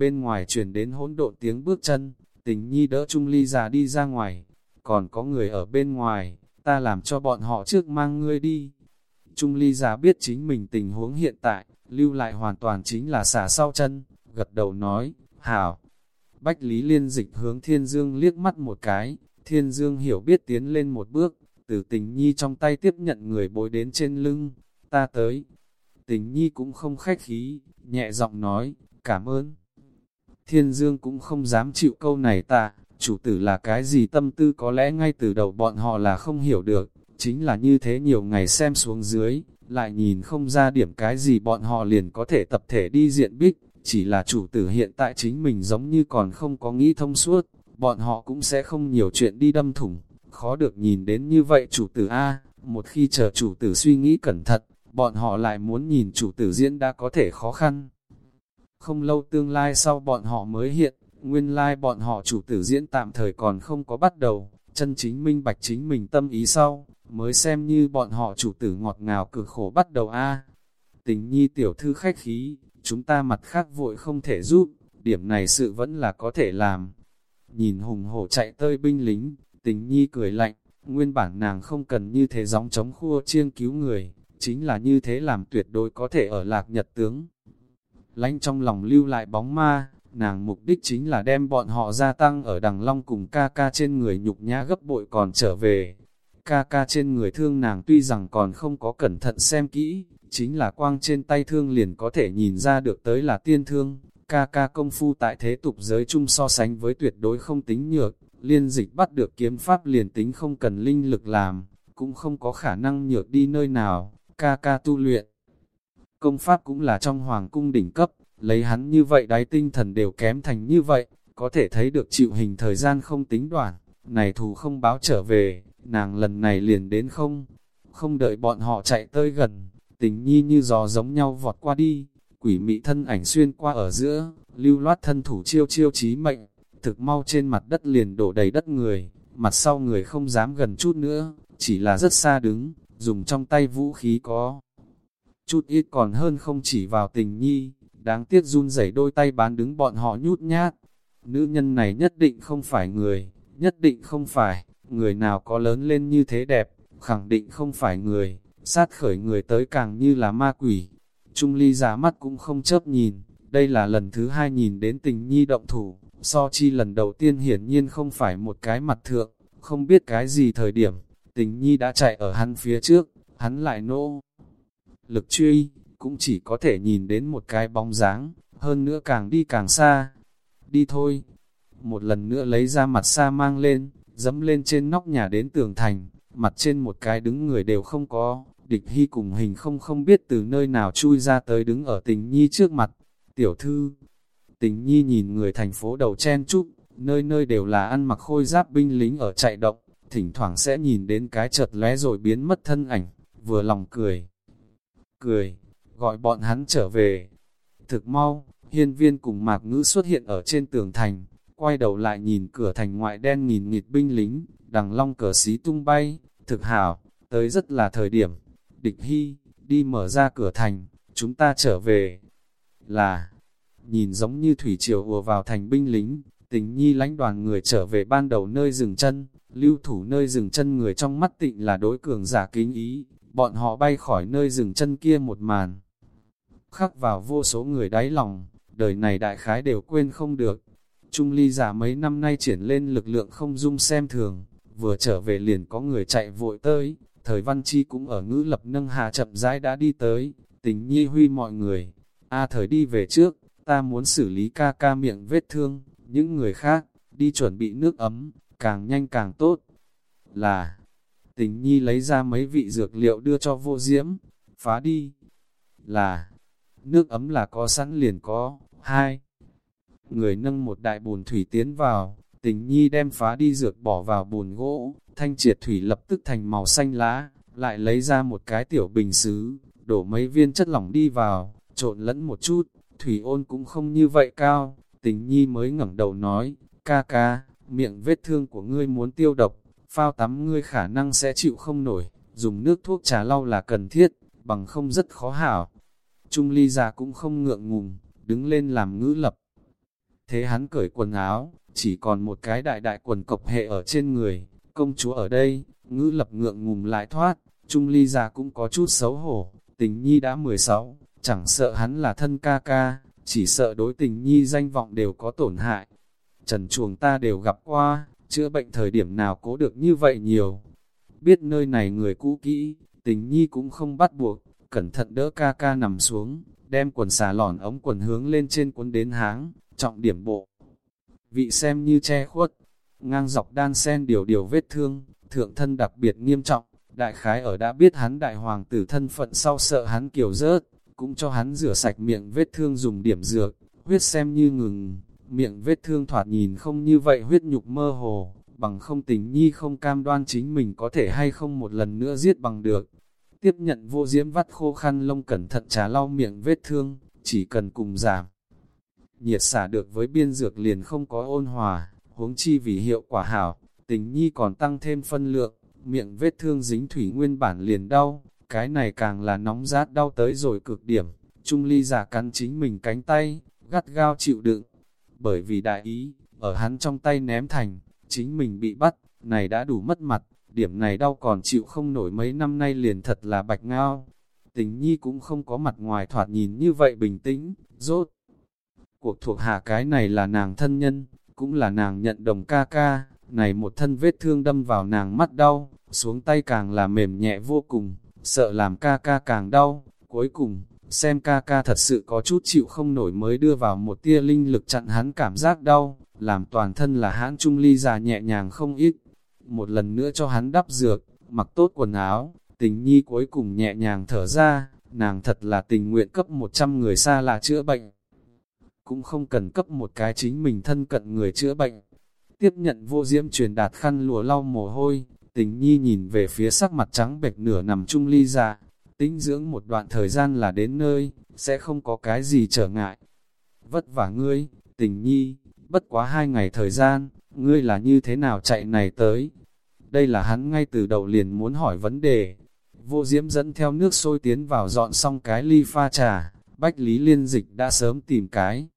bên ngoài truyền đến hỗn độn tiếng bước chân, tình nhi đỡ Trung Ly già đi ra ngoài, còn có người ở bên ngoài, ta làm cho bọn họ trước mang ngươi đi. Trung Ly già biết chính mình tình huống hiện tại, lưu lại hoàn toàn chính là xả sau chân, gật đầu nói, hảo. Bách Lý Liên dịch hướng Thiên Dương liếc mắt một cái, Thiên Dương hiểu biết tiến lên một bước, từ tình nhi trong tay tiếp nhận người bối đến trên lưng, ta tới. Tình nhi cũng không khách khí, nhẹ giọng nói, cảm ơn. Thiên Dương cũng không dám chịu câu này ta, chủ tử là cái gì tâm tư có lẽ ngay từ đầu bọn họ là không hiểu được, chính là như thế nhiều ngày xem xuống dưới, lại nhìn không ra điểm cái gì bọn họ liền có thể tập thể đi diện bích, chỉ là chủ tử hiện tại chính mình giống như còn không có nghĩ thông suốt, bọn họ cũng sẽ không nhiều chuyện đi đâm thủng, khó được nhìn đến như vậy chủ tử A, một khi chờ chủ tử suy nghĩ cẩn thận, bọn họ lại muốn nhìn chủ tử diễn đã có thể khó khăn. Không lâu tương lai sau bọn họ mới hiện, nguyên lai bọn họ chủ tử diễn tạm thời còn không có bắt đầu, chân chính minh bạch chính mình tâm ý sau, mới xem như bọn họ chủ tử ngọt ngào cực khổ bắt đầu a Tình nhi tiểu thư khách khí, chúng ta mặt khác vội không thể giúp, điểm này sự vẫn là có thể làm. Nhìn hùng hổ chạy tơi binh lính, tình nhi cười lạnh, nguyên bản nàng không cần như thế gióng chống khua chiêng cứu người, chính là như thế làm tuyệt đối có thể ở lạc nhật tướng. Lánh trong lòng lưu lại bóng ma, nàng mục đích chính là đem bọn họ gia tăng ở đằng long cùng ca ca trên người nhục nhã gấp bội còn trở về. Ca ca trên người thương nàng tuy rằng còn không có cẩn thận xem kỹ, chính là quang trên tay thương liền có thể nhìn ra được tới là tiên thương. Ca ca công phu tại thế tục giới chung so sánh với tuyệt đối không tính nhược, liên dịch bắt được kiếm pháp liền tính không cần linh lực làm, cũng không có khả năng nhược đi nơi nào, ca ca tu luyện. Công pháp cũng là trong hoàng cung đỉnh cấp, lấy hắn như vậy đáy tinh thần đều kém thành như vậy, có thể thấy được chịu hình thời gian không tính đoạn, này thù không báo trở về, nàng lần này liền đến không, không đợi bọn họ chạy tới gần, tình nhi như gió giống nhau vọt qua đi, quỷ mị thân ảnh xuyên qua ở giữa, lưu loát thân thủ chiêu chiêu chí mệnh, thực mau trên mặt đất liền đổ đầy đất người, mặt sau người không dám gần chút nữa, chỉ là rất xa đứng, dùng trong tay vũ khí có. Chút ít còn hơn không chỉ vào tình nhi, đáng tiếc run rẩy đôi tay bán đứng bọn họ nhút nhát. Nữ nhân này nhất định không phải người, nhất định không phải, người nào có lớn lên như thế đẹp, khẳng định không phải người, sát khởi người tới càng như là ma quỷ. Trung ly giả mắt cũng không chớp nhìn, đây là lần thứ hai nhìn đến tình nhi động thủ, so chi lần đầu tiên hiển nhiên không phải một cái mặt thượng, không biết cái gì thời điểm, tình nhi đã chạy ở hắn phía trước, hắn lại nỗ. Lực truy, cũng chỉ có thể nhìn đến một cái bóng dáng, hơn nữa càng đi càng xa. Đi thôi. Một lần nữa lấy ra mặt xa mang lên, dẫm lên trên nóc nhà đến tường thành, mặt trên một cái đứng người đều không có, địch hy cùng hình không không biết từ nơi nào chui ra tới đứng ở tình nhi trước mặt. Tiểu thư, tình nhi nhìn người thành phố đầu chen chúc, nơi nơi đều là ăn mặc khôi giáp binh lính ở chạy động, thỉnh thoảng sẽ nhìn đến cái chợt lé rồi biến mất thân ảnh, vừa lòng cười. Cười, gọi bọn hắn trở về. Thực mau, hiên viên cùng mạc ngữ xuất hiện ở trên tường thành, quay đầu lại nhìn cửa thành ngoại đen nhìn nghịt binh lính, đằng long cờ xí tung bay, thực hảo, tới rất là thời điểm. Địch hy, đi mở ra cửa thành, chúng ta trở về. Là, nhìn giống như thủy triều ùa vào thành binh lính, tình nhi lãnh đoàn người trở về ban đầu nơi dừng chân, lưu thủ nơi dừng chân người trong mắt tịnh là đối cường giả kính ý, bọn họ bay khỏi nơi dừng chân kia một màn khắc vào vô số người đáy lòng, đời này đại khái đều quên không được. Trung ly giả mấy năm nay triển lên lực lượng không dung xem thường, vừa trở về liền có người chạy vội tới, thời văn chi cũng ở ngữ lập nâng hà chậm rãi đã đi tới, tình nhi huy mọi người. A à, thời đi về trước, ta muốn xử lý ca ca miệng vết thương, những người khác, đi chuẩn bị nước ấm, càng nhanh càng tốt. Là, tình nhi lấy ra mấy vị dược liệu đưa cho vô diễm, phá đi. Là, nước ấm là có sẵn liền có, hai. Người nâng một đại bùn thủy tiến vào, tình nhi đem phá đi dược bỏ vào bùn gỗ, thanh triệt thủy lập tức thành màu xanh lá, lại lấy ra một cái tiểu bình xứ, đổ mấy viên chất lỏng đi vào, trộn lẫn một chút, thủy ôn cũng không như vậy cao, tình nhi mới ngẩng đầu nói, ca ca, miệng vết thương của ngươi muốn tiêu độc, phao tắm ngươi khả năng sẽ chịu không nổi, dùng nước thuốc trà lau là cần thiết, bằng không rất khó hảo. Trung ly già cũng không ngượng ngùng, đứng lên làm ngữ lập. thế hắn cởi quần áo, chỉ còn một cái đại đại quần cộc hệ ở trên người, công chúa ở đây, ngữ lập ngượng ngùng lại thoát, Trung Ly già cũng có chút xấu hổ, tình nhi đã 16, chẳng sợ hắn là thân ca ca, chỉ sợ đối tình nhi danh vọng đều có tổn hại. Trần chuồng ta đều gặp qua, chữa bệnh thời điểm nào cố được như vậy nhiều. Biết nơi này người cũ kỹ, tình nhi cũng không bắt buộc, cẩn thận đỡ ca ca nằm xuống, đem quần xà lỏn ống quần hướng lên trên cuốn đến háng, trọng điểm bộ. Vị xem như che khuất, ngang dọc đan sen điều điều vết thương, thượng thân đặc biệt nghiêm trọng, đại khái ở đã biết hắn đại hoàng tử thân phận sau sợ hắn kiểu rớt, cũng cho hắn rửa sạch miệng vết thương dùng điểm dược, huyết xem như ngừng, miệng vết thương thoạt nhìn không như vậy huyết nhục mơ hồ, bằng không tình nhi không cam đoan chính mình có thể hay không một lần nữa giết bằng được. Tiếp nhận vô diễm vắt khô khăn lông cẩn thận trà lau miệng vết thương, chỉ cần cùng giảm. Nhiệt xả được với biên dược liền không có ôn hòa, huống chi vì hiệu quả hảo, tình nhi còn tăng thêm phân lượng, miệng vết thương dính thủy nguyên bản liền đau, cái này càng là nóng rát đau tới rồi cực điểm. Trung ly giả cắn chính mình cánh tay, gắt gao chịu đựng. Bởi vì đại ý, ở hắn trong tay ném thành, chính mình bị bắt, này đã đủ mất mặt, điểm này đau còn chịu không nổi mấy năm nay liền thật là bạch ngao. Tình nhi cũng không có mặt ngoài thoạt nhìn như vậy bình tĩnh, rốt. Cuộc thuộc hạ cái này là nàng thân nhân, cũng là nàng nhận đồng ca ca, này một thân vết thương đâm vào nàng mắt đau, xuống tay càng là mềm nhẹ vô cùng, sợ làm ca ca càng đau, cuối cùng, xem ca ca thật sự có chút chịu không nổi mới đưa vào một tia linh lực chặn hắn cảm giác đau, làm toàn thân là hãn trung ly già nhẹ nhàng không ít. Một lần nữa cho hắn đắp dược, mặc tốt quần áo, tình nhi cuối cùng nhẹ nhàng thở ra, nàng thật là tình nguyện cấp 100 người xa là chữa bệnh. Cũng không cần cấp một cái chính mình thân cận người chữa bệnh. Tiếp nhận vô diễm truyền đạt khăn lùa lau mồ hôi, tình nhi nhìn về phía sắc mặt trắng bệch nửa nằm trung ly già, Tĩnh dưỡng một đoạn thời gian là đến nơi, sẽ không có cái gì trở ngại. Vất vả ngươi, tình nhi, bất quá hai ngày thời gian, ngươi là như thế nào chạy này tới? Đây là hắn ngay từ đầu liền muốn hỏi vấn đề. Vô diễm dẫn theo nước sôi tiến vào dọn xong cái ly pha trà, bách lý liên dịch đã sớm tìm cái.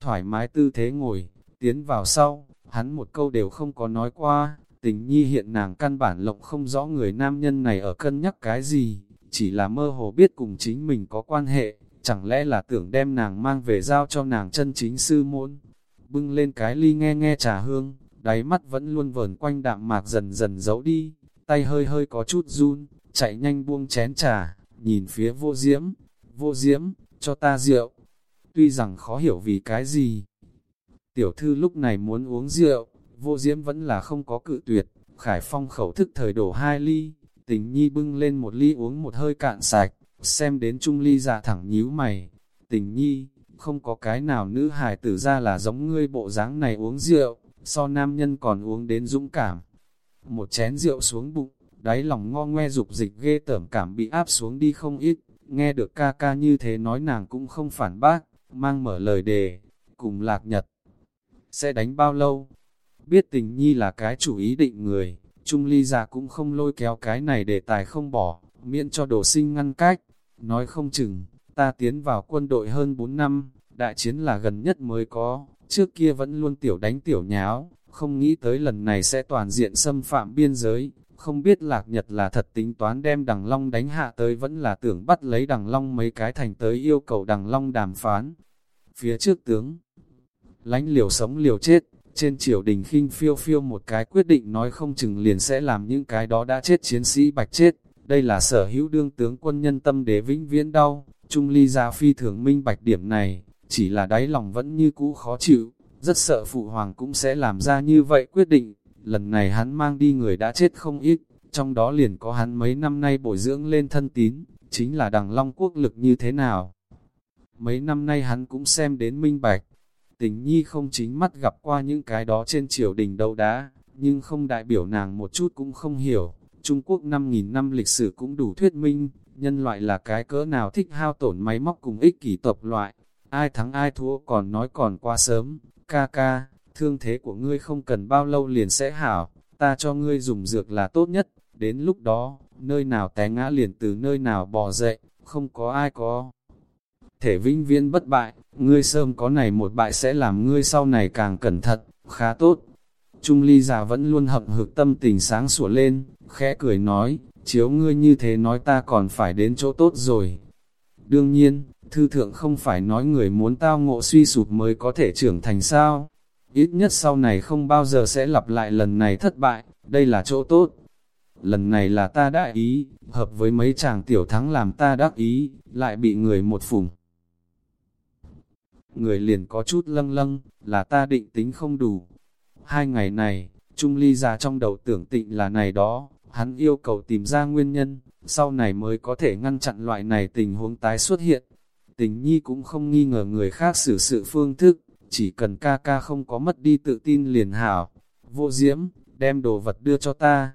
Thoải mái tư thế ngồi, tiến vào sau, hắn một câu đều không có nói qua, tình nhi hiện nàng căn bản lộng không rõ người nam nhân này ở cân nhắc cái gì, chỉ là mơ hồ biết cùng chính mình có quan hệ, chẳng lẽ là tưởng đem nàng mang về giao cho nàng chân chính sư môn. Bưng lên cái ly nghe nghe trà hương, đáy mắt vẫn luôn vờn quanh đạm mạc dần dần giấu đi, tay hơi hơi có chút run, chạy nhanh buông chén trà, nhìn phía vô diễm, vô diễm, cho ta rượu. Tuy rằng khó hiểu vì cái gì, tiểu thư lúc này muốn uống rượu, vô diễm vẫn là không có cự tuyệt, khải phong khẩu thức thời đổ hai ly, Tình nhi bưng lên một ly uống một hơi cạn sạch, xem đến trung ly dạ thẳng nhíu mày. Tình nhi, không có cái nào nữ hài tử ra là giống ngươi bộ dáng này uống rượu, so nam nhân còn uống đến dũng cảm. Một chén rượu xuống bụng, đáy lòng ngo ngoe dục dịch ghê tởm cảm bị áp xuống đi không ít, nghe được ca ca như thế nói nàng cũng không phản bác, mang mở lời đề, cùng lạc nhật. Sẽ đánh bao lâu? Biết tình nhi là cái chủ ý định người, Trung ly già cũng không lôi kéo cái này để tài không bỏ, miễn cho đổ sinh ngăn cách. Nói không chừng, ta tiến vào quân đội hơn 4 năm, đại chiến là gần nhất mới có, trước kia vẫn luôn tiểu đánh tiểu nháo, không nghĩ tới lần này sẽ toàn diện xâm phạm biên giới, không biết lạc nhật là thật tính toán đem đằng long đánh hạ tới vẫn là tưởng bắt lấy đằng long mấy cái thành tới yêu cầu đằng long đàm phán. Phía trước tướng, lánh liều sống liều chết, trên triều đình khinh phiêu phiêu một cái quyết định nói không chừng liền sẽ làm những cái đó đã chết chiến sĩ bạch chết. Đây là sở hữu đương tướng quân nhân tâm để vĩnh viễn đau, trung ly gia phi thường minh bạch điểm này, chỉ là đáy lòng vẫn như cũ khó chịu, rất sợ phụ hoàng cũng sẽ làm ra như vậy quyết định. Lần này hắn mang đi người đã chết không ít, trong đó liền có hắn mấy năm nay bồi dưỡng lên thân tín, chính là đằng long quốc lực như thế nào. Mấy năm nay hắn cũng xem đến minh bạch, Tình nhi không chính mắt gặp qua những cái đó trên triều đình đâu đá, nhưng không đại biểu nàng một chút cũng không hiểu. Trung Quốc 5.000 năm lịch sử cũng đủ thuyết minh, nhân loại là cái cỡ nào thích hao tổn máy móc cùng ích kỷ tộc loại. Ai thắng ai thua còn nói còn qua sớm, ca ca, thương thế của ngươi không cần bao lâu liền sẽ hảo, ta cho ngươi dùng dược là tốt nhất, đến lúc đó, nơi nào té ngã liền từ nơi nào bò dậy, không có ai có thể vĩnh viễn bất bại, ngươi sớm có này một bại sẽ làm ngươi sau này càng cẩn thận, khá tốt. Trung ly già vẫn luôn hậm hực tâm tình sáng sủa lên, khẽ cười nói, chiếu ngươi như thế nói ta còn phải đến chỗ tốt rồi. Đương nhiên, thư thượng không phải nói người muốn tao ngộ suy sụp mới có thể trưởng thành sao. Ít nhất sau này không bao giờ sẽ lặp lại lần này thất bại, đây là chỗ tốt. Lần này là ta đã ý, hợp với mấy chàng tiểu thắng làm ta đắc ý, lại bị người một phủng. Người liền có chút lâng lâng, là ta định tính không đủ. Hai ngày này, Trung Ly ra trong đầu tưởng tịnh là này đó, hắn yêu cầu tìm ra nguyên nhân, sau này mới có thể ngăn chặn loại này tình huống tái xuất hiện. Tình nhi cũng không nghi ngờ người khác xử sự phương thức, chỉ cần ca ca không có mất đi tự tin liền hảo. Vô diễm, đem đồ vật đưa cho ta.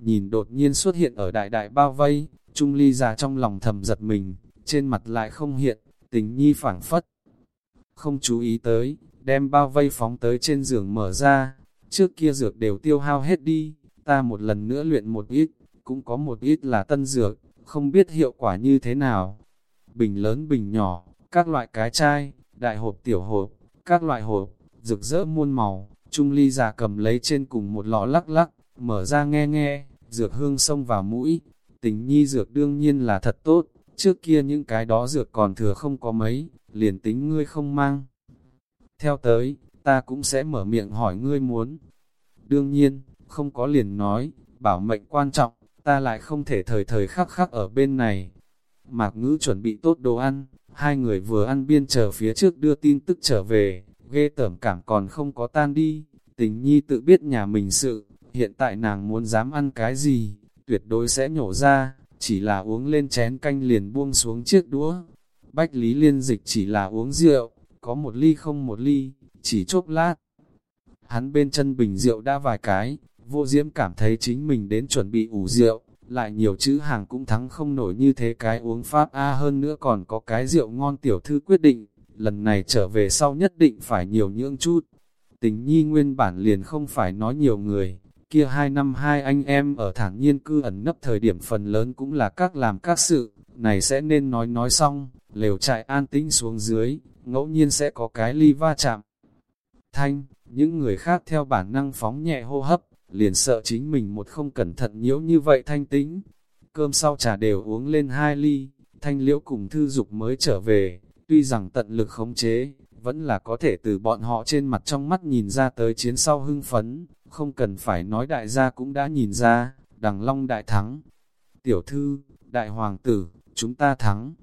Nhìn đột nhiên xuất hiện ở đại đại bao vây, Trung Ly già trong lòng thầm giật mình, trên mặt lại không hiện, tình nhi phảng phất. Không chú ý tới, đem bao vây phóng tới trên giường mở ra, trước kia dược đều tiêu hao hết đi, ta một lần nữa luyện một ít, cũng có một ít là tân dược, không biết hiệu quả như thế nào. Bình lớn bình nhỏ, các loại cái chai, đại hộp tiểu hộp, các loại hộp, rực rỡ muôn màu, Trung Ly già cầm lấy trên cùng một lọ lắc lắc, mở ra nghe nghe, dược hương xông vào mũi. Tình nhi dược đương nhiên là thật tốt, trước kia những cái đó dược còn thừa không có mấy, liền tính ngươi không mang. Theo tới, ta cũng sẽ mở miệng hỏi ngươi muốn. Đương nhiên, không có liền nói, bảo mệnh quan trọng, ta lại không thể thời thời khắc khắc ở bên này. Mạc ngữ chuẩn bị tốt đồ ăn, hai người vừa ăn biên chờ phía trước đưa tin tức trở về, ghê tởm cảm còn không có tan đi, tình nhi tự biết nhà mình sự, hiện tại nàng muốn dám ăn cái gì, tuyệt đối sẽ nhổ ra, chỉ là uống lên chén canh liền buông xuống chiếc đũa. Bách Lý Liên Dịch chỉ là uống rượu, có một ly không một ly, chỉ chốc lát. Hắn bên chân bình rượu đã vài cái, vô diễm cảm thấy chính mình đến chuẩn bị ủ rượu, lại nhiều chữ hàng cũng thắng không nổi như thế cái uống pháp A hơn nữa còn có cái rượu ngon tiểu thư quyết định, lần này trở về sau nhất định phải nhiều nhưỡng chút. Tình nhi nguyên bản liền không phải nói nhiều người, kia hai năm hai anh em ở thản nhiên cư ẩn nấp thời điểm phần lớn cũng là các làm các sự, này sẽ nên nói nói xong, lều trại an tĩnh xuống dưới, ngẫu nhiên sẽ có cái ly va chạm. Thanh, những người khác theo bản năng phóng nhẹ hô hấp, liền sợ chính mình một không cẩn thận nhiễu như vậy thanh tĩnh. Cơm sau trà đều uống lên hai ly, thanh liễu cùng thư dục mới trở về, tuy rằng tận lực khống chế, vẫn là có thể từ bọn họ trên mặt trong mắt nhìn ra tới chiến sau hưng phấn, không cần phải nói đại gia cũng đã nhìn ra, đằng long đại thắng. Tiểu thư, đại hoàng tử, chúng ta thắng.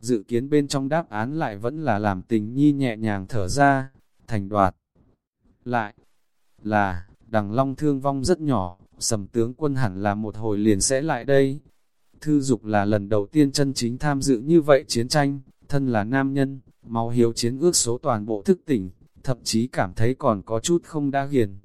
Dự kiến bên trong đáp án lại vẫn là làm tình nhi nhẹ nhàng thở ra, thành đoạt. Lại, là, đằng long thương vong rất nhỏ, sầm tướng quân hẳn là một hồi liền sẽ lại đây. Thư dục là lần đầu tiên chân chính tham dự như vậy chiến tranh, thân là nam nhân, máu hiếu chiến ước số toàn bộ thức tỉnh, thậm chí cảm thấy còn có chút không đa hiền.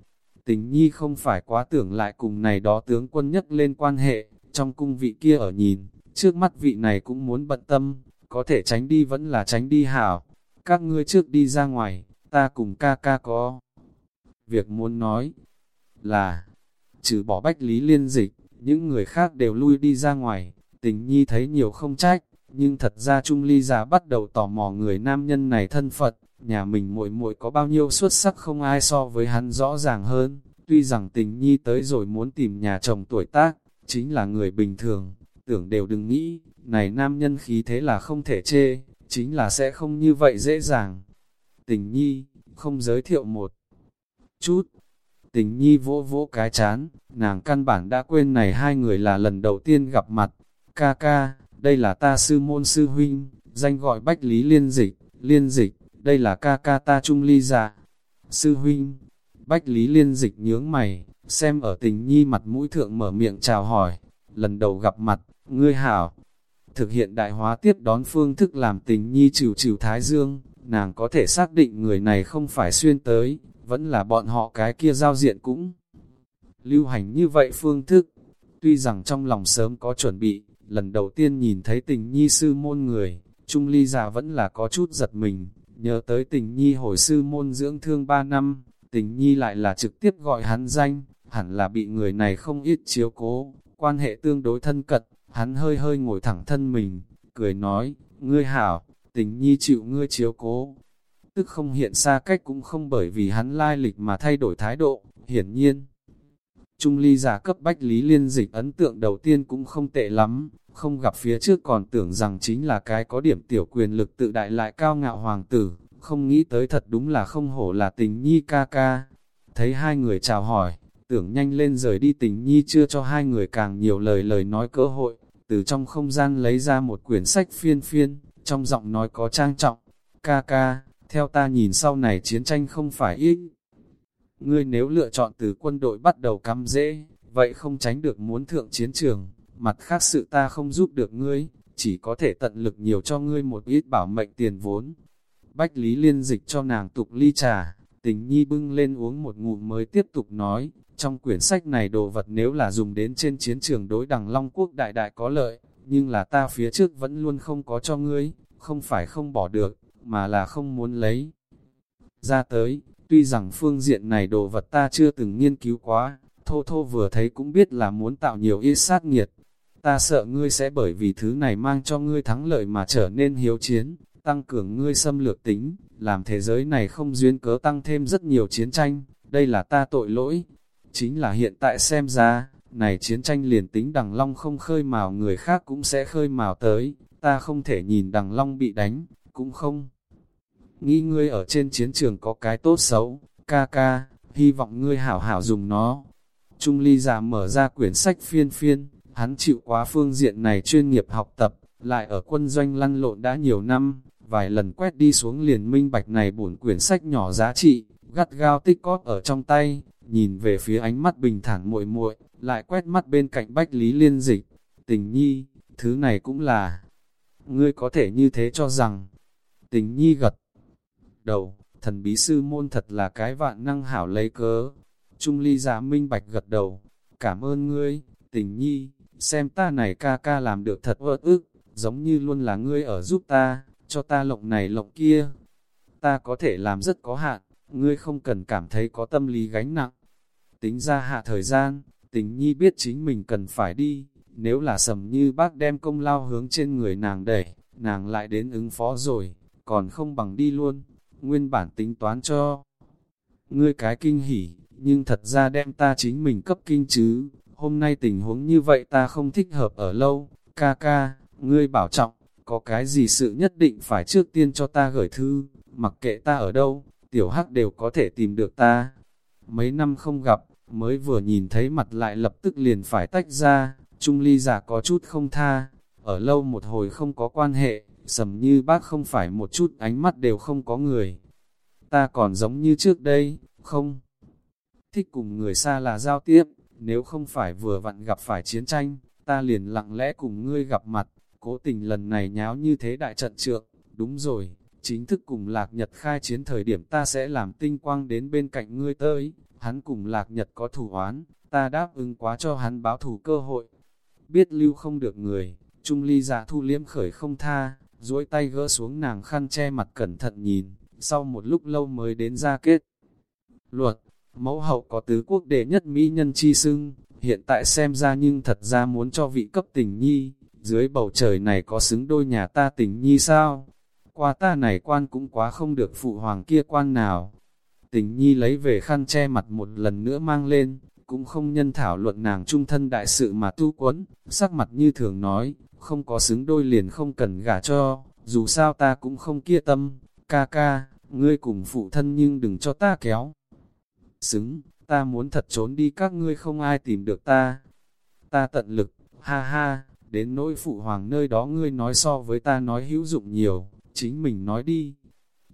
Tình nhi không phải quá tưởng lại cùng này đó tướng quân nhất lên quan hệ, trong cung vị kia ở nhìn, trước mắt vị này cũng muốn bận tâm, có thể tránh đi vẫn là tránh đi hảo. Các ngươi trước đi ra ngoài, ta cùng ca ca có. Việc muốn nói là, trừ bỏ bách lý liên dịch, những người khác đều lui đi ra ngoài, tình nhi thấy nhiều không trách, nhưng thật ra Trung Ly già bắt đầu tò mò người nam nhân này thân Phật, nhà mình muội muội có bao nhiêu xuất sắc không ai so với hắn rõ ràng hơn, tuy rằng tình nhi tới rồi muốn tìm nhà chồng tuổi tác, chính là người bình thường, tưởng đều đừng nghĩ, này nam nhân khí thế là không thể chê, chính là sẽ không như vậy dễ dàng. Tình nhi, không giới thiệu một chút. Tình nhi vỗ vỗ cái chán, nàng căn bản đã quên này hai người là lần đầu tiên gặp mặt. Ca ca, đây là ta sư môn sư huynh, danh gọi Bách Lý Liên Dịch, Liên Dịch, đây là ca ca ta Trung Ly Dạ. Sư huynh, Bách Lý Liên Dịch nhướng mày, xem ở tình nhi mặt mũi thượng mở miệng chào hỏi, lần đầu gặp mặt, ngươi hảo. Thực hiện đại hóa tiếp đón phương thức làm tình nhi trừ trừ thái dương, nàng có thể xác định người này không phải xuyên tới, vẫn là bọn họ cái kia giao diện cũng lưu hành như vậy phương thức. Tuy rằng trong lòng sớm có chuẩn bị, lần đầu tiên nhìn thấy tình nhi sư môn người, Trung Ly già vẫn là có chút giật mình, nhớ tới tình nhi hồi sư môn dưỡng thương 3 năm, tình nhi lại là trực tiếp gọi hắn danh, hẳn là bị người này không ít chiếu cố, quan hệ tương đối thân cận, hắn hơi hơi ngồi thẳng thân mình, cười nói, ngươi hảo, tình nhi chịu ngươi chiếu cố. Tức không hiện xa cách cũng không bởi vì hắn lai lịch mà thay đổi thái độ, hiển nhiên. Trung ly giả cấp bách lý liên dịch ấn tượng đầu tiên cũng không tệ lắm, không gặp phía trước còn tưởng rằng chính là cái có điểm tiểu quyền lực tự đại lại cao ngạo hoàng tử, không nghĩ tới thật đúng là không hổ là tình nhi ca ca. Thấy hai người chào hỏi, tưởng nhanh lên rời đi tình nhi chưa cho hai người càng nhiều lời lời nói cơ hội, từ trong không gian lấy ra một quyển sách phiên phiên, trong giọng nói có trang trọng, ca ca, theo ta nhìn sau này chiến tranh không phải ít. Ngươi nếu lựa chọn từ quân đội bắt đầu cắm dễ, vậy không tránh được muốn thượng chiến trường, mặt khác sự ta không giúp được ngươi, chỉ có thể tận lực nhiều cho ngươi một ít bảo mệnh tiền vốn. Bách Lý liên dịch cho nàng tục ly trà, tình nhi bưng lên uống một ngụm mới tiếp tục nói, trong quyển sách này đồ vật nếu là dùng đến trên chiến trường đối đằng Long Quốc đại đại có lợi, nhưng là ta phía trước vẫn luôn không có cho ngươi, không phải không bỏ được, mà là không muốn lấy. Ra tới, tuy rằng phương diện này đồ vật ta chưa từng nghiên cứu quá, thô thô vừa thấy cũng biết là muốn tạo nhiều ít sát nghiệt. Ta sợ ngươi sẽ bởi vì thứ này mang cho ngươi thắng lợi mà trở nên hiếu chiến, tăng cường ngươi xâm lược tính, làm thế giới này không duyên cớ tăng thêm rất nhiều chiến tranh, đây là ta tội lỗi. Chính là hiện tại xem ra, này chiến tranh liền tính đằng long không khơi mào người khác cũng sẽ khơi mào tới, ta không thể nhìn đằng long bị đánh, cũng không. Nghĩ ngươi ở trên chiến trường có cái tốt xấu, ca ca, hy vọng ngươi hảo hảo dùng nó. Trung ly già mở ra quyển sách phiên phiên, hắn chịu quá phương diện này chuyên nghiệp học tập, lại ở quân doanh lăn lộn đã nhiều năm, vài lần quét đi xuống liền minh bạch này bổn quyển sách nhỏ giá trị, gắt gao tích cóp ở trong tay, nhìn về phía ánh mắt bình thản muội muội, lại quét mắt bên cạnh Bách Lý Liên Dịch. Tình nhi, thứ này cũng là, ngươi có thể như thế cho rằng, tình nhi gật đầu, thần bí sư môn thật là cái vạn năng hảo lấy cớ. Trung ly giả minh bạch gật đầu, cảm ơn ngươi, tình nhi, xem ta này ca ca làm được thật vỡ ức, giống như luôn là ngươi ở giúp ta, cho ta lộng này lộng kia. Ta có thể làm rất có hạn, ngươi không cần cảm thấy có tâm lý gánh nặng. Tính ra hạ thời gian, tình nhi biết chính mình cần phải đi, nếu là sầm như bác đem công lao hướng trên người nàng đẩy, nàng lại đến ứng phó rồi, còn không bằng đi luôn, nguyên bản tính toán cho. Ngươi cái kinh hỉ, nhưng thật ra đem ta chính mình cấp kinh chứ, hôm nay tình huống như vậy ta không thích hợp ở lâu, ca ca, ngươi bảo trọng, có cái gì sự nhất định phải trước tiên cho ta gửi thư, mặc kệ ta ở đâu, tiểu hắc đều có thể tìm được ta. Mấy năm không gặp, mới vừa nhìn thấy mặt lại lập tức liền phải tách ra, Trung ly giả có chút không tha, ở lâu một hồi không có quan hệ, sầm như bác không phải một chút ánh mắt đều không có người. Ta còn giống như trước đây, không thích cùng người xa là giao tiếp, nếu không phải vừa vặn gặp phải chiến tranh, ta liền lặng lẽ cùng ngươi gặp mặt, cố tình lần này nháo như thế đại trận trượng, đúng rồi, chính thức cùng lạc nhật khai chiến thời điểm ta sẽ làm tinh quang đến bên cạnh ngươi tới, hắn cùng lạc nhật có thủ oán, ta đáp ứng quá cho hắn báo thủ cơ hội. Biết lưu không được người, Trung ly giả thu liếm khởi không tha, duỗi tay gỡ xuống nàng khăn che mặt cẩn thận nhìn, sau một lúc lâu mới đến ra kết. Luật, mẫu hậu có tứ quốc đệ nhất mỹ nhân chi sưng, hiện tại xem ra nhưng thật ra muốn cho vị cấp tình nhi, dưới bầu trời này có xứng đôi nhà ta tình nhi sao? Qua ta này quan cũng quá không được phụ hoàng kia quan nào. Tình nhi lấy về khăn che mặt một lần nữa mang lên, cũng không nhân thảo luận nàng trung thân đại sự mà tu quấn, sắc mặt như thường nói, không có xứng đôi liền không cần gả cho, dù sao ta cũng không kia tâm, ca ca, ngươi cùng phụ thân nhưng đừng cho ta kéo. Xứng, ta muốn thật trốn đi các ngươi không ai tìm được ta. Ta tận lực, ha ha, đến nỗi phụ hoàng nơi đó ngươi nói so với ta nói hữu dụng nhiều, chính mình nói đi.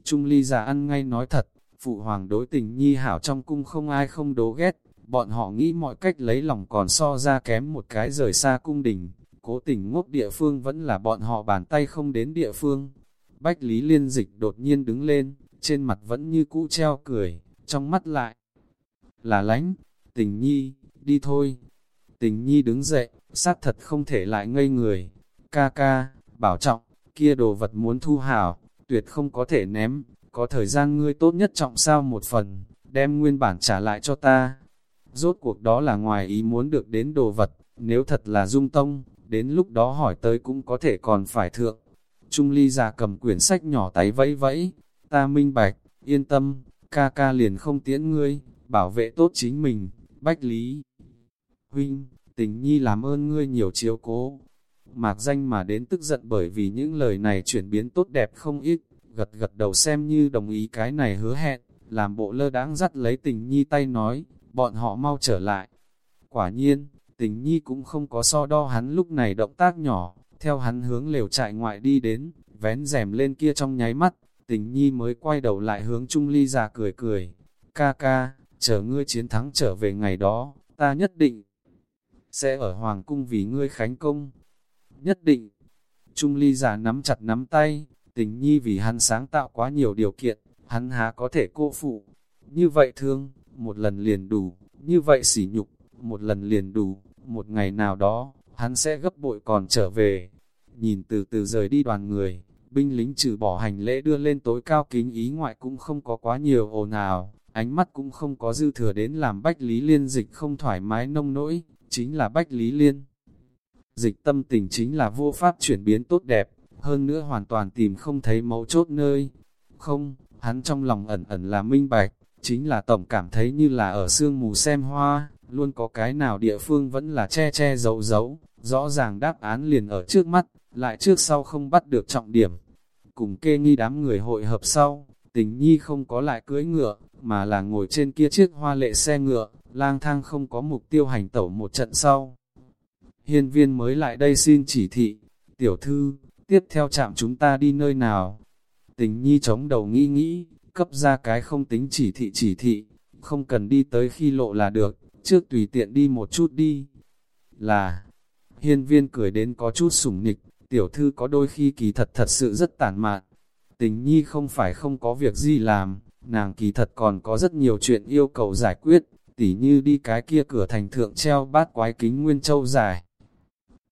Trung ly già ăn ngay nói thật, phụ hoàng đối tình nhi hảo trong cung không ai không đố ghét, bọn họ nghĩ mọi cách lấy lòng còn so ra kém một cái rời xa cung đình, cố tình ngốc địa phương vẫn là bọn họ bàn tay không đến địa phương. Bách Lý Liên Dịch đột nhiên đứng lên, trên mặt vẫn như cũ treo cười, trong mắt lại là lánh, tình nhi, đi thôi. Tình nhi đứng dậy, sát thật không thể lại ngây người. Ca ca, bảo trọng, kia đồ vật muốn thu hảo, tuyệt không có thể ném, có thời gian ngươi tốt nhất trọng sao một phần, đem nguyên bản trả lại cho ta. Rốt cuộc đó là ngoài ý muốn được đến đồ vật, nếu thật là dung tông, đến lúc đó hỏi tới cũng có thể còn phải thượng. Trung ly già cầm quyển sách nhỏ tay vẫy vẫy, ta minh bạch, yên tâm, ca ca liền không tiễn ngươi, bảo vệ tốt chính mình, bách lý. Huynh, tình nhi làm ơn ngươi nhiều chiếu cố. Mạc danh mà đến tức giận bởi vì những lời này chuyển biến tốt đẹp không ít, gật gật đầu xem như đồng ý cái này hứa hẹn, làm bộ lơ đáng dắt lấy tình nhi tay nói, bọn họ mau trở lại. Quả nhiên, tình nhi cũng không có so đo hắn lúc này động tác nhỏ, theo hắn hướng lều trại ngoại đi đến, vén rèm lên kia trong nháy mắt, tình nhi mới quay đầu lại hướng Trung Ly già cười cười. Ca ca, chờ ngươi chiến thắng trở về ngày đó, ta nhất định sẽ ở Hoàng cung vì ngươi khánh công. Nhất định, Trung Ly giả nắm chặt nắm tay, tình nhi vì hắn sáng tạo quá nhiều điều kiện, hắn há có thể cô phụ. Như vậy thương, một lần liền đủ, như vậy sỉ nhục, một lần liền đủ, một ngày nào đó, hắn sẽ gấp bội còn trở về. Nhìn từ từ rời đi đoàn người, binh lính trừ bỏ hành lễ đưa lên tối cao kính ý ngoại cũng không có quá nhiều ồn ào, ánh mắt cũng không có dư thừa đến làm Bách Lý Liên dịch không thoải mái nông nỗi, chính là Bách Lý Liên. Dịch tâm tình chính là vô pháp chuyển biến tốt đẹp, hơn nữa hoàn toàn tìm không thấy mấu chốt nơi. Không, hắn trong lòng ẩn ẩn là minh bạch, chính là tổng cảm thấy như là ở sương mù xem hoa, luôn có cái nào địa phương vẫn là che che giấu giấu, rõ ràng đáp án liền ở trước mắt, lại trước sau không bắt được trọng điểm. Cùng kê nghi đám người hội hợp sau, tình nhi không có lại cưỡi ngựa, mà là ngồi trên kia chiếc hoa lệ xe ngựa, lang thang không có mục tiêu hành tẩu một trận sau. Hiên viên mới lại đây xin chỉ thị, tiểu thư, tiếp theo chạm chúng ta đi nơi nào? Tình nhi chống đầu nghĩ nghĩ, cấp ra cái không tính chỉ thị chỉ thị, không cần đi tới khi lộ là được, trước tùy tiện đi một chút đi. Là, hiên viên cười đến có chút sủng nịch, tiểu thư có đôi khi kỳ thật thật sự rất tàn mạn. Tình nhi không phải không có việc gì làm, nàng kỳ thật còn có rất nhiều chuyện yêu cầu giải quyết, tỉ như đi cái kia cửa thành thượng treo bát quái kính nguyên châu dài.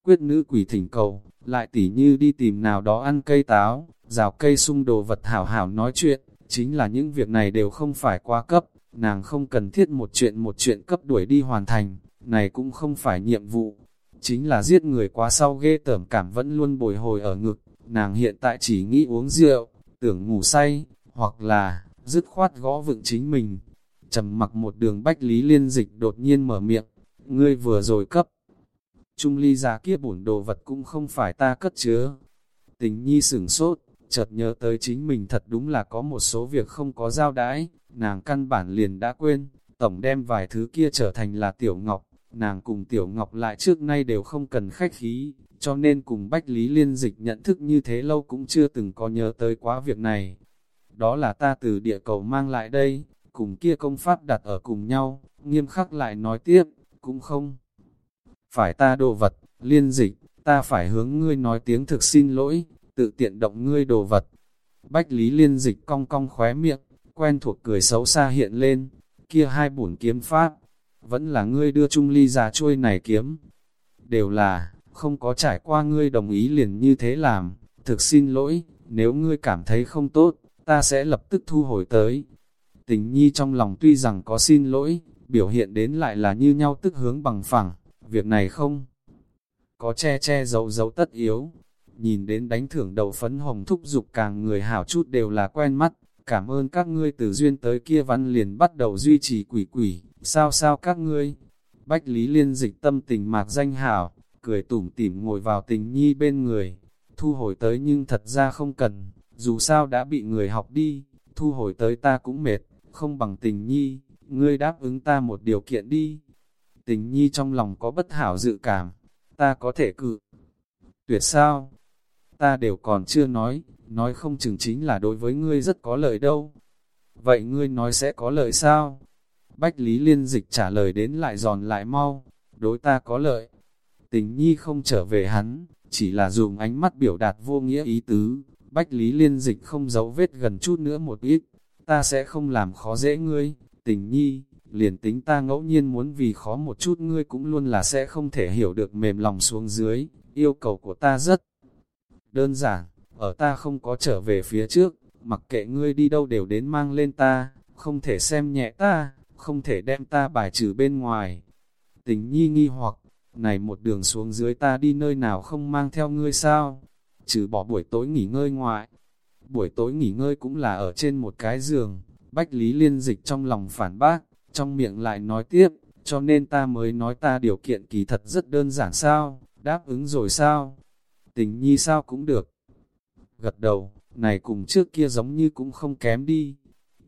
Quyết nữ quỷ thỉnh cầu, lại tỉ như đi tìm nào đó ăn cây táo, rào cây sung đồ vật hảo hảo nói chuyện, chính là những việc này đều không phải quá cấp, nàng không cần thiết một chuyện một chuyện cấp đuổi đi hoàn thành, này cũng không phải nhiệm vụ, chính là giết người quá sau ghê tởm cảm vẫn luôn bồi hồi ở ngực, nàng hiện tại chỉ nghĩ uống rượu, tưởng ngủ say, hoặc là, dứt khoát gõ vựng chính mình. trầm mặc một đường bách lý liên dịch đột nhiên mở miệng, ngươi vừa rồi cấp. Trung ly già kia bổn đồ vật cũng không phải ta cất chứa. Tình nhi sửng sốt, chợt nhớ tới chính mình thật đúng là có một số việc không có giao đãi, nàng căn bản liền đã quên, tổng đem vài thứ kia trở thành là tiểu ngọc, nàng cùng tiểu ngọc lại trước nay đều không cần khách khí, cho nên cùng Bách Lý Liên Dịch nhận thức như thế lâu cũng chưa từng có nhớ tới quá việc này. Đó là ta từ địa cầu mang lại đây, cùng kia công pháp đặt ở cùng nhau, nghiêm khắc lại nói tiếp, cũng không. Phải ta đồ vật, liên dịch, ta phải hướng ngươi nói tiếng thực xin lỗi, tự tiện động ngươi đồ vật. Bách Lý Liên Dịch cong cong khóe miệng, quen thuộc cười xấu xa hiện lên, kia hai bổn kiếm pháp, vẫn là ngươi đưa Trung Ly ra trôi này kiếm. Đều là, không có trải qua ngươi đồng ý liền như thế làm, thực xin lỗi, nếu ngươi cảm thấy không tốt, ta sẽ lập tức thu hồi tới. Tình nhi trong lòng tuy rằng có xin lỗi, biểu hiện đến lại là như nhau tức hướng bằng phẳng, việc này không có che che giấu giấu tất yếu. Nhìn đến đánh thưởng đầu phấn hồng thúc dục càng người hảo chút đều là quen mắt, cảm ơn các ngươi từ duyên tới kia văn liền bắt đầu duy trì quỷ quỷ, sao sao các ngươi. Bách Lý Liên dịch tâm tình mạc danh hảo, cười tủm tỉm ngồi vào tình nhi bên người, thu hồi tới nhưng thật ra không cần, dù sao đã bị người học đi, thu hồi tới ta cũng mệt, không bằng tình nhi, ngươi đáp ứng ta một điều kiện đi. Tình nhi trong lòng có bất hảo dự cảm, ta có thể cự. Tuyệt sao? Ta đều còn chưa nói, nói không chừng chính là đối với ngươi rất có lợi đâu. Vậy ngươi nói sẽ có lợi sao? Bách Lý Liên Dịch trả lời đến lại giòn lại mau, đối ta có lợi. Tình nhi không trở về hắn, chỉ là dùng ánh mắt biểu đạt vô nghĩa ý tứ. Bách Lý Liên Dịch không giấu vết gần chút nữa một ít, ta sẽ không làm khó dễ ngươi, tình nhi, liền tính ta ngẫu nhiên muốn vì khó một chút ngươi cũng luôn là sẽ không thể hiểu được mềm lòng xuống dưới, yêu cầu của ta rất đơn giản, ở ta không có trở về phía trước, mặc kệ ngươi đi đâu đều đến mang lên ta, không thể xem nhẹ ta, không thể đem ta bài trừ bên ngoài. Tình nhi nghi hoặc, này một đường xuống dưới ta đi nơi nào không mang theo ngươi sao? trừ bỏ buổi tối nghỉ ngơi ngoại. Buổi tối nghỉ ngơi cũng là ở trên một cái giường, Bách Lý Liên Dịch trong lòng phản bác, trong miệng lại nói tiếp, cho nên ta mới nói ta điều kiện kỳ thật rất đơn giản sao, đáp ứng rồi sao? Tình nhi sao cũng được. Gật đầu, này cùng trước kia giống như cũng không kém đi.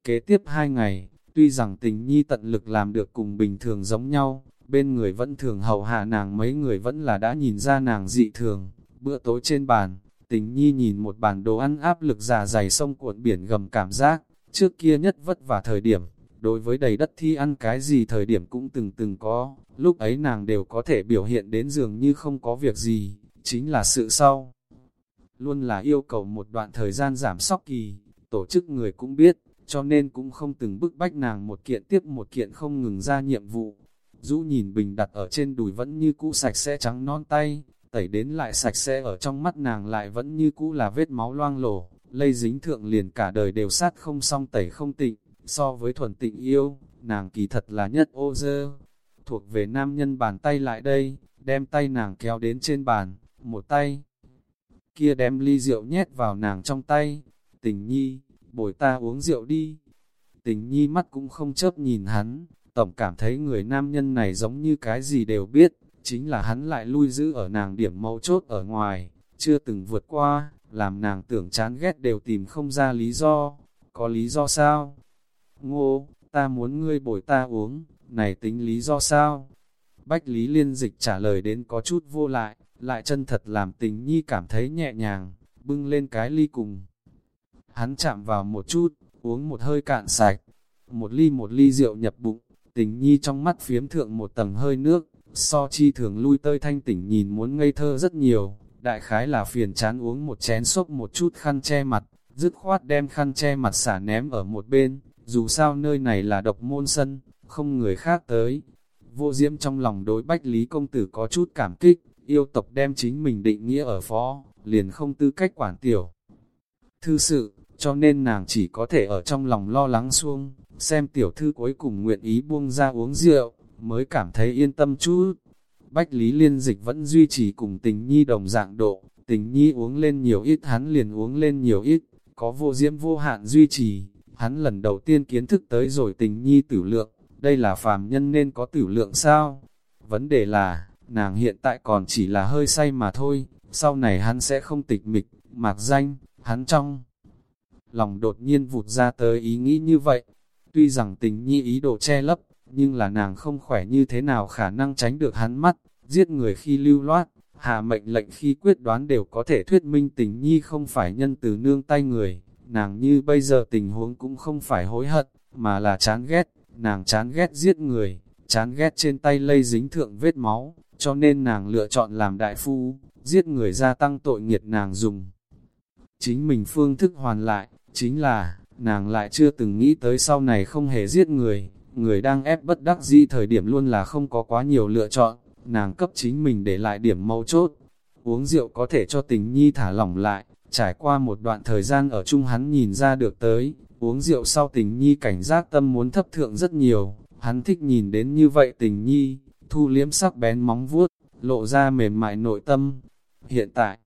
Kế tiếp hai ngày, tuy rằng tình nhi tận lực làm được cùng bình thường giống nhau, bên người vẫn thường hầu hạ nàng mấy người vẫn là đã nhìn ra nàng dị thường. Bữa tối trên bàn, tình nhi nhìn một bàn đồ ăn áp lực già dày sông cuộn biển gầm cảm giác, trước kia nhất vất vả thời điểm, đối với đầy đất thi ăn cái gì thời điểm cũng từng từng có, lúc ấy nàng đều có thể biểu hiện đến dường như không có việc gì, chính là sự sau. Luôn là yêu cầu một đoạn thời gian giảm sóc kỳ, tổ chức người cũng biết, cho nên cũng không từng bức bách nàng một kiện tiếp một kiện không ngừng ra nhiệm vụ. Dũ nhìn bình đặt ở trên đùi vẫn như cũ sạch sẽ trắng non tay, tẩy đến lại sạch sẽ ở trong mắt nàng lại vẫn như cũ là vết máu loang lổ, lây dính thượng liền cả đời đều sát không xong tẩy không tịnh, so với thuần tịnh yêu, nàng kỳ thật là nhất ô dơ. Thuộc về nam nhân bàn tay lại đây, đem tay nàng kéo đến trên bàn, một tay, kia đem ly rượu nhét vào nàng trong tay, tình nhi, bồi ta uống rượu đi. Tình nhi mắt cũng không chớp nhìn hắn, tổng cảm thấy người nam nhân này giống như cái gì đều biết, chính là hắn lại lui giữ ở nàng điểm mấu chốt ở ngoài, chưa từng vượt qua, làm nàng tưởng chán ghét đều tìm không ra lý do. Có lý do sao? Ngô, ta muốn ngươi bồi ta uống, này tính lý do sao? Bách Lý Liên Dịch trả lời đến có chút vô lại, lại chân thật làm tình nhi cảm thấy nhẹ nhàng, bưng lên cái ly cùng. Hắn chạm vào một chút, uống một hơi cạn sạch, một ly một ly rượu nhập bụng, tình nhi trong mắt phiếm thượng một tầng hơi nước, so chi thường lui tơi thanh tỉnh nhìn muốn ngây thơ rất nhiều, đại khái là phiền chán uống một chén xốp một chút khăn che mặt, dứt khoát đem khăn che mặt xả ném ở một bên, dù sao nơi này là độc môn sân, không người khác tới. Vô diễm trong lòng đối bách lý công tử có chút cảm kích, yêu tộc đem chính mình định nghĩa ở phó, liền không tư cách quản tiểu. Thư sự, cho nên nàng chỉ có thể ở trong lòng lo lắng xuông, xem tiểu thư cuối cùng nguyện ý buông ra uống rượu, mới cảm thấy yên tâm chút. Bách Lý Liên Dịch vẫn duy trì cùng tình nhi đồng dạng độ, tình nhi uống lên nhiều ít hắn liền uống lên nhiều ít, có vô diễm vô hạn duy trì, hắn lần đầu tiên kiến thức tới rồi tình nhi tử lượng, đây là phàm nhân nên có tử lượng sao? Vấn đề là, nàng hiện tại còn chỉ là hơi say mà thôi, sau này hắn sẽ không tịch mịch, mạc danh, hắn trong. Lòng đột nhiên vụt ra tới ý nghĩ như vậy, tuy rằng tình nhi ý đồ che lấp, nhưng là nàng không khỏe như thế nào khả năng tránh được hắn mắt, giết người khi lưu loát, hạ mệnh lệnh khi quyết đoán đều có thể thuyết minh tình nhi không phải nhân từ nương tay người, nàng như bây giờ tình huống cũng không phải hối hận, mà là chán ghét, nàng chán ghét giết người, chán ghét trên tay lây dính thượng vết máu, cho nên nàng lựa chọn làm đại phu, giết người gia tăng tội nghiệt nàng dùng. Chính mình phương thức hoàn lại, chính là, nàng lại chưa từng nghĩ tới sau này không hề giết người, người đang ép bất đắc dĩ thời điểm luôn là không có quá nhiều lựa chọn, nàng cấp chính mình để lại điểm mấu chốt. Uống rượu có thể cho tình nhi thả lỏng lại, trải qua một đoạn thời gian ở chung hắn nhìn ra được tới, uống rượu sau tình nhi cảnh giác tâm muốn thấp thượng rất nhiều, hắn thích nhìn đến như vậy tình nhi, thu liếm sắc bén móng vuốt, lộ ra mềm mại nội tâm. Hiện tại,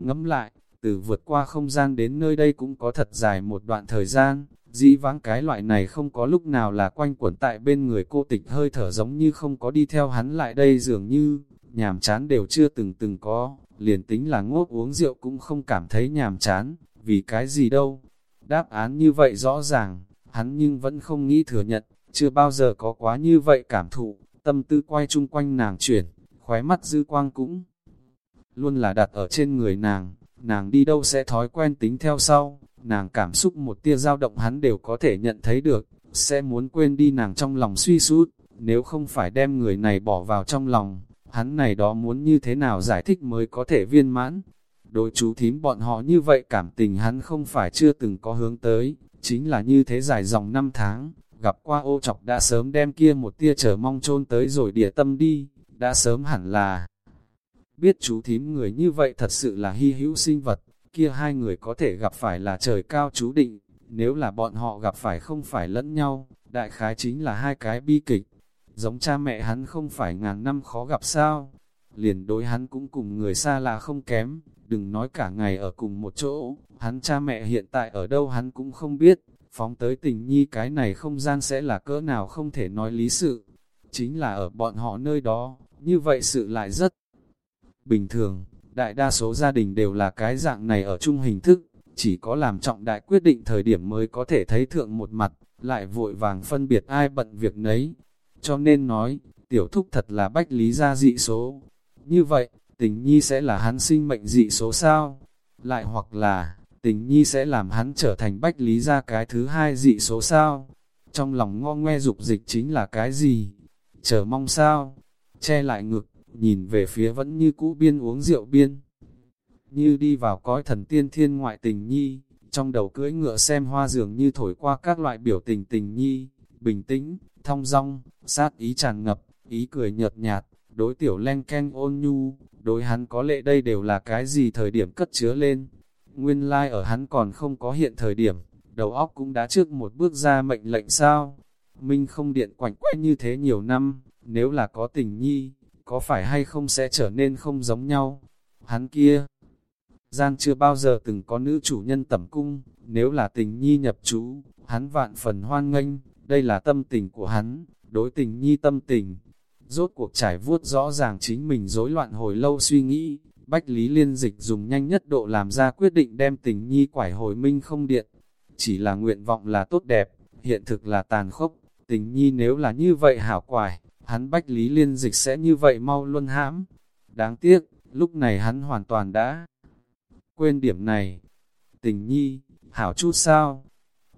ngẫm lại, từ vượt qua không gian đến nơi đây cũng có thật dài một đoạn thời gian, dĩ vãng cái loại này không có lúc nào là quanh quẩn tại bên người cô tịch hơi thở giống như không có đi theo hắn lại đây dường như, nhàm chán đều chưa từng từng có, liền tính là ngốc uống rượu cũng không cảm thấy nhàm chán, vì cái gì đâu. Đáp án như vậy rõ ràng, hắn nhưng vẫn không nghĩ thừa nhận, chưa bao giờ có quá như vậy cảm thụ, tâm tư quay chung quanh nàng chuyển, khóe mắt dư quang cũng luôn là đặt ở trên người nàng, nàng đi đâu sẽ thói quen tính theo sau, nàng cảm xúc một tia dao động hắn đều có thể nhận thấy được, sẽ muốn quên đi nàng trong lòng suy sút, nếu không phải đem người này bỏ vào trong lòng, hắn này đó muốn như thế nào giải thích mới có thể viên mãn. Đối chú thím bọn họ như vậy cảm tình hắn không phải chưa từng có hướng tới, chính là như thế dài dòng năm tháng, gặp qua ô chọc đã sớm đem kia một tia chờ mong chôn tới rồi địa tâm đi, đã sớm hẳn là biết chú thím người như vậy thật sự là hy hữu sinh vật, kia hai người có thể gặp phải là trời cao chú định, nếu là bọn họ gặp phải không phải lẫn nhau, đại khái chính là hai cái bi kịch. Giống cha mẹ hắn không phải ngàn năm khó gặp sao. liền đối hắn cũng cùng người xa lạ không kém, đừng nói cả ngày ở cùng một chỗ, hắn cha mẹ hiện tại ở đâu hắn cũng không biết, phóng tới tình nhi cái này không gian sẽ là cỡ nào không thể nói lý sự, chính là ở bọn họ nơi đó, như vậy sự lại rất bình thường, đại đa số gia đình đều là cái dạng này ở chung hình thức, chỉ có làm trọng đại quyết định thời điểm mới có thể thấy thượng một mặt, lại vội vàng phân biệt ai bận việc nấy. Cho nên nói, tiểu thúc thật là bách lý gia dị số. Như vậy, tình nhi sẽ là hắn sinh mệnh dị số sao? Lại hoặc là, tình nhi sẽ làm hắn trở thành bách lý gia cái thứ hai dị số sao? Trong lòng ngo ngoe dục dịch chính là cái gì? Chờ mong sao? Che lại ngực, nhìn về phía vẫn như cũ biên uống rượu biên. Như đi vào cõi thần tiên thiên ngoại tình nhi, trong đầu cưỡi ngựa xem hoa dường như thổi qua các loại biểu tình tình nhi, bình tĩnh, thong dong, sát ý tràn ngập, ý cười nhợt nhạt, đối tiểu len ken ôn nhu, đối hắn có lệ đây đều là cái gì thời điểm cất chứa lên. Nguyên lai like ở hắn còn không có hiện thời điểm, đầu óc cũng đã trước một bước ra mệnh lệnh sao. Minh không điện quảnh quay như thế nhiều năm, nếu là có tình nhi, có phải hay không sẽ trở nên không giống nhau. Hắn kia, gian chưa bao giờ từng có nữ chủ nhân tẩm cung, nếu là tình nhi nhập chú, hắn vạn phần hoan nghênh, đây là tâm tình của hắn, đối tình nhi tâm tình. Rốt cuộc trải vuốt rõ ràng chính mình rối loạn hồi lâu suy nghĩ, Bách Lý Liên Dịch dùng nhanh nhất độ làm ra quyết định đem tình nhi quải hồi minh không điện. Chỉ là nguyện vọng là tốt đẹp, hiện thực là tàn khốc, tình nhi nếu là như vậy hảo quải, hắn Bách Lý Liên Dịch sẽ như vậy mau luân hãm. Đáng tiếc, lúc này hắn hoàn toàn đã quên điểm này. Tình nhi, hảo chút sao?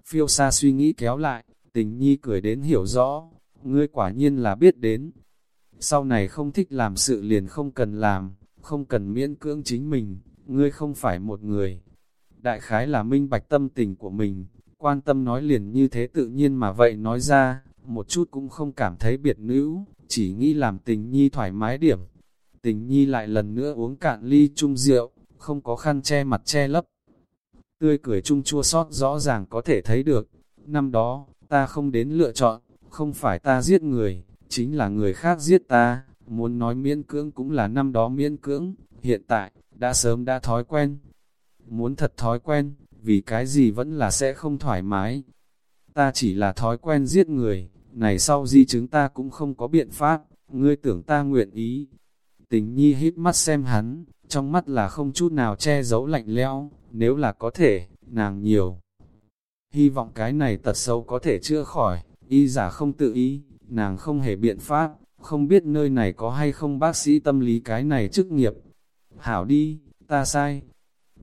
Phiêu xa suy nghĩ kéo lại, tình nhi cười đến hiểu rõ, ngươi quả nhiên là biết đến. Sau này không thích làm sự liền không cần làm, không cần miễn cưỡng chính mình, ngươi không phải một người. Đại khái là minh bạch tâm tình của mình, quan tâm nói liền như thế tự nhiên mà vậy nói ra, một chút cũng không cảm thấy biệt nữ, chỉ nghĩ làm tình nhi thoải mái điểm. Tình nhi lại lần nữa uống cạn ly chung rượu, không có khăn che mặt che lấp. Tươi cười chung chua sót rõ ràng có thể thấy được, năm đó, ta không đến lựa chọn, không phải ta giết người, chính là người khác giết ta, muốn nói miễn cưỡng cũng là năm đó miễn cưỡng, hiện tại, đã sớm đã thói quen. Muốn thật thói quen, vì cái gì vẫn là sẽ không thoải mái. Ta chỉ là thói quen giết người, này sau di chứng ta cũng không có biện pháp, ngươi tưởng ta nguyện ý. Tình nhi hít mắt xem hắn, trong mắt là không chút nào che giấu lạnh lẽo, nếu là có thể, nàng nhiều. Hy vọng cái này tật sâu có thể chữa khỏi, y giả không tự ý, nàng không hề biện pháp, không biết nơi này có hay không bác sĩ tâm lý cái này chức nghiệp. Hảo đi, ta sai.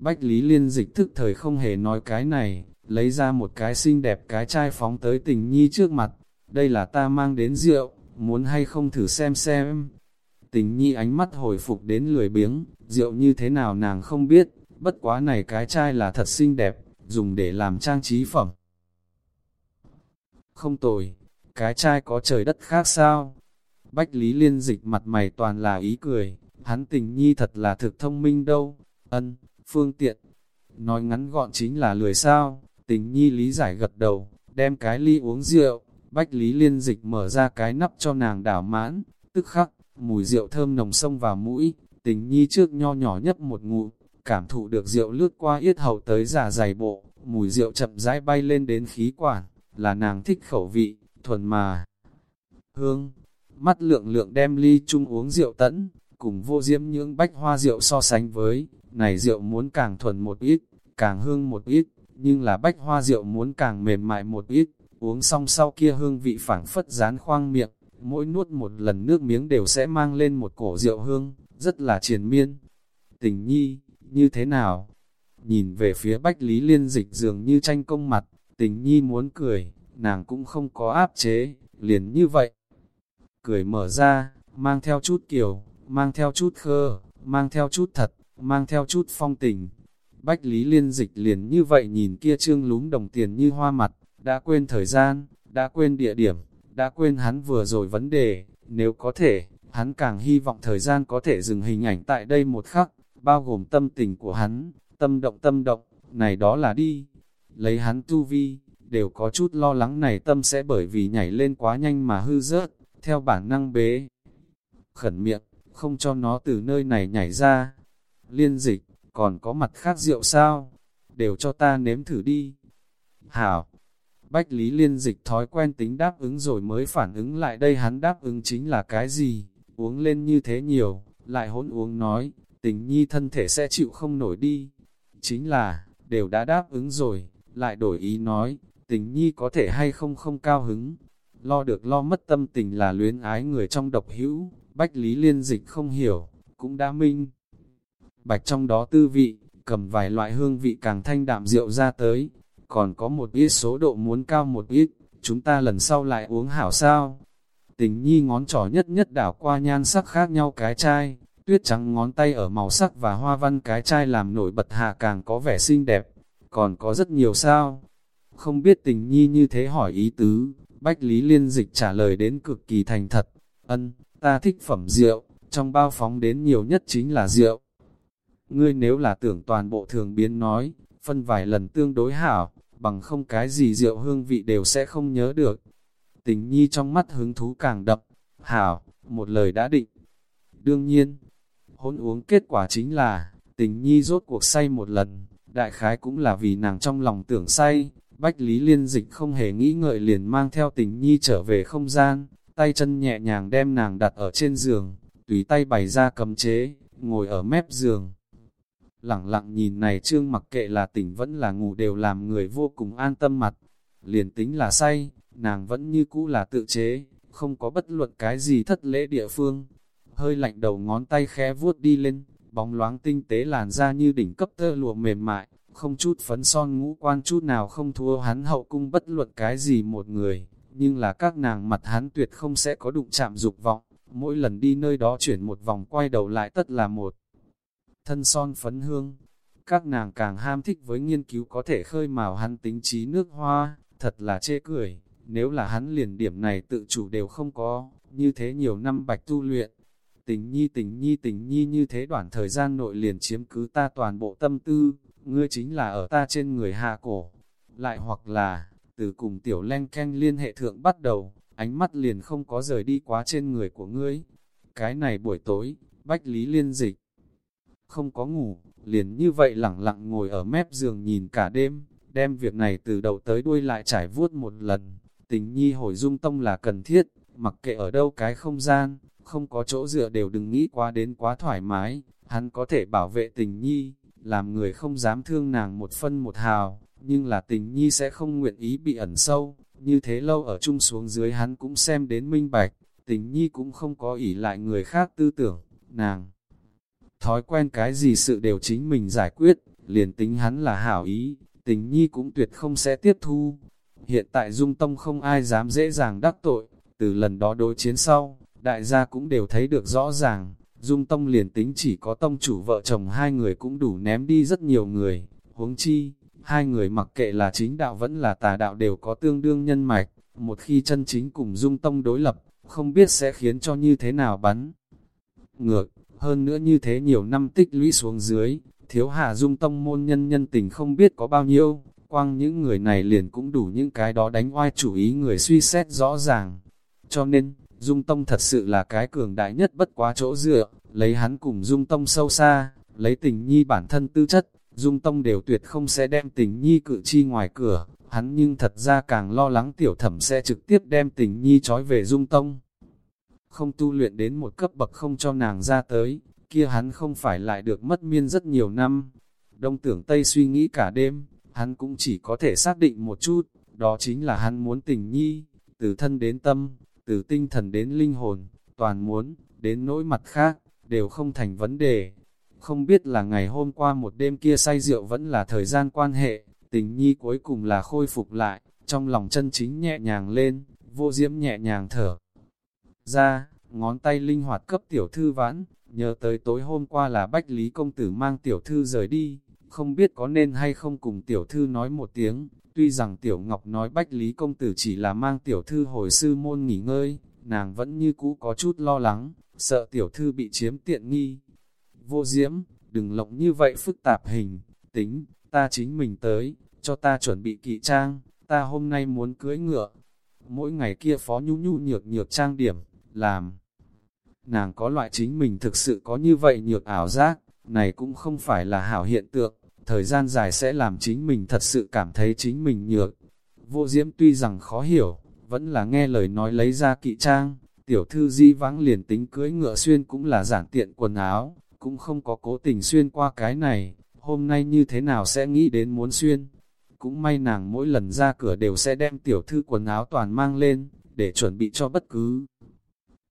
Bách Lý Liên dịch thức thời không hề nói cái này, lấy ra một cái xinh đẹp cái chai phóng tới tình nhi trước mặt. Đây là ta mang đến rượu, muốn hay không thử xem xem. Tình nhi ánh mắt hồi phục đến lười biếng, rượu như thế nào nàng không biết, bất quá này cái chai là thật xinh đẹp, dùng để làm trang trí phẩm. Không tồi, cái chai có trời đất khác sao? Bách Lý Liên dịch mặt mày toàn là ý cười, hắn tình nhi thật là thực thông minh đâu, ân, phương tiện. Nói ngắn gọn chính là lười sao, tình nhi lý giải gật đầu, đem cái ly uống rượu, Bách Lý Liên dịch mở ra cái nắp cho nàng đảo mãn, tức khắc, mùi rượu thơm nồng sông vào mũi, tình nhi trước nho nhỏ nhấp một ngụm, cảm thụ được rượu lướt qua yết hầu tới giả dày bộ, mùi rượu chậm rãi bay lên đến khí quản, là nàng thích khẩu vị, thuần mà. Hương, mắt lượng lượng đem ly chung uống rượu tẫn, cùng vô diễm những bách hoa rượu so sánh với, này rượu muốn càng thuần một ít, càng hương một ít, nhưng là bách hoa rượu muốn càng mềm mại một ít, uống xong sau kia hương vị phảng phất dán khoang miệng, mỗi nuốt một lần nước miếng đều sẽ mang lên một cổ rượu hương, rất là triền miên. Tình nhi, như thế nào? Nhìn về phía Bách Lý Liên dịch dường như tranh công mặt, tình nhi muốn cười, nàng cũng không có áp chế, liền như vậy. Cười mở ra, mang theo chút kiều, mang theo chút khơ, mang theo chút thật, mang theo chút phong tình. Bách Lý Liên dịch liền như vậy nhìn kia trương lúm đồng tiền như hoa mặt, đã quên thời gian, đã quên địa điểm, đã quên hắn vừa rồi vấn đề, nếu có thể, hắn càng hy vọng thời gian có thể dừng hình ảnh tại đây một khắc, bao gồm tâm tình của hắn, tâm động tâm động, này đó là đi. Lấy hắn tu vi, đều có chút lo lắng này tâm sẽ bởi vì nhảy lên quá nhanh mà hư rớt, theo bản năng bế. Khẩn miệng, không cho nó từ nơi này nhảy ra. Liên dịch, còn có mặt khác rượu sao? Đều cho ta nếm thử đi. Hảo, Bách Lý Liên dịch thói quen tính đáp ứng rồi mới phản ứng lại đây hắn đáp ứng chính là cái gì, uống lên như thế nhiều, lại hỗn uống nói, tình nhi thân thể sẽ chịu không nổi đi. Chính là, đều đã đáp ứng rồi, lại đổi ý nói, tình nhi có thể hay không không cao hứng. Lo được lo mất tâm tình là luyến ái người trong độc hữu, Bách Lý Liên dịch không hiểu, cũng đã minh. Bạch trong đó tư vị, cầm vài loại hương vị càng thanh đạm rượu ra tới, còn có một ít số độ muốn cao một ít, chúng ta lần sau lại uống hảo sao. Tình nhi ngón trỏ nhất nhất đảo qua nhan sắc khác nhau cái chai, tuyết trắng ngón tay ở màu sắc và hoa văn cái chai làm nổi bật hạ càng có vẻ xinh đẹp, còn có rất nhiều sao. Không biết tình nhi như thế hỏi ý tứ, Bách Lý Liên Dịch trả lời đến cực kỳ thành thật, ân, ta thích phẩm rượu, trong bao phóng đến nhiều nhất chính là rượu. Ngươi nếu là tưởng toàn bộ thường biến nói, phân vài lần tương đối hảo, bằng không cái gì rượu hương vị đều sẽ không nhớ được. Tình nhi trong mắt hứng thú càng đậm, hảo, một lời đã định. Đương nhiên, hôn uống kết quả chính là, tình nhi rốt cuộc say một lần, đại khái cũng là vì nàng trong lòng tưởng say, Bách Lý Liên Dịch không hề nghĩ ngợi liền mang theo tình nhi trở về không gian, tay chân nhẹ nhàng đem nàng đặt ở trên giường, tùy tay bày ra cầm chế, ngồi ở mép giường lặng lặng nhìn này trương mặc kệ là tỉnh vẫn là ngủ đều làm người vô cùng an tâm mặt. Liền tính là say, nàng vẫn như cũ là tự chế, không có bất luận cái gì thất lễ địa phương. Hơi lạnh đầu ngón tay khẽ vuốt đi lên, bóng loáng tinh tế làn da như đỉnh cấp tơ lụa mềm mại, không chút phấn son ngũ quan chút nào không thua hắn hậu cung bất luận cái gì một người, nhưng là các nàng mặt hắn tuyệt không sẽ có đụng chạm dục vọng, mỗi lần đi nơi đó chuyển một vòng quay đầu lại tất là một thân son phấn hương. Các nàng càng ham thích với nghiên cứu có thể khơi mào hắn tính trí nước hoa, thật là chê cười, nếu là hắn liền điểm này tự chủ đều không có, như thế nhiều năm bạch tu luyện. Tình nhi tình nhi tình nhi như thế đoạn thời gian nội liền chiếm cứ ta toàn bộ tâm tư, ngươi chính là ở ta trên người hạ cổ. Lại hoặc là, từ cùng tiểu len ken liên hệ thượng bắt đầu, ánh mắt liền không có rời đi quá trên người của ngươi. Cái này buổi tối, Bách Lý liên dịch, không có ngủ, liền như vậy lẳng lặng ngồi ở mép giường nhìn cả đêm, đem việc này từ đầu tới đuôi lại trải vuốt một lần. Tình nhi hồi dung tông là cần thiết, mặc kệ ở đâu cái không gian, không có chỗ dựa đều đừng nghĩ quá đến quá thoải mái, hắn có thể bảo vệ tình nhi, làm người không dám thương nàng một phân một hào, nhưng là tình nhi sẽ không nguyện ý bị ẩn sâu, như thế lâu ở chung xuống dưới hắn cũng xem đến minh bạch, tình nhi cũng không có ỷ lại người khác tư tưởng, nàng. Thói quen cái gì sự đều chính mình giải quyết, liền tính hắn là hảo ý, tình nhi cũng tuyệt không sẽ tiếp thu. Hiện tại dung tông không ai dám dễ dàng đắc tội, từ lần đó đối chiến sau, đại gia cũng đều thấy được rõ ràng, dung tông liền tính chỉ có tông chủ vợ chồng hai người cũng đủ ném đi rất nhiều người, huống chi, hai người mặc kệ là chính đạo vẫn là tà đạo đều có tương đương nhân mạch, một khi chân chính cùng dung tông đối lập, không biết sẽ khiến cho như thế nào bắn. Ngược, hơn nữa như thế nhiều năm tích lũy xuống dưới, thiếu hạ dung tông môn nhân nhân tình không biết có bao nhiêu, quang những người này liền cũng đủ những cái đó đánh oai chủ ý người suy xét rõ ràng. Cho nên, dung tông thật sự là cái cường đại nhất bất quá chỗ dựa, lấy hắn cùng dung tông sâu xa, lấy tình nhi bản thân tư chất, dung tông đều tuyệt không sẽ đem tình nhi cự chi ngoài cửa, hắn nhưng thật ra càng lo lắng tiểu thẩm sẽ trực tiếp đem tình nhi trói về dung tông không tu luyện đến một cấp bậc không cho nàng ra tới, kia hắn không phải lại được mất miên rất nhiều năm. Đông tưởng Tây suy nghĩ cả đêm, hắn cũng chỉ có thể xác định một chút, đó chính là hắn muốn tình nhi, từ thân đến tâm, từ tinh thần đến linh hồn, toàn muốn, đến nỗi mặt khác, đều không thành vấn đề. Không biết là ngày hôm qua một đêm kia say rượu vẫn là thời gian quan hệ, tình nhi cuối cùng là khôi phục lại, trong lòng chân chính nhẹ nhàng lên, vô diễm nhẹ nhàng thở ra, ngón tay linh hoạt cấp tiểu thư vãn, nhớ tới tối hôm qua là Bách Lý Công Tử mang tiểu thư rời đi, không biết có nên hay không cùng tiểu thư nói một tiếng, tuy rằng tiểu ngọc nói Bách Lý Công Tử chỉ là mang tiểu thư hồi sư môn nghỉ ngơi, nàng vẫn như cũ có chút lo lắng, sợ tiểu thư bị chiếm tiện nghi. Vô diễm, đừng lộng như vậy phức tạp hình, tính, ta chính mình tới, cho ta chuẩn bị kỵ trang, ta hôm nay muốn cưới ngựa. Mỗi ngày kia phó nhu nhu nhược nhược trang điểm, làm nàng có loại chính mình thực sự có như vậy nhược ảo giác, này cũng không phải là hảo hiện tượng, thời gian dài sẽ làm chính mình thật sự cảm thấy chính mình nhược. Vô diễm tuy rằng khó hiểu, vẫn là nghe lời nói lấy ra kỵ trang, tiểu thư di vãng liền tính cưới ngựa xuyên cũng là giản tiện quần áo, cũng không có cố tình xuyên qua cái này, hôm nay như thế nào sẽ nghĩ đến muốn xuyên. Cũng may nàng mỗi lần ra cửa đều sẽ đem tiểu thư quần áo toàn mang lên, để chuẩn bị cho bất cứ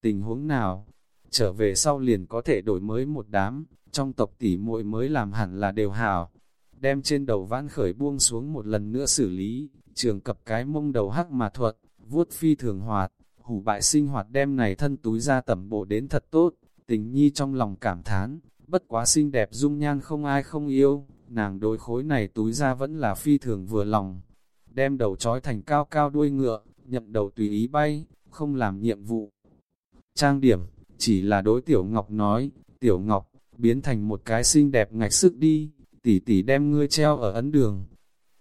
tình huống nào. Trở về sau liền có thể đổi mới một đám, trong tộc tỷ muội mới làm hẳn là đều hảo. Đem trên đầu vãn khởi buông xuống một lần nữa xử lý, trường cập cái mông đầu hắc mà thuật, vuốt phi thường hoạt, hủ bại sinh hoạt đem này thân túi ra tẩm bộ đến thật tốt, tình nhi trong lòng cảm thán, bất quá xinh đẹp dung nhan không ai không yêu, nàng đôi khối này túi ra vẫn là phi thường vừa lòng. Đem đầu trói thành cao cao đuôi ngựa, nhậm đầu tùy ý bay, không làm nhiệm vụ. Trang điểm, chỉ là đối tiểu ngọc nói, tiểu ngọc, biến thành một cái xinh đẹp ngạch sức đi, tỷ tỷ đem ngươi treo ở ấn đường.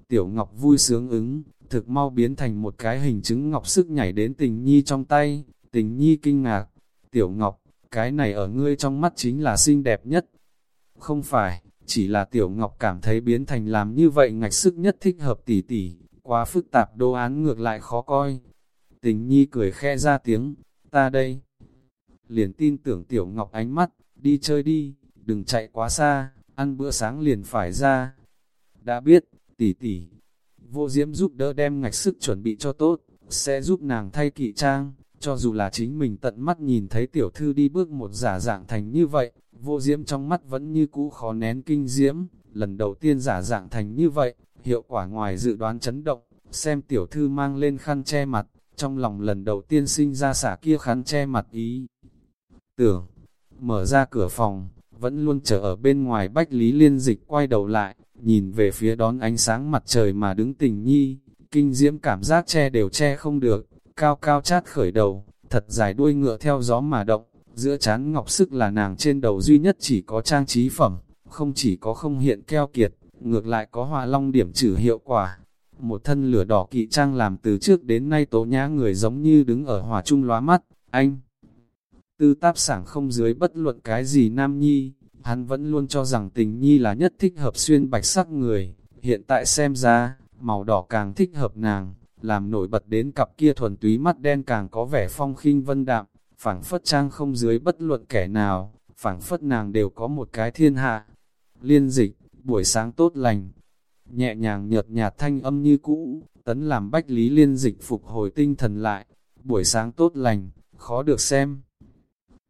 Tiểu ngọc vui sướng ứng, thực mau biến thành một cái hình chứng ngọc sức nhảy đến tình nhi trong tay, tình nhi kinh ngạc, tiểu ngọc, cái này ở ngươi trong mắt chính là xinh đẹp nhất. Không phải, chỉ là tiểu ngọc cảm thấy biến thành làm như vậy ngạch sức nhất thích hợp tỷ tỷ, quá phức tạp đồ án ngược lại khó coi. Tình nhi cười khe ra tiếng, ta đây. Liền tin tưởng tiểu ngọc ánh mắt, đi chơi đi, đừng chạy quá xa, ăn bữa sáng liền phải ra. Đã biết, tỷ tỷ, vô diễm giúp đỡ đem ngạch sức chuẩn bị cho tốt, sẽ giúp nàng thay kỵ trang, cho dù là chính mình tận mắt nhìn thấy tiểu thư đi bước một giả dạng thành như vậy, vô diễm trong mắt vẫn như cũ khó nén kinh diễm, lần đầu tiên giả dạng thành như vậy, hiệu quả ngoài dự đoán chấn động, xem tiểu thư mang lên khăn che mặt, trong lòng lần đầu tiên sinh ra xả kia khăn che mặt ý. Tưởng, mở ra cửa phòng, vẫn luôn chờ ở bên ngoài Bách Lý Liên Dịch quay đầu lại, nhìn về phía đón ánh sáng mặt trời mà đứng tình nhi, kinh diễm cảm giác che đều che không được, cao cao chát khởi đầu, thật dài đuôi ngựa theo gió mà động, giữa chán ngọc sức là nàng trên đầu duy nhất chỉ có trang trí phẩm, không chỉ có không hiện keo kiệt, ngược lại có hòa long điểm trừ hiệu quả. Một thân lửa đỏ kỵ trang làm từ trước đến nay tố nhã người giống như đứng ở hòa trung lóa mắt, anh. Tư táp sảng không dưới bất luận cái gì nam nhi, hắn vẫn luôn cho rằng tình nhi là nhất thích hợp xuyên bạch sắc người, hiện tại xem ra, màu đỏ càng thích hợp nàng, làm nổi bật đến cặp kia thuần túy mắt đen càng có vẻ phong khinh vân đạm, phảng phất trang không dưới bất luận kẻ nào, phảng phất nàng đều có một cái thiên hạ. Liên dịch, buổi sáng tốt lành, nhẹ nhàng nhợt nhạt thanh âm như cũ, tấn làm bách lý liên dịch phục hồi tinh thần lại, buổi sáng tốt lành, khó được xem.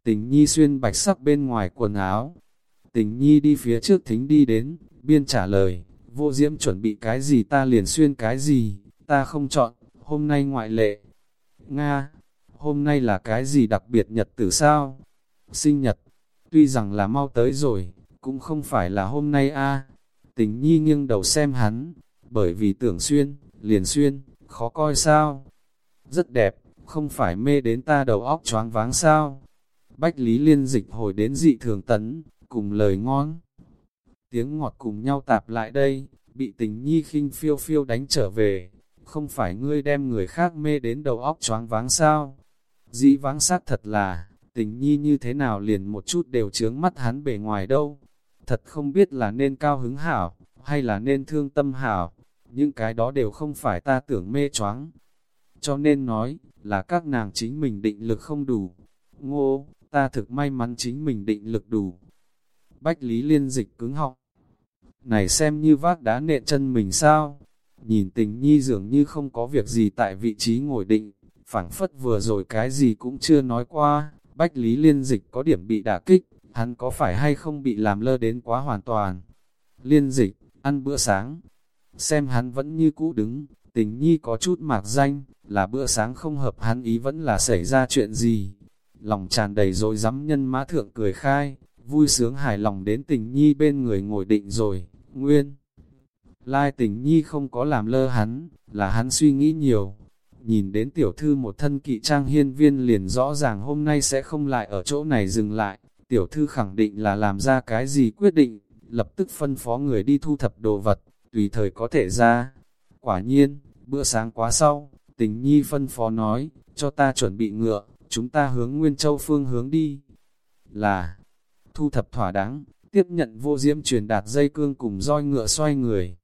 Tình nhi xuyên bạch sắc bên ngoài quần áo, tình nhi đi phía trước thính đi đến, biên trả lời, vô diễm chuẩn bị cái gì ta liền xuyên cái gì, ta không chọn, hôm nay ngoại lệ. Nga, hôm nay là cái gì đặc biệt nhật tử sao? Sinh nhật, tuy rằng là mau tới rồi, cũng không phải là hôm nay a. Tình nhi nghiêng đầu xem hắn, bởi vì tưởng xuyên, liền xuyên, khó coi sao? Rất đẹp, không phải mê đến ta đầu óc choáng váng sao? Bách Lý Liên dịch hồi đến dị thường tấn, cùng lời ngon. Tiếng ngọt cùng nhau tạp lại đây, bị tình nhi khinh phiêu phiêu đánh trở về. Không phải ngươi đem người khác mê đến đầu óc choáng váng sao? Dĩ váng sát thật là, tình nhi như thế nào liền một chút đều chướng mắt hắn bề ngoài đâu. Thật không biết là nên cao hứng hảo, hay là nên thương tâm hảo. Những cái đó đều không phải ta tưởng mê choáng. Cho nên nói, là các nàng chính mình định lực không đủ. Ngô, ta thực may mắn chính mình định lực đủ. Bách Lý Liên dịch cứng họng. Này xem như vác đá nện chân mình sao? Nhìn tình nhi dường như không có việc gì tại vị trí ngồi định, phảng phất vừa rồi cái gì cũng chưa nói qua. Bách Lý Liên dịch có điểm bị đả kích, hắn có phải hay không bị làm lơ đến quá hoàn toàn. Liên dịch, ăn bữa sáng. Xem hắn vẫn như cũ đứng, tình nhi có chút mạc danh, là bữa sáng không hợp hắn ý vẫn là xảy ra chuyện gì lòng tràn đầy rồi dám nhân mã thượng cười khai, vui sướng hài lòng đến tình nhi bên người ngồi định rồi, nguyên. Lai tình nhi không có làm lơ hắn, là hắn suy nghĩ nhiều. Nhìn đến tiểu thư một thân kỵ trang hiên viên liền rõ ràng hôm nay sẽ không lại ở chỗ này dừng lại. Tiểu thư khẳng định là làm ra cái gì quyết định, lập tức phân phó người đi thu thập đồ vật, tùy thời có thể ra. Quả nhiên, bữa sáng quá sau, tình nhi phân phó nói, cho ta chuẩn bị ngựa, chúng ta hướng Nguyên Châu phương hướng đi, là thu thập thỏa đáng, tiếp nhận vô diễm truyền đạt dây cương cùng roi ngựa xoay người.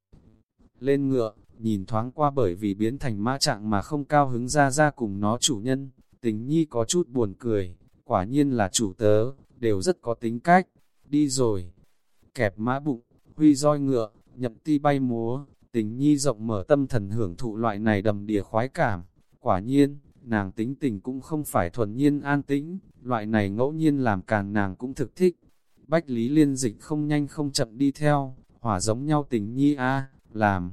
Lên ngựa, nhìn thoáng qua bởi vì biến thành mã trạng mà không cao hứng ra ra cùng nó chủ nhân, tình nhi có chút buồn cười, quả nhiên là chủ tớ, đều rất có tính cách, đi rồi. Kẹp mã bụng, huy roi ngựa, nhậm ti bay múa, tình nhi rộng mở tâm thần hưởng thụ loại này đầm đìa khoái cảm, quả nhiên, nàng tính tình cũng không phải thuần nhiên an tĩnh, loại này ngẫu nhiên làm càng nàng cũng thực thích. Bách Lý Liên Dịch không nhanh không chậm đi theo, hỏa giống nhau tình nhi a làm.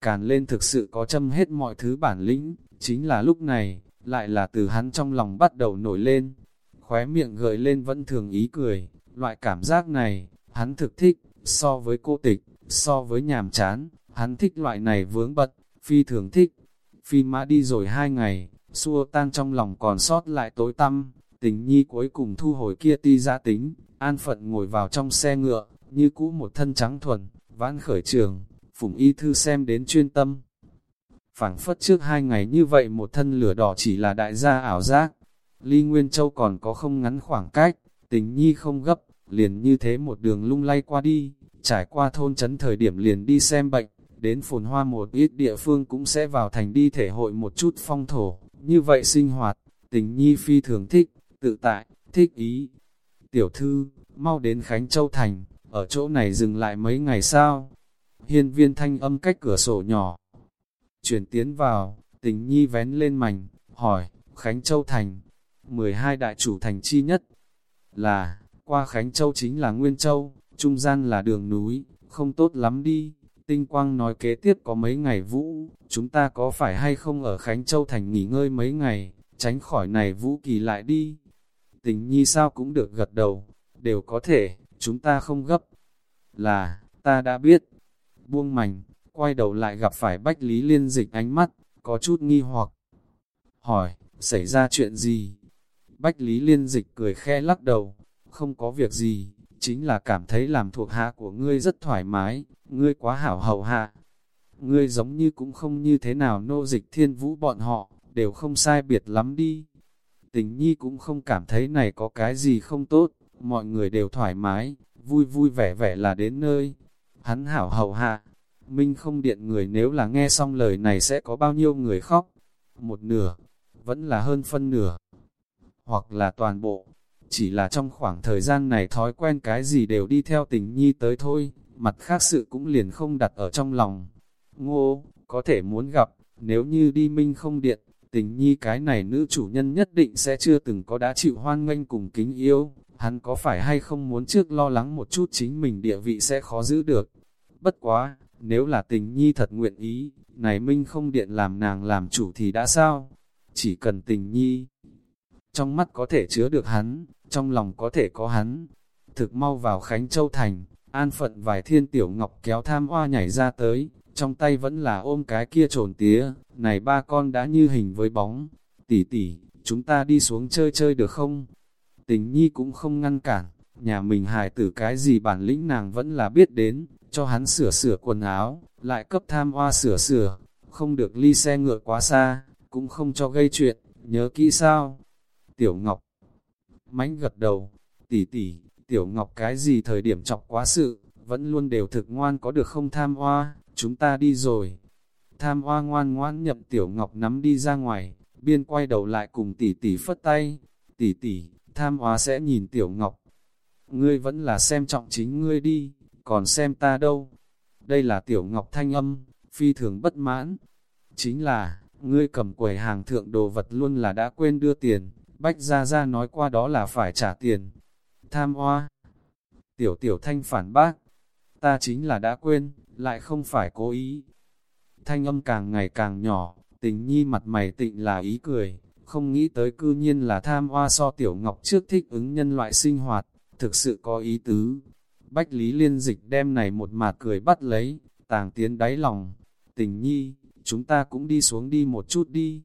Càn lên thực sự có châm hết mọi thứ bản lĩnh, chính là lúc này, lại là từ hắn trong lòng bắt đầu nổi lên. Khóe miệng gợi lên vẫn thường ý cười, loại cảm giác này, hắn thực thích, so với cô tịch, so với nhàm chán, hắn thích loại này vướng bật, phi thường thích. Phi mã đi rồi hai ngày, xua tan trong lòng còn sót lại tối tăm, tình nhi cuối cùng thu hồi kia ti ra tính, an phận ngồi vào trong xe ngựa, như cũ một thân trắng thuần, vãn khởi trường, phùng y thư xem đến chuyên tâm. phảng phất trước hai ngày như vậy một thân lửa đỏ chỉ là đại gia ảo giác, ly Nguyên Châu còn có không ngắn khoảng cách, tình nhi không gấp, liền như thế một đường lung lay qua đi, trải qua thôn trấn thời điểm liền đi xem bệnh, đến phồn hoa một ít địa phương cũng sẽ vào thành đi thể hội một chút phong thổ, như vậy sinh hoạt, tình nhi phi thường thích, tự tại, thích ý. Tiểu thư, mau đến Khánh Châu Thành, ở chỗ này dừng lại mấy ngày sao? Hiên viên thanh âm cách cửa sổ nhỏ. Chuyển tiến vào, tình nhi vén lên mảnh, hỏi, Khánh Châu Thành, 12 đại chủ thành chi nhất, là, qua Khánh Châu chính là Nguyên Châu, trung gian là đường núi, không tốt lắm đi. Tinh Quang nói kế tiếp có mấy ngày vũ, chúng ta có phải hay không ở Khánh Châu Thành nghỉ ngơi mấy ngày, tránh khỏi này vũ kỳ lại đi. Tình nhi sao cũng được gật đầu, đều có thể, chúng ta không gấp. Là, ta đã biết. Buông mảnh, quay đầu lại gặp phải Bách Lý Liên dịch ánh mắt, có chút nghi hoặc. Hỏi, xảy ra chuyện gì? Bách Lý Liên dịch cười khe lắc đầu, không có việc gì, chính là cảm thấy làm thuộc hạ của ngươi rất thoải mái, ngươi quá hảo hậu hạ. Ngươi giống như cũng không như thế nào nô dịch thiên vũ bọn họ, đều không sai biệt lắm đi. Tình nhi cũng không cảm thấy này có cái gì không tốt, mọi người đều thoải mái, vui vui vẻ vẻ là đến nơi. Hắn hảo hậu hạ, minh không điện người nếu là nghe xong lời này sẽ có bao nhiêu người khóc. Một nửa, vẫn là hơn phân nửa, hoặc là toàn bộ. Chỉ là trong khoảng thời gian này thói quen cái gì đều đi theo tình nhi tới thôi, mặt khác sự cũng liền không đặt ở trong lòng. Ngô, có thể muốn gặp, nếu như đi minh không điện, tình nhi cái này nữ chủ nhân nhất định sẽ chưa từng có đã chịu hoan nghênh cùng kính yêu, hắn có phải hay không muốn trước lo lắng một chút chính mình địa vị sẽ khó giữ được. Bất quá, nếu là tình nhi thật nguyện ý, này minh không điện làm nàng làm chủ thì đã sao? Chỉ cần tình nhi, trong mắt có thể chứa được hắn, trong lòng có thể có hắn. Thực mau vào Khánh Châu Thành, an phận vài thiên tiểu ngọc kéo tham hoa nhảy ra tới, trong tay vẫn là ôm cái kia trồn tía, này ba con đã như hình với bóng. Tỷ tỷ, chúng ta đi xuống chơi chơi được không? Tình nhi cũng không ngăn cản, nhà mình hài tử cái gì bản lĩnh nàng vẫn là biết đến, cho hắn sửa sửa quần áo, lại cấp tham hoa sửa sửa, không được ly xe ngựa quá xa, cũng không cho gây chuyện, nhớ kỹ sao? Tiểu Ngọc mánh gật đầu, tỷ tỷ, Tiểu Ngọc cái gì thời điểm chọc quá sự, vẫn luôn đều thực ngoan có được không tham hoa, chúng ta đi rồi. Tham hoa ngoan ngoan nhậm Tiểu Ngọc nắm đi ra ngoài, biên quay đầu lại cùng tỷ tỷ phất tay, tỷ tỷ, tham hoa sẽ nhìn Tiểu Ngọc. Ngươi vẫn là xem trọng chính ngươi đi, còn xem ta đâu. Đây là Tiểu Ngọc thanh âm, phi thường bất mãn. Chính là, ngươi cầm quầy hàng thượng đồ vật luôn là đã quên đưa tiền, Bách Gia Gia nói qua đó là phải trả tiền. Tham hoa. Tiểu tiểu thanh phản bác. Ta chính là đã quên, lại không phải cố ý. Thanh âm càng ngày càng nhỏ, tình nhi mặt mày tịnh là ý cười, không nghĩ tới cư nhiên là tham hoa so tiểu ngọc trước thích ứng nhân loại sinh hoạt, thực sự có ý tứ. Bách Lý Liên Dịch đem này một mạt cười bắt lấy, tàng tiến đáy lòng. Tình nhi, chúng ta cũng đi xuống đi một chút đi.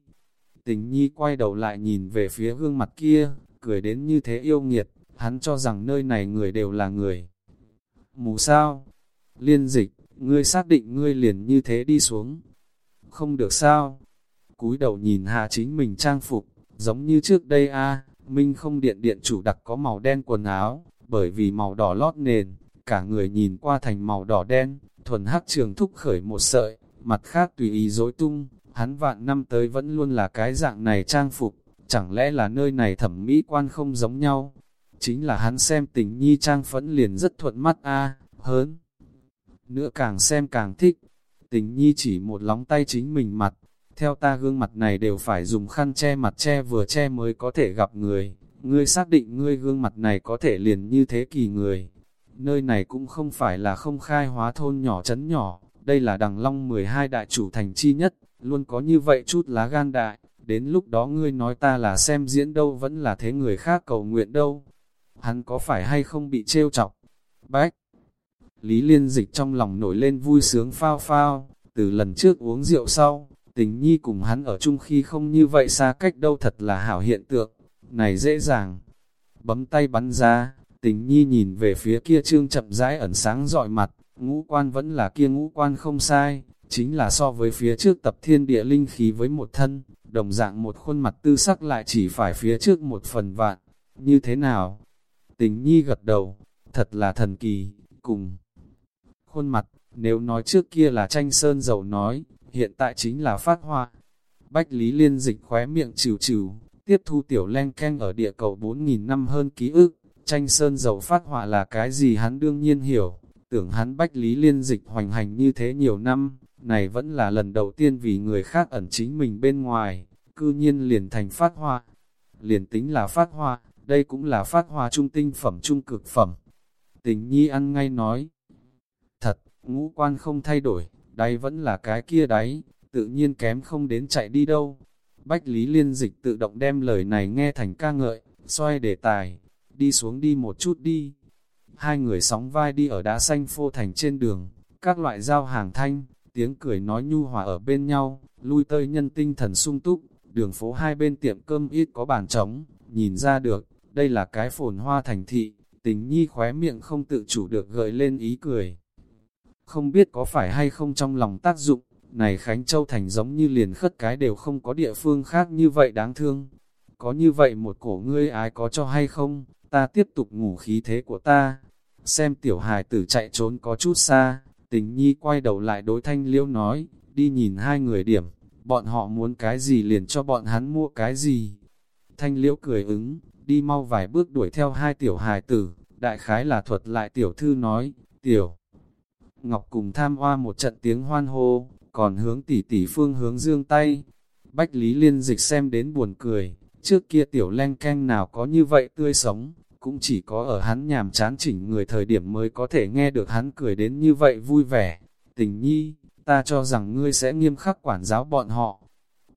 Tình nhi quay đầu lại nhìn về phía gương mặt kia, cười đến như thế yêu nghiệt, hắn cho rằng nơi này người đều là người. Mù sao? Liên dịch, ngươi xác định ngươi liền như thế đi xuống. Không được sao? Cúi đầu nhìn hạ chính mình trang phục, giống như trước đây a Minh không điện điện chủ đặc có màu đen quần áo, bởi vì màu đỏ lót nền, cả người nhìn qua thành màu đỏ đen, thuần hắc trường thúc khởi một sợi, mặt khác tùy ý dối tung, hắn vạn năm tới vẫn luôn là cái dạng này trang phục, chẳng lẽ là nơi này thẩm mỹ quan không giống nhau? Chính là hắn xem tình nhi trang phẫn liền rất thuận mắt a hớn. Nữa càng xem càng thích, tình nhi chỉ một lóng tay chính mình mặt, theo ta gương mặt này đều phải dùng khăn che mặt che vừa che mới có thể gặp người, ngươi xác định ngươi gương mặt này có thể liền như thế kỳ người. Nơi này cũng không phải là không khai hóa thôn nhỏ chấn nhỏ, đây là đằng long 12 đại chủ thành chi nhất, luôn có như vậy chút lá gan đại, đến lúc đó ngươi nói ta là xem diễn đâu vẫn là thế người khác cầu nguyện đâu. Hắn có phải hay không bị trêu chọc? Bách! Lý liên dịch trong lòng nổi lên vui sướng phao phao, từ lần trước uống rượu sau, tình nhi cùng hắn ở chung khi không như vậy xa cách đâu thật là hảo hiện tượng, này dễ dàng. Bấm tay bắn ra, tình nhi nhìn về phía kia trương chậm rãi ẩn sáng dọi mặt, ngũ quan vẫn là kia ngũ quan không sai, chính là so với phía trước tập thiên địa linh khí với một thân, đồng dạng một khuôn mặt tư sắc lại chỉ phải phía trước một phần vạn, như thế nào? Tình nhi gật đầu, thật là thần kỳ, cùng khuôn mặt, nếu nói trước kia là tranh sơn dầu nói, hiện tại chính là phát hoa. Bách Lý Liên dịch khóe miệng trừ trừ, tiếp thu tiểu len keng ở địa cầu 4.000 năm hơn ký ức, tranh sơn dầu phát họa là cái gì hắn đương nhiên hiểu, tưởng hắn Bách Lý Liên dịch hoành hành như thế nhiều năm, này vẫn là lần đầu tiên vì người khác ẩn chính mình bên ngoài, cư nhiên liền thành phát hoa. Liền tính là phát hoa, đây cũng là phát hoa trung tinh phẩm trung cực phẩm. Tình nhi ăn ngay nói, thật, ngũ quan không thay đổi, đáy vẫn là cái kia đáy, tự nhiên kém không đến chạy đi đâu. Bách Lý Liên Dịch tự động đem lời này nghe thành ca ngợi, xoay đề tài, đi xuống đi một chút đi. Hai người sóng vai đi ở đá xanh phô thành trên đường, các loại giao hàng thanh, tiếng cười nói nhu hòa ở bên nhau, lui tơi nhân tinh thần sung túc, đường phố hai bên tiệm cơm ít có bàn trống, nhìn ra được, đây là cái phồn hoa thành thị, tình nhi khóe miệng không tự chủ được gợi lên ý cười. Không biết có phải hay không trong lòng tác dụng, này Khánh Châu Thành giống như liền khất cái đều không có địa phương khác như vậy đáng thương. Có như vậy một cổ ngươi ái có cho hay không, ta tiếp tục ngủ khí thế của ta. Xem tiểu hài tử chạy trốn có chút xa, tình nhi quay đầu lại đối thanh liễu nói, đi nhìn hai người điểm, bọn họ muốn cái gì liền cho bọn hắn mua cái gì. Thanh liễu cười ứng, đi mau vài bước đuổi theo hai tiểu hài tử, đại khái là thuật lại tiểu thư nói, tiểu. Ngọc cùng tham hoa một trận tiếng hoan hô, còn hướng tỷ tỷ phương hướng dương tay. Bách Lý Liên dịch xem đến buồn cười, trước kia tiểu len canh nào có như vậy tươi sống, cũng chỉ có ở hắn nhàm chán chỉnh người thời điểm mới có thể nghe được hắn cười đến như vậy vui vẻ. Tình nhi, ta cho rằng ngươi sẽ nghiêm khắc quản giáo bọn họ.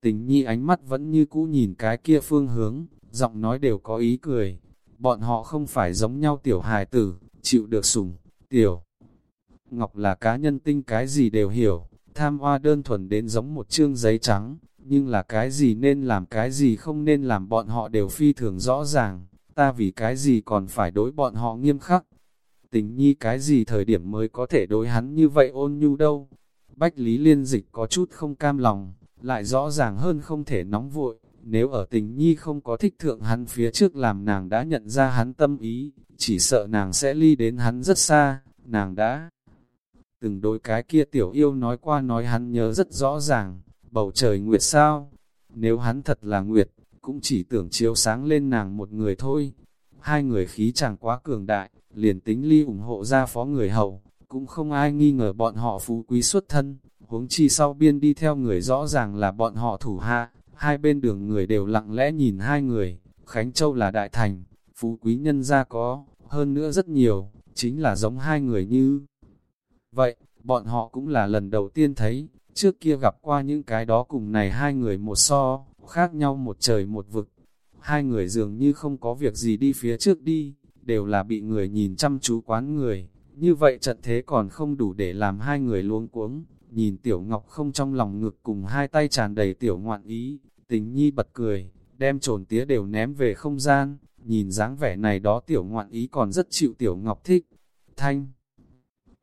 Tình nhi ánh mắt vẫn như cũ nhìn cái kia phương hướng, giọng nói đều có ý cười. Bọn họ không phải giống nhau tiểu hài tử, chịu được sủng, tiểu. Ngọc là cá nhân tinh cái gì đều hiểu, tham hoa đơn thuần đến giống một chương giấy trắng, nhưng là cái gì nên làm cái gì không nên làm bọn họ đều phi thường rõ ràng, ta vì cái gì còn phải đối bọn họ nghiêm khắc. Tình nhi cái gì thời điểm mới có thể đối hắn như vậy ôn nhu đâu. Bách Lý Liên Dịch có chút không cam lòng, lại rõ ràng hơn không thể nóng vội. Nếu ở tình nhi không có thích thượng hắn phía trước làm nàng đã nhận ra hắn tâm ý, chỉ sợ nàng sẽ ly đến hắn rất xa, nàng đã từng đôi cái kia tiểu yêu nói qua nói hắn nhớ rất rõ ràng, bầu trời nguyệt sao, nếu hắn thật là nguyệt, cũng chỉ tưởng chiếu sáng lên nàng một người thôi. Hai người khí chẳng quá cường đại, liền tính ly ủng hộ ra phó người hầu, cũng không ai nghi ngờ bọn họ phú quý xuất thân, huống chi sau biên đi theo người rõ ràng là bọn họ thủ hạ, hai bên đường người đều lặng lẽ nhìn hai người, Khánh Châu là đại thành, phú quý nhân gia có, hơn nữa rất nhiều, chính là giống hai người như. Vậy, bọn họ cũng là lần đầu tiên thấy, trước kia gặp qua những cái đó cùng này hai người một so, khác nhau một trời một vực. Hai người dường như không có việc gì đi phía trước đi, đều là bị người nhìn chăm chú quán người. Như vậy trận thế còn không đủ để làm hai người luống cuống. Nhìn Tiểu Ngọc không trong lòng ngực cùng hai tay tràn đầy Tiểu ngoạn ý, tình nhi bật cười, đem trồn tía đều ném về không gian. Nhìn dáng vẻ này đó Tiểu ngoạn ý còn rất chịu Tiểu Ngọc thích. Thanh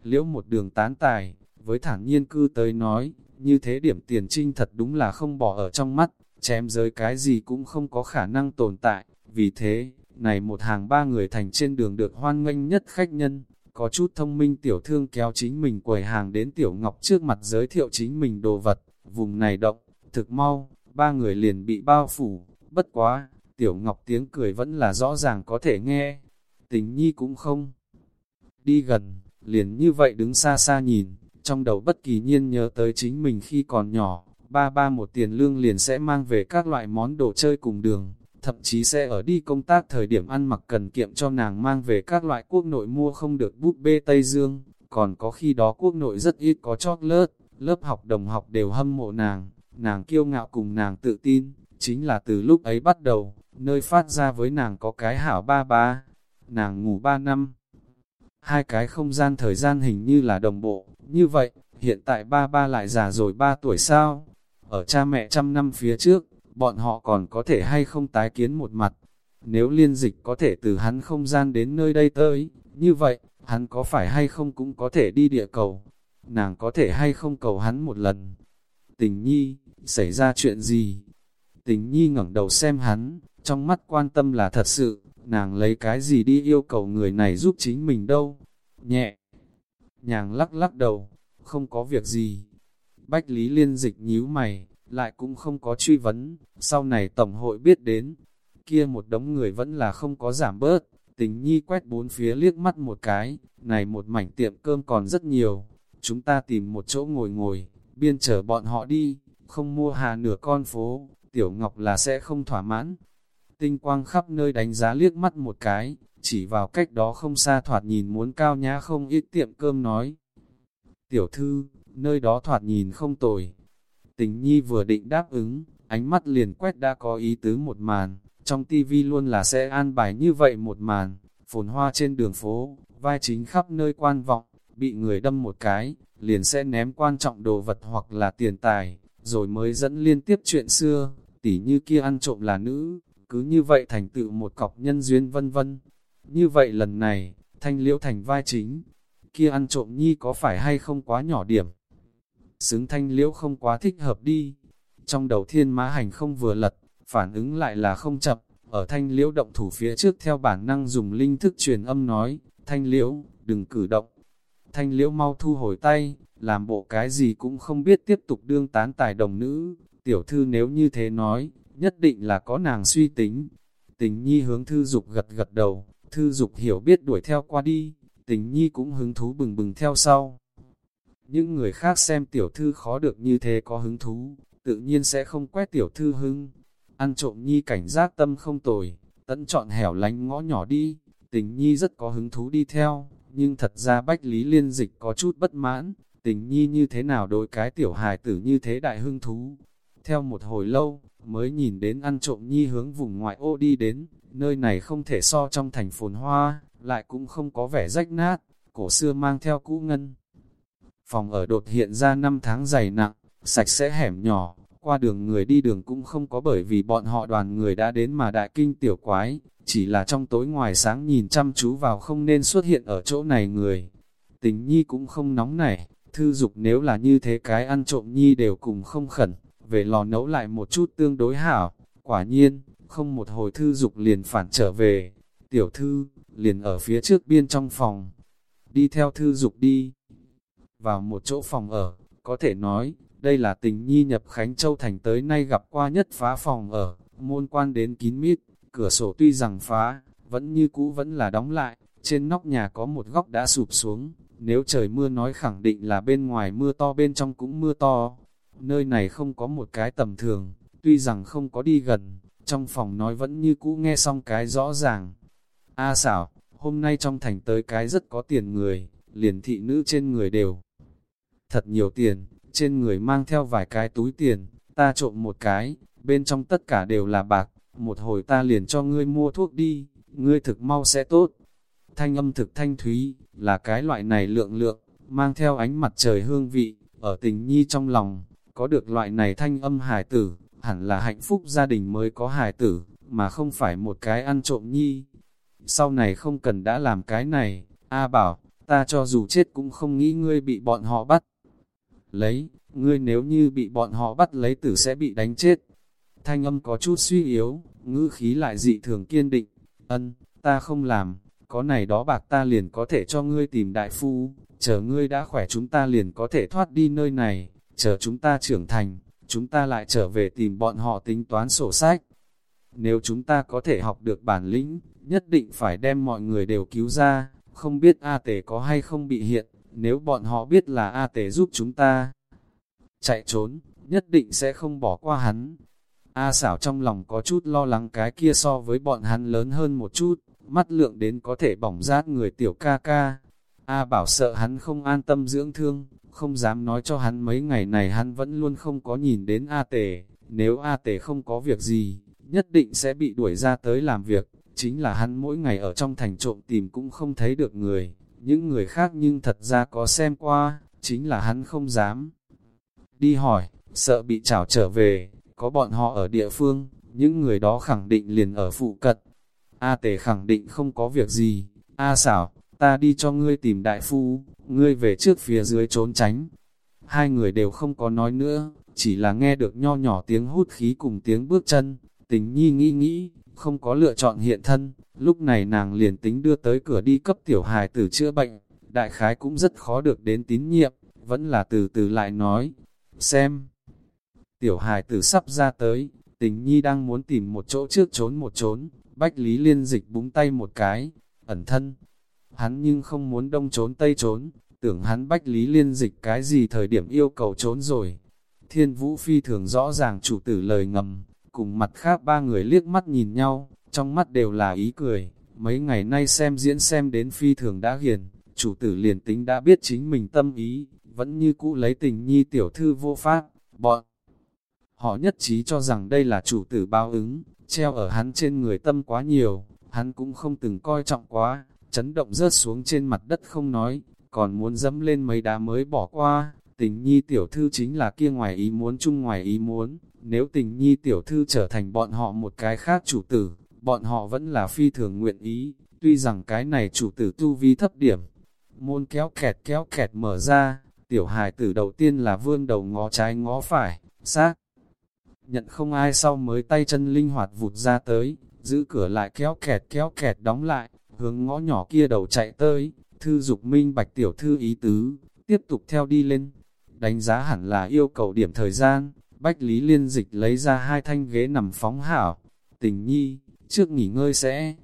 liễu một đường tán tài, với thản nhiên cư tới nói, như thế điểm tiền trinh thật đúng là không bỏ ở trong mắt, chém giới cái gì cũng không có khả năng tồn tại, Vì thế, này một hàng ba người thành trên đường được hoan nghênh nhất khách nhân, có chút thông minh tiểu thương kéo chính mình quầy hàng đến tiểu ngọc trước mặt giới thiệu chính mình đồ vật, vùng này động, thực mau, ba người liền bị bao phủ, bất quá, tiểu ngọc tiếng cười vẫn là rõ ràng có thể nghe, tình nhi cũng không. Đi gần, liền như vậy đứng xa xa nhìn, trong đầu bất kỳ nhiên nhớ tới chính mình khi còn nhỏ, ba ba một tiền lương liền sẽ mang về các loại món đồ chơi cùng đường, thậm chí sẽ ở đi công tác thời điểm ăn mặc cần kiệm cho nàng mang về các loại quốc nội mua không được bút bê Tây Dương, còn có khi đó quốc nội rất ít có chót lớt, lớp học đồng học đều hâm mộ nàng, nàng kiêu ngạo cùng nàng tự tin, chính là từ lúc ấy bắt đầu, nơi phát ra với nàng có cái hảo ba ba, nàng ngủ ba năm. Hai cái không gian thời gian hình như là đồng bộ, như vậy, hiện tại ba ba lại già rồi ba tuổi sao? Ở cha mẹ trăm năm phía trước, bọn họ còn có thể hay không tái kiến một mặt. Nếu liên dịch có thể từ hắn không gian đến nơi đây tới, như vậy, hắn có phải hay không cũng có thể đi địa cầu. Nàng có thể hay không cầu hắn một lần. Tình nhi, xảy ra chuyện gì? Tình nhi ngẩng đầu xem hắn, trong mắt quan tâm là thật sự, nàng lấy cái gì đi yêu cầu người này giúp chính mình đâu. Nhẹ, nhàng lắc lắc đầu, không có việc gì. Bách Lý liên dịch nhíu mày, lại cũng không có truy vấn, sau này Tổng hội biết đến, kia một đống người vẫn là không có giảm bớt, tình nhi quét bốn phía liếc mắt một cái, này một mảnh tiệm cơm còn rất nhiều, chúng ta tìm một chỗ ngồi ngồi, biên chở bọn họ đi, không mua hà nửa con phố, tiểu ngọc là sẽ không thỏa mãn. Tinh quang khắp nơi đánh giá liếc mắt một cái, chỉ vào cách đó không xa thoạt nhìn muốn cao nhã không ít tiệm cơm nói. Tiểu thư, nơi đó thoạt nhìn không tồi, Tình nhi vừa định đáp ứng, ánh mắt liền quét đã có ý tứ một màn, trong tivi luôn là sẽ an bài như vậy một màn, phồn hoa trên đường phố, vai chính khắp nơi quan vọng, bị người đâm một cái, liền sẽ ném quan trọng đồ vật hoặc là tiền tài, rồi mới dẫn liên tiếp chuyện xưa, tỉ như kia ăn trộm là nữ, cứ như vậy thành tựu một cọc nhân duyên vân vân. Như vậy lần này, thanh liễu thành vai chính, kia ăn trộm nhi có phải hay không quá nhỏ điểm, xứng thanh liễu không quá thích hợp đi. Trong đầu thiên mã hành không vừa lật, phản ứng lại là không chậm, ở thanh liễu động thủ phía trước theo bản năng dùng linh thức truyền âm nói, thanh liễu, đừng cử động. Thanh liễu mau thu hồi tay, làm bộ cái gì cũng không biết tiếp tục đương tán tài đồng nữ, tiểu thư nếu như thế nói, nhất định là có nàng suy tính. Tình nhi hướng thư dục gật gật đầu, thư dục hiểu biết đuổi theo qua đi, tình nhi cũng hứng thú bừng bừng theo sau. Những người khác xem tiểu thư khó được như thế có hứng thú, tự nhiên sẽ không quét tiểu thư hưng. Ăn trộm nhi cảnh giác tâm không tồi, tận chọn hẻo lánh ngõ nhỏ đi, tình nhi rất có hứng thú đi theo, nhưng thật ra bách lý liên dịch có chút bất mãn, tình nhi như thế nào đối cái tiểu hài tử như thế đại hưng thú. Theo một hồi lâu, mới nhìn đến ăn trộm nhi hướng vùng ngoại ô đi đến, nơi này không thể so trong thành phồn hoa, lại cũng không có vẻ rách nát, cổ xưa mang theo cũ ngân. Phòng ở đột hiện ra năm tháng dày nặng, sạch sẽ hẻm nhỏ, qua đường người đi đường cũng không có bởi vì bọn họ đoàn người đã đến mà đại kinh tiểu quái, chỉ là trong tối ngoài sáng nhìn chăm chú vào không nên xuất hiện ở chỗ này người. Tình nhi cũng không nóng nảy, thư dục nếu là như thế cái ăn trộm nhi đều cùng không khẩn, về lò nấu lại một chút tương đối hảo, quả nhiên, không một hồi thư dục liền phản trở về, tiểu thư, liền ở phía trước biên trong phòng, đi theo thư dục đi vào một chỗ phòng ở, có thể nói, đây là tình nhi nhập Khánh Châu Thành tới nay gặp qua nhất phá phòng ở, môn quan đến kín mít, cửa sổ tuy rằng phá, vẫn như cũ vẫn là đóng lại, trên nóc nhà có một góc đã sụp xuống, nếu trời mưa nói khẳng định là bên ngoài mưa to bên trong cũng mưa to, nơi này không có một cái tầm thường, tuy rằng không có đi gần, trong phòng nói vẫn như cũ nghe xong cái rõ ràng. A xảo, hôm nay trong thành tới cái rất có tiền người, liền thị nữ trên người đều thật nhiều tiền, trên người mang theo vài cái túi tiền, ta trộm một cái, bên trong tất cả đều là bạc, một hồi ta liền cho ngươi mua thuốc đi, ngươi thực mau sẽ tốt. Thanh âm thực thanh thúy, là cái loại này lượng lượng, mang theo ánh mặt trời hương vị, ở tình nhi trong lòng, có được loại này thanh âm hài tử, hẳn là hạnh phúc gia đình mới có hài tử, mà không phải một cái ăn trộm nhi. Sau này không cần đã làm cái này, A bảo, ta cho dù chết cũng không nghĩ ngươi bị bọn họ bắt lấy, ngươi nếu như bị bọn họ bắt lấy tử sẽ bị đánh chết. thanh âm có chút suy yếu, ngữ khí lại dị thường kiên định, ân, ta không làm, có này đó bạc ta liền có thể cho ngươi tìm đại phu, chờ ngươi đã khỏe chúng ta liền có thể thoát đi nơi này, chờ chúng ta trưởng thành, chúng ta lại trở về tìm bọn họ tính toán sổ sách. Nếu chúng ta có thể học được bản lĩnh, nhất định phải đem mọi người đều cứu ra, không biết A Tề có hay không bị hiện, nếu bọn họ biết là A Tề giúp chúng ta chạy trốn, nhất định sẽ không bỏ qua hắn. A xảo trong lòng có chút lo lắng cái kia so với bọn hắn lớn hơn một chút, mắt lượng đến có thể bỏng rát người tiểu ca ca. A bảo sợ hắn không an tâm dưỡng thương, không dám nói cho hắn mấy ngày này hắn vẫn luôn không có nhìn đến A tề, nếu A tề không có việc gì, nhất định sẽ bị đuổi ra tới làm việc, chính là hắn mỗi ngày ở trong thành trộm tìm cũng không thấy được người, những người khác nhưng thật ra có xem qua, chính là hắn không dám. Đi hỏi, sợ bị trảo trở về, có bọn họ ở địa phương, những người đó khẳng định liền ở phụ cận. A tề khẳng định không có việc gì, A xảo, ta đi cho ngươi tìm đại phu, ngươi về trước phía dưới trốn tránh. Hai người đều không có nói nữa, chỉ là nghe được nho nhỏ tiếng hút khí cùng tiếng bước chân, tình nhi nghĩ nghĩ, không có lựa chọn hiện thân, lúc này nàng liền tính đưa tới cửa đi cấp tiểu hài tử chữa bệnh, đại khái cũng rất khó được đến tín nhiệm, vẫn là từ từ lại nói, xem. Tiểu hài tử sắp ra tới, tình nhi đang muốn tìm một chỗ trước trốn một trốn, bách lý liên dịch búng tay một cái, ẩn thân. Hắn nhưng không muốn đông trốn tây trốn, tưởng hắn bách lý liên dịch cái gì thời điểm yêu cầu trốn rồi. Thiên vũ phi thường rõ ràng chủ tử lời ngầm, cùng mặt khác ba người liếc mắt nhìn nhau, trong mắt đều là ý cười. Mấy ngày nay xem diễn xem đến phi thường đã hiền, chủ tử liền tính đã biết chính mình tâm ý, vẫn như cũ lấy tình nhi tiểu thư vô pháp, bọn. Họ nhất trí cho rằng đây là chủ tử bao ứng, treo ở hắn trên người tâm quá nhiều, hắn cũng không từng coi trọng quá, chấn động rớt xuống trên mặt đất không nói, còn muốn dẫm lên mấy đá mới bỏ qua, tình nhi tiểu thư chính là kia ngoài ý muốn chung ngoài ý muốn, nếu tình nhi tiểu thư trở thành bọn họ một cái khác chủ tử, bọn họ vẫn là phi thường nguyện ý, tuy rằng cái này chủ tử tu vi thấp điểm. Môn kéo kẹt kéo kẹt mở ra, tiểu hài tử đầu tiên là vươn đầu ngó trái ngó phải, xác. Nhận không ai sau mới tay chân linh hoạt vụt ra tới, giữ cửa lại kéo kẹt kéo kẹt đóng lại, hướng ngõ nhỏ kia đầu chạy tới, thư dục minh bạch tiểu thư ý tứ, tiếp tục theo đi lên. Đánh giá hẳn là yêu cầu điểm thời gian, Bách Lý Liên Dịch lấy ra hai thanh ghế nằm phóng hảo. Tình nhi, trước nghỉ ngơi sẽ.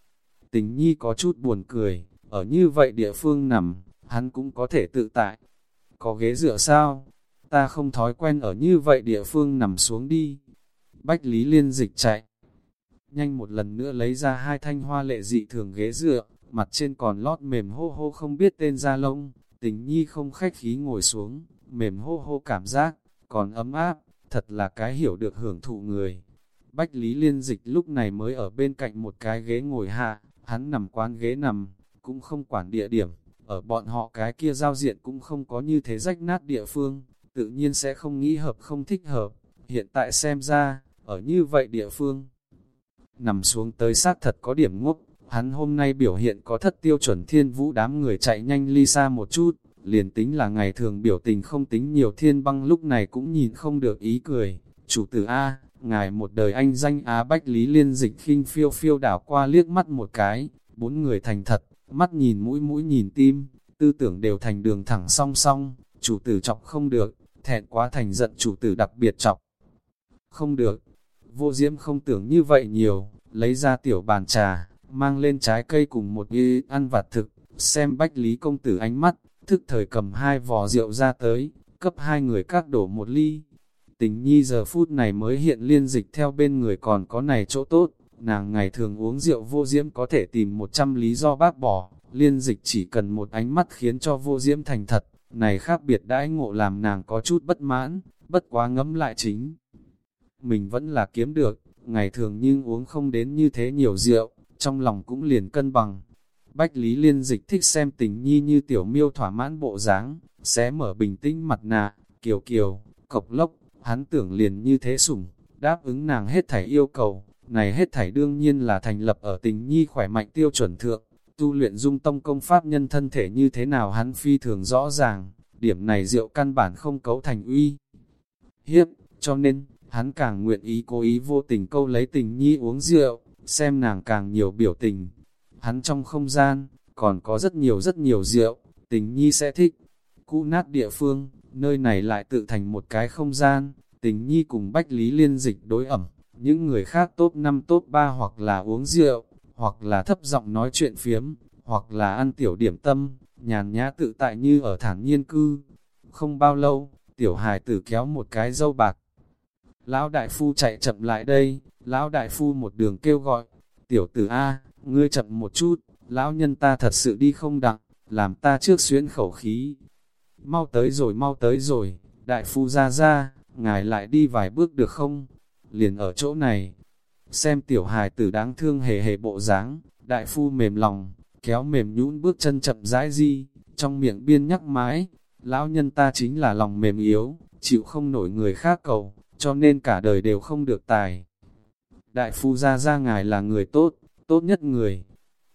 Tình nhi có chút buồn cười, ở như vậy địa phương nằm, hắn cũng có thể tự tại. Có ghế dựa sao? Ta không thói quen ở như vậy địa phương nằm xuống đi. Bách Lý Liên Dịch chạy. Nhanh một lần nữa lấy ra hai thanh hoa lệ dị thường ghế dựa, mặt trên còn lót mềm hô hô không biết tên da lông. Tình nhi không khách khí ngồi xuống, mềm hô hô cảm giác, còn ấm áp, thật là cái hiểu được hưởng thụ người. Bách Lý Liên Dịch lúc này mới ở bên cạnh một cái ghế ngồi hạ, hắn nằm quán ghế nằm, cũng không quản địa điểm, ở bọn họ cái kia giao diện cũng không có như thế rách nát địa phương, tự nhiên sẽ không nghĩ hợp không thích hợp. Hiện tại xem ra, ở như vậy địa phương, nằm xuống tới sát thật có điểm ngốc, hắn hôm nay biểu hiện có thất tiêu chuẩn thiên vũ đám người chạy nhanh ly xa một chút, liền tính là ngày thường biểu tình không tính nhiều thiên băng lúc này cũng nhìn không được ý cười. Chủ tử A, ngài một đời anh danh Á Bách Lý Liên dịch khinh phiêu phiêu đảo qua liếc mắt một cái, bốn người thành thật, mắt nhìn mũi mũi nhìn tim, tư tưởng đều thành đường thẳng song song, chủ tử chọc không được, thẹn quá thành giận chủ tử đặc biệt chọc. Không được, vô diễm không tưởng như vậy nhiều, lấy ra tiểu bàn trà, mang lên trái cây cùng một y ăn vặt thực, xem Bách Lý công tử ánh mắt, thức thời cầm hai vò rượu ra tới, cấp hai người các đổ một ly. Tình nhi giờ phút này mới hiện liên dịch theo bên người còn có này chỗ tốt, nàng ngày thường uống rượu vô diễm có thể tìm một trăm lý do bác bỏ, liên dịch chỉ cần một ánh mắt khiến cho vô diễm thành thật, này khác biệt đãi ngộ làm nàng có chút bất mãn, bất quá ngấm lại chính. Mình vẫn là kiếm được, ngày thường nhưng uống không đến như thế nhiều rượu, trong lòng cũng liền cân bằng, Bách Lý Liên Dịch thích xem tình nhi như tiểu miêu thỏa mãn bộ dáng, xé mở bình tĩnh mặt nạ, kiều kiều, cộc lốc, hắn tưởng liền như thế sủng, đáp ứng nàng hết thảy yêu cầu, này hết thảy đương nhiên là thành lập ở tình nhi khỏe mạnh tiêu chuẩn thượng, tu luyện dung tông công pháp nhân thân thể như thế nào hắn phi thường rõ ràng, điểm này rượu căn bản không cấu thành uy. Hiếp, cho nên, hắn càng nguyện ý cố ý vô tình câu lấy tình nhi uống rượu, xem nàng càng nhiều biểu tình. Hắn trong không gian, còn có rất nhiều rất nhiều rượu, tình nhi sẽ thích. Cũ nát địa phương, nơi này lại tự thành một cái không gian, tình nhi cùng Bách Lý liên dịch đối ẩm, những người khác top 5 top 3 hoặc là uống rượu, hoặc là thấp giọng nói chuyện phiếm, hoặc là ăn tiểu điểm tâm, nhàn nhã tự tại như ở thản nhiên cư. Không bao lâu, tiểu hài tử kéo một cái dâu bạc. Lão đại phu chạy chậm lại đây, lão đại phu một đường kêu gọi, tiểu tử A, ngươi chậm một chút, lão nhân ta thật sự đi không đặng, làm ta trước xuyến khẩu khí. Mau tới rồi, mau tới rồi, đại phu ra ra, ngài lại đi vài bước được không? Liền ở chỗ này, xem tiểu hài tử đáng thương hề hề bộ dáng, đại phu mềm lòng, kéo mềm nhũn bước chân chậm rãi di, trong miệng biên nhắc mãi, lão nhân ta chính là lòng mềm yếu, chịu không nổi người khác cầu, cho nên cả đời đều không được tài. Đại phu ra ra ngài là người tốt, tốt nhất người.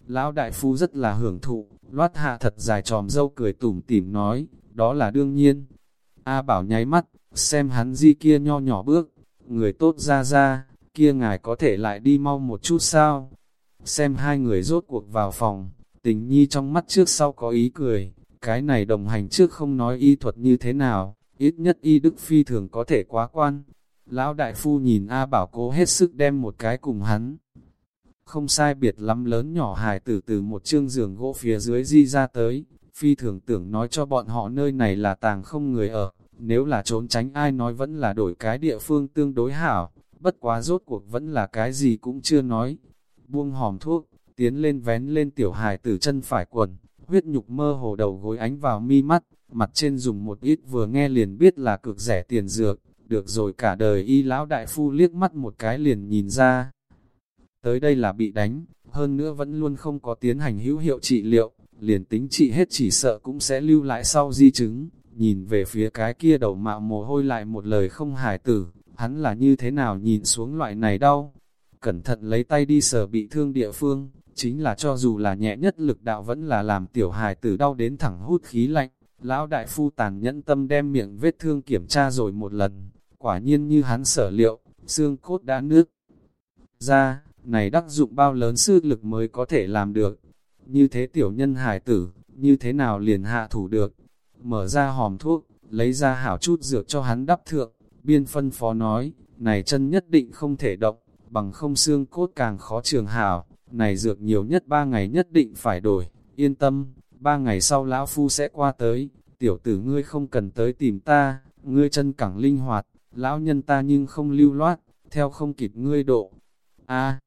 Lão đại phu rất là hưởng thụ, loát hạ thật dài tròm dâu cười tủm tỉm nói, đó là đương nhiên. A bảo nháy mắt, xem hắn di kia nho nhỏ bước, người tốt ra ra, kia ngài có thể lại đi mau một chút sao? Xem hai người rốt cuộc vào phòng, tình nhi trong mắt trước sau có ý cười, cái này đồng hành trước không nói y thuật như thế nào, ít nhất y đức phi thường có thể quá quan. Lão đại phu nhìn A bảo cố hết sức đem một cái cùng hắn. Không sai biệt lắm lớn nhỏ hài tử từ một chương giường gỗ phía dưới di ra tới, phi thường tưởng nói cho bọn họ nơi này là tàng không người ở, nếu là trốn tránh ai nói vẫn là đổi cái địa phương tương đối hảo, bất quá rốt cuộc vẫn là cái gì cũng chưa nói. Buông hòm thuốc, tiến lên vén lên tiểu hài tử chân phải quần, huyết nhục mơ hồ đầu gối ánh vào mi mắt, mặt trên dùng một ít vừa nghe liền biết là cực rẻ tiền dược, được rồi cả đời y lão đại phu liếc mắt một cái liền nhìn ra. Tới đây là bị đánh, hơn nữa vẫn luôn không có tiến hành hữu hiệu trị liệu, liền tính trị hết chỉ sợ cũng sẽ lưu lại sau di chứng, nhìn về phía cái kia đầu mạo mồ hôi lại một lời không hài tử, hắn là như thế nào nhìn xuống loại này đau. Cẩn thận lấy tay đi sờ bị thương địa phương, chính là cho dù là nhẹ nhất lực đạo vẫn là làm tiểu hài tử đau đến thẳng hút khí lạnh. Lão đại phu tàn nhẫn tâm đem miệng vết thương kiểm tra rồi một lần, quả nhiên như hắn sở liệu, xương cốt đã nước ra, này đắc dụng bao lớn sư lực mới có thể làm được. Như thế tiểu nhân hải tử, như thế nào liền hạ thủ được. Mở ra hòm thuốc, lấy ra hảo chút dược cho hắn đắp thượng, biên phân phó nói, này chân nhất định không thể động, bằng không xương cốt càng khó trường hảo, này dược nhiều nhất ba ngày nhất định phải đổi, yên tâm, ba ngày sau lão phu sẽ qua tới, tiểu tử ngươi không cần tới tìm ta, ngươi chân cẳng linh hoạt, lão nhân ta nhưng không lưu loát, theo không kịp ngươi độ. A,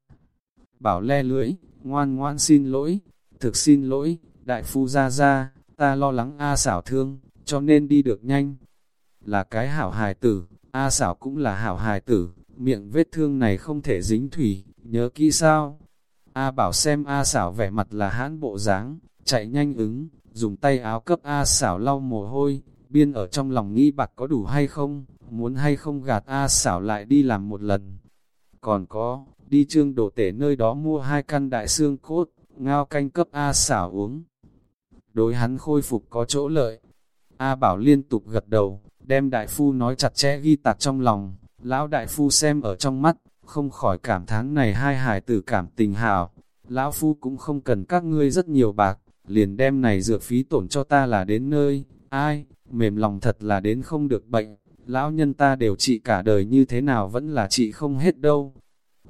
bảo le lưỡi, ngoan ngoan xin lỗi, thực xin lỗi, đại phu ra ra, ta lo lắng A xảo thương, cho nên đi được nhanh. Là cái hảo hài tử, A xảo cũng là hảo hài tử, miệng vết thương này không thể dính thủy, nhớ kỹ sao? A bảo xem A xảo vẻ mặt là hãn bộ dáng, chạy nhanh ứng, dùng tay áo cấp A xảo lau mồ hôi, biên ở trong lòng nghĩ bạc có đủ hay không, muốn hay không gạt A xảo lại đi làm một lần. Còn có, đi trương đổ tể nơi đó mua hai căn đại xương cốt, ngao canh cấp A xảo uống. Đối hắn khôi phục có chỗ lợi. A bảo liên tục gật đầu, đem đại phu nói chặt chẽ ghi tạc trong lòng, lão đại phu xem ở trong mắt, không khỏi cảm thán này hai hài tử cảm tình hảo. Lão phu cũng không cần các ngươi rất nhiều bạc, liền đem này dược phí tổn cho ta là đến nơi, ai, mềm lòng thật là đến không được bệnh, lão nhân ta đều trị cả đời như thế nào vẫn là trị không hết đâu.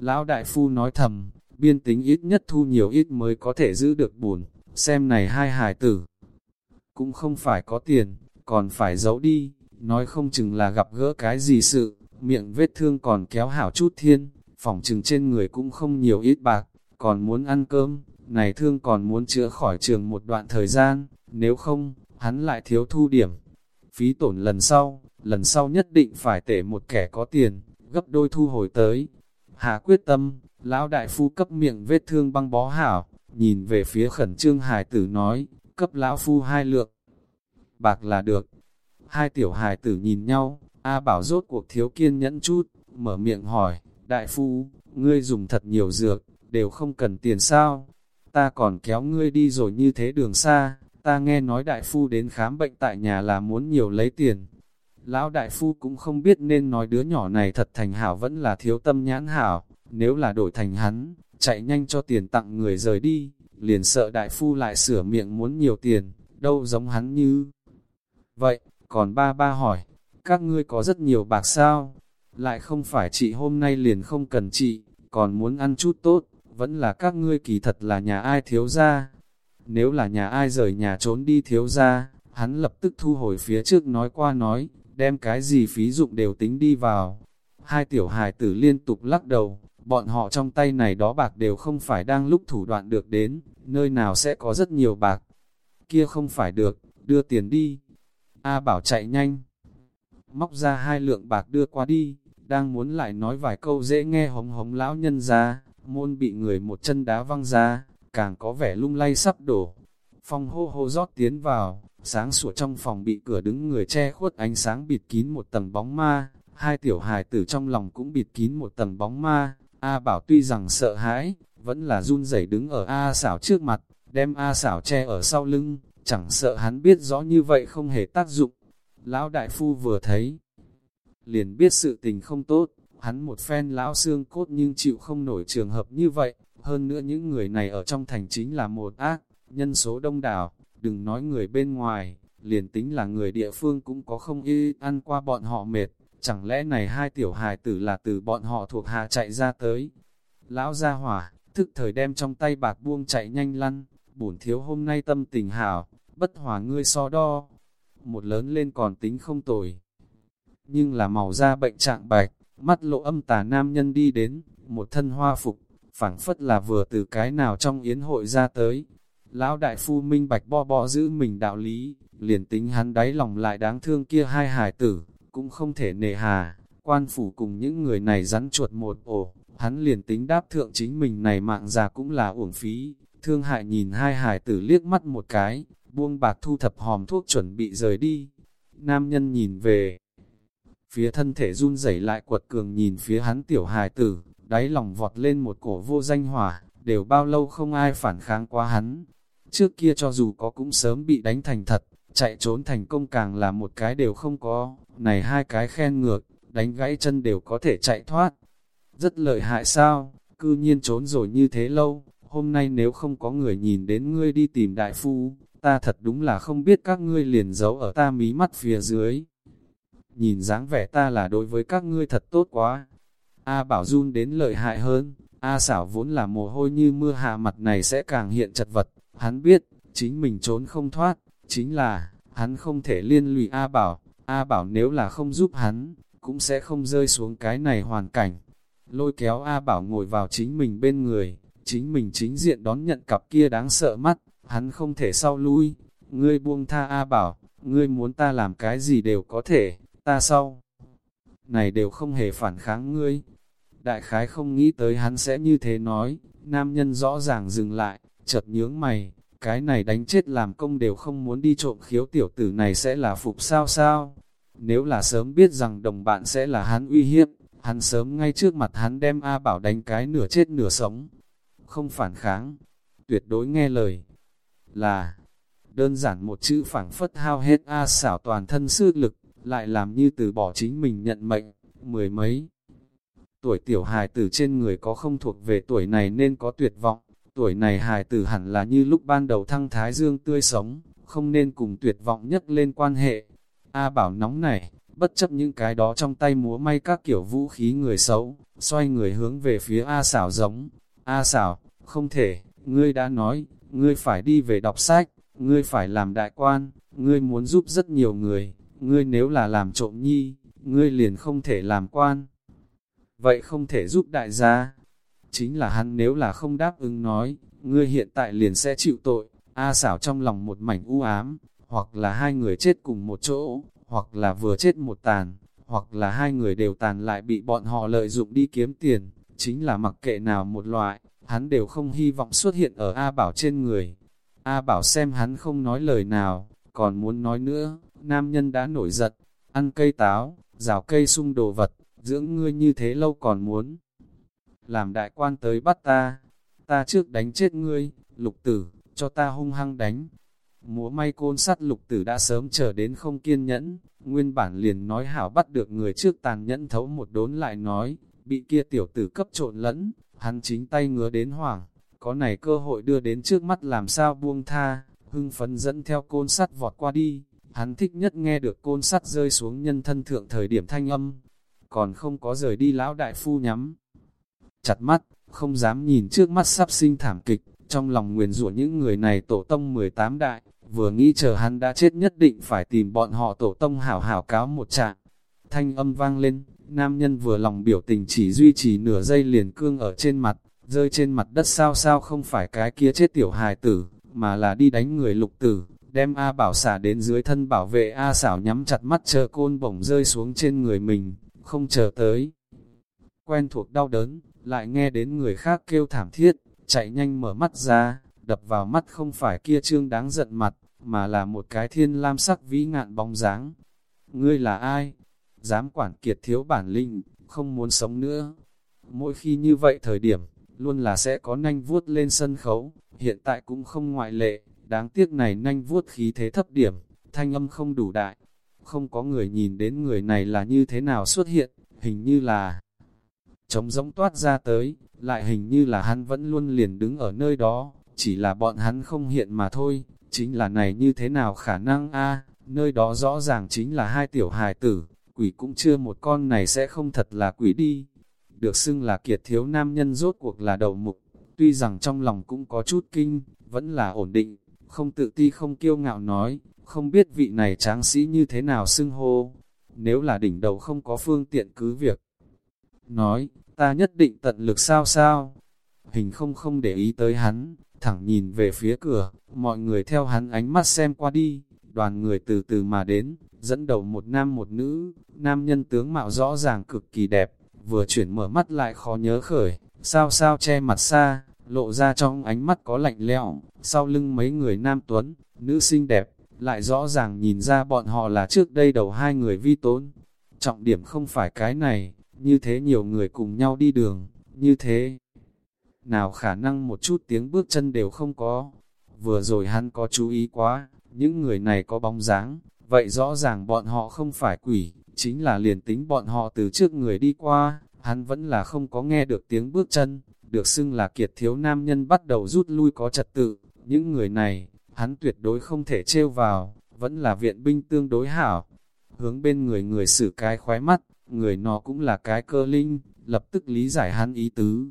Lão đại phu nói thầm, biên tính ít nhất thu nhiều ít mới có thể giữ được buồn, xem này hai hài tử. Cũng không phải có tiền, còn phải giấu đi, nói không chừng là gặp gỡ cái gì sự, miệng vết thương còn kéo hảo chút thiên, phòng chừng trên người cũng không nhiều ít bạc, còn muốn ăn cơm, này thương còn muốn chữa khỏi trường một đoạn thời gian, nếu không, hắn lại thiếu thu điểm. Phí tổn lần sau, lần sau nhất định phải tể một kẻ có tiền, gấp đôi thu hồi tới. Hạ quyết tâm, lão đại phu cấp miệng vết thương băng bó hảo, nhìn về phía khẩn trương hài tử nói, cấp lão phu hai lượng. Bạc là được. Hai tiểu hài tử nhìn nhau, A bảo rốt cuộc thiếu kiên nhẫn chút, mở miệng hỏi, đại phu, ngươi dùng thật nhiều dược, đều không cần tiền sao? Ta còn kéo ngươi đi rồi như thế đường xa, ta nghe nói đại phu đến khám bệnh tại nhà là muốn nhiều lấy tiền. Lão đại phu cũng không biết nên nói đứa nhỏ này thật thành hảo vẫn là thiếu tâm nhãn hảo, nếu là đổi thành hắn, chạy nhanh cho tiền tặng người rời đi, liền sợ đại phu lại sửa miệng muốn nhiều tiền, đâu giống hắn như. Vậy, còn ba ba hỏi, các ngươi có rất nhiều bạc sao? Lại không phải chị hôm nay liền không cần chị, còn muốn ăn chút tốt, vẫn là các ngươi kỳ thật là nhà ai thiếu ra. Nếu là nhà ai rời nhà trốn đi thiếu ra, hắn lập tức thu hồi phía trước nói qua nói, đem cái gì phí dụng đều tính đi vào. Hai tiểu hài tử liên tục lắc đầu, bọn họ trong tay này đó bạc đều không phải đang lúc thủ đoạn được đến, nơi nào sẽ có rất nhiều bạc. Kia không phải được, đưa tiền đi. A bảo chạy nhanh. Móc ra hai lượng bạc đưa qua đi, đang muốn lại nói vài câu dễ nghe hống hống lão nhân ra, môn bị người một chân đá văng ra, càng có vẻ lung lay sắp đổ. Phong hô hô rót tiến vào, sáng sủa trong phòng bị cửa đứng người che khuất ánh sáng bịt kín một tầng bóng ma, hai tiểu hài tử trong lòng cũng bịt kín một tầng bóng ma. A bảo tuy rằng sợ hãi, vẫn là run rẩy đứng ở A xảo trước mặt, đem A xảo che ở sau lưng, chẳng sợ hắn biết rõ như vậy không hề tác dụng. Lão đại phu vừa thấy, liền biết sự tình không tốt, hắn một phen lão xương cốt nhưng chịu không nổi trường hợp như vậy, hơn nữa những người này ở trong thành chính là một ác, nhân số đông đảo, đừng nói người bên ngoài, liền tính là người địa phương cũng có không y ăn qua bọn họ mệt, chẳng lẽ này hai tiểu hài tử là từ bọn họ thuộc hạ chạy ra tới. Lão gia hỏa, thức thời đem trong tay bạc buông chạy nhanh lăn, bổn thiếu hôm nay tâm tình hảo, bất hòa ngươi so đo. Một lớn lên còn tính không tồi. Nhưng là màu da bệnh trạng bạch, mắt lộ âm tà nam nhân đi đến, một thân hoa phục, phảng phất là vừa từ cái nào trong yến hội ra tới. Lão đại phu minh bạch bo bo giữ mình đạo lý, liền tính hắn đáy lòng lại đáng thương kia hai hải tử, cũng không thể nề hà, quan phủ cùng những người này rắn chuột một ổ, hắn liền tính đáp thượng chính mình này mạng già cũng là uổng phí, thương hại nhìn hai hải tử liếc mắt một cái, buông bạc thu thập hòm thuốc chuẩn bị rời đi. Nam nhân nhìn về, phía thân thể run rẩy lại quật cường nhìn phía hắn tiểu hài tử, đáy lòng vọt lên một cổ vô danh hỏa, đều bao lâu không ai phản kháng qua hắn. Trước kia cho dù có cũng sớm bị đánh thành thật, chạy trốn thành công càng là một cái đều không có, này hai cái khen ngược, đánh gãy chân đều có thể chạy thoát. Rất lợi hại sao, cư nhiên trốn rồi như thế lâu, hôm nay nếu không có người nhìn đến ngươi đi tìm đại phu, ta thật đúng là không biết các ngươi liền giấu ở ta mí mắt phía dưới. Nhìn dáng vẻ ta là đối với các ngươi thật tốt quá. A bảo run đến lợi hại hơn, A xảo vốn là mồ hôi như mưa hạ mặt này sẽ càng hiện chật vật, hắn biết, chính mình trốn không thoát, chính là, hắn không thể liên lụy A bảo, A bảo nếu là không giúp hắn, cũng sẽ không rơi xuống cái này hoàn cảnh. Lôi kéo A bảo ngồi vào chính mình bên người, chính mình chính diện đón nhận cặp kia đáng sợ mắt, hắn không thể sau lui. Ngươi buông tha A bảo, ngươi muốn ta làm cái gì đều có thể, ta sau. Này đều không hề phản kháng ngươi. Đại khái không nghĩ tới hắn sẽ như thế nói, nam nhân rõ ràng dừng lại, chợt nhướng mày, cái này đánh chết làm công đều không muốn đi trộm khiếu tiểu tử này sẽ là phục sao sao. Nếu là sớm biết rằng đồng bạn sẽ là hắn uy hiếp, hắn sớm ngay trước mặt hắn đem A Bảo đánh cái nửa chết nửa sống. Không phản kháng, tuyệt đối nghe lời. Là, đơn giản một chữ phảng phất hao hết A xảo toàn thân sư lực, lại làm như từ bỏ chính mình nhận mệnh, mười mấy. Tuổi tiểu hài tử trên người có không thuộc về tuổi này nên có tuyệt vọng, tuổi này hài tử hẳn là như lúc ban đầu thăng thái dương tươi sống, không nên cùng tuyệt vọng nhất lên quan hệ. A bảo nóng này, bất chấp những cái đó trong tay múa may các kiểu vũ khí người xấu, xoay người hướng về phía A xảo giống. A xảo, không thể, ngươi đã nói, ngươi phải đi về đọc sách, ngươi phải làm đại quan, ngươi muốn giúp rất nhiều người, ngươi nếu là làm trộm nhi, ngươi liền không thể làm quan. Vậy không thể giúp đại gia. Chính là hắn nếu là không đáp ứng nói, ngươi hiện tại liền sẽ chịu tội. A xảo trong lòng một mảnh u ám, hoặc là hai người chết cùng một chỗ, hoặc là vừa chết một tàn, hoặc là hai người đều tàn lại bị bọn họ lợi dụng đi kiếm tiền, chính là mặc kệ nào một loại, hắn đều không hy vọng xuất hiện ở A Bảo trên người. A Bảo xem hắn không nói lời nào, còn muốn nói nữa, nam nhân đã nổi giận, ăn cây táo, rào cây sung đồ vật, dưỡng ngươi như thế lâu còn muốn. Làm đại quan tới bắt ta, ta trước đánh chết ngươi, lục tử, cho ta hung hăng đánh. múa may côn sắt lục tử đã sớm chờ đến không kiên nhẫn, nguyên bản liền nói hảo bắt được người trước tàn nhẫn thấu một đốn lại nói, bị kia tiểu tử cấp trộn lẫn, hắn chính tay ngứa đến hoảng, có này cơ hội đưa đến trước mắt làm sao buông tha, hưng phấn dẫn theo côn sắt vọt qua đi, hắn thích nhất nghe được côn sắt rơi xuống nhân thân thượng thời điểm thanh âm, còn không có rời đi lão đại phu nhắm. Chặt mắt, không dám nhìn trước mắt sắp sinh thảm kịch, trong lòng nguyền rủa những người này tổ tông 18 đại, vừa nghĩ chờ hắn đã chết nhất định phải tìm bọn họ tổ tông hảo hảo cáo một trạng. Thanh âm vang lên, nam nhân vừa lòng biểu tình chỉ duy trì nửa giây liền cương ở trên mặt, rơi trên mặt đất sao sao không phải cái kia chết tiểu hài tử, mà là đi đánh người lục tử, đem A bảo xả đến dưới thân bảo vệ A xảo nhắm chặt mắt chờ côn bổng rơi xuống trên người mình, không chờ tới. Quen thuộc đau đớn, lại nghe đến người khác kêu thảm thiết, chạy nhanh mở mắt ra, đập vào mắt không phải kia trương đáng giận mặt, mà là một cái thiên lam sắc vĩ ngạn bóng dáng. Ngươi là ai? Dám quản kiệt thiếu bản linh, không muốn sống nữa. Mỗi khi như vậy thời điểm, luôn là sẽ có nanh vuốt lên sân khấu, hiện tại cũng không ngoại lệ, đáng tiếc này nanh vuốt khí thế thấp điểm, thanh âm không đủ đại. Không có người nhìn đến người này là như thế nào xuất hiện, hình như là trống rỗng toát ra tới, lại hình như là hắn vẫn luôn liền đứng ở nơi đó, chỉ là bọn hắn không hiện mà thôi, chính là này như thế nào khả năng a nơi đó rõ ràng chính là hai tiểu hài tử, quỷ cũng chưa một con này sẽ không thật là quỷ đi. Được xưng là kiệt thiếu nam nhân rốt cuộc là đầu mục, tuy rằng trong lòng cũng có chút kinh, vẫn là ổn định, không tự ti không kiêu ngạo nói, không biết vị này tráng sĩ như thế nào xưng hô. Nếu là đỉnh đầu không có phương tiện cứ việc. Nói, ta nhất định tận lực sao sao. Hình không không để ý tới hắn, thẳng nhìn về phía cửa, mọi người theo hắn ánh mắt xem qua đi, đoàn người từ từ mà đến, dẫn đầu một nam một nữ, nam nhân tướng mạo rõ ràng cực kỳ đẹp, vừa chuyển mở mắt lại khó nhớ khởi, sao sao che mặt xa, lộ ra trong ánh mắt có lạnh lẽo, sau lưng mấy người nam tuấn, nữ xinh đẹp, lại rõ ràng nhìn ra bọn họ là trước đây đầu hai người vi tốn. Trọng điểm không phải cái này, như thế nhiều người cùng nhau đi đường, như thế. Nào khả năng một chút tiếng bước chân đều không có. Vừa rồi hắn có chú ý quá, những người này có bóng dáng, vậy rõ ràng bọn họ không phải quỷ, chính là liền tính bọn họ từ trước người đi qua, hắn vẫn là không có nghe được tiếng bước chân, được xưng là kiệt thiếu nam nhân bắt đầu rút lui có trật tự, những người này, hắn tuyệt đối không thể trêu vào, vẫn là viện binh tương đối hảo. Hướng bên người người xử cái khóe mắt, người nó cũng là cái cơ linh, lập tức lý giải hắn ý tứ.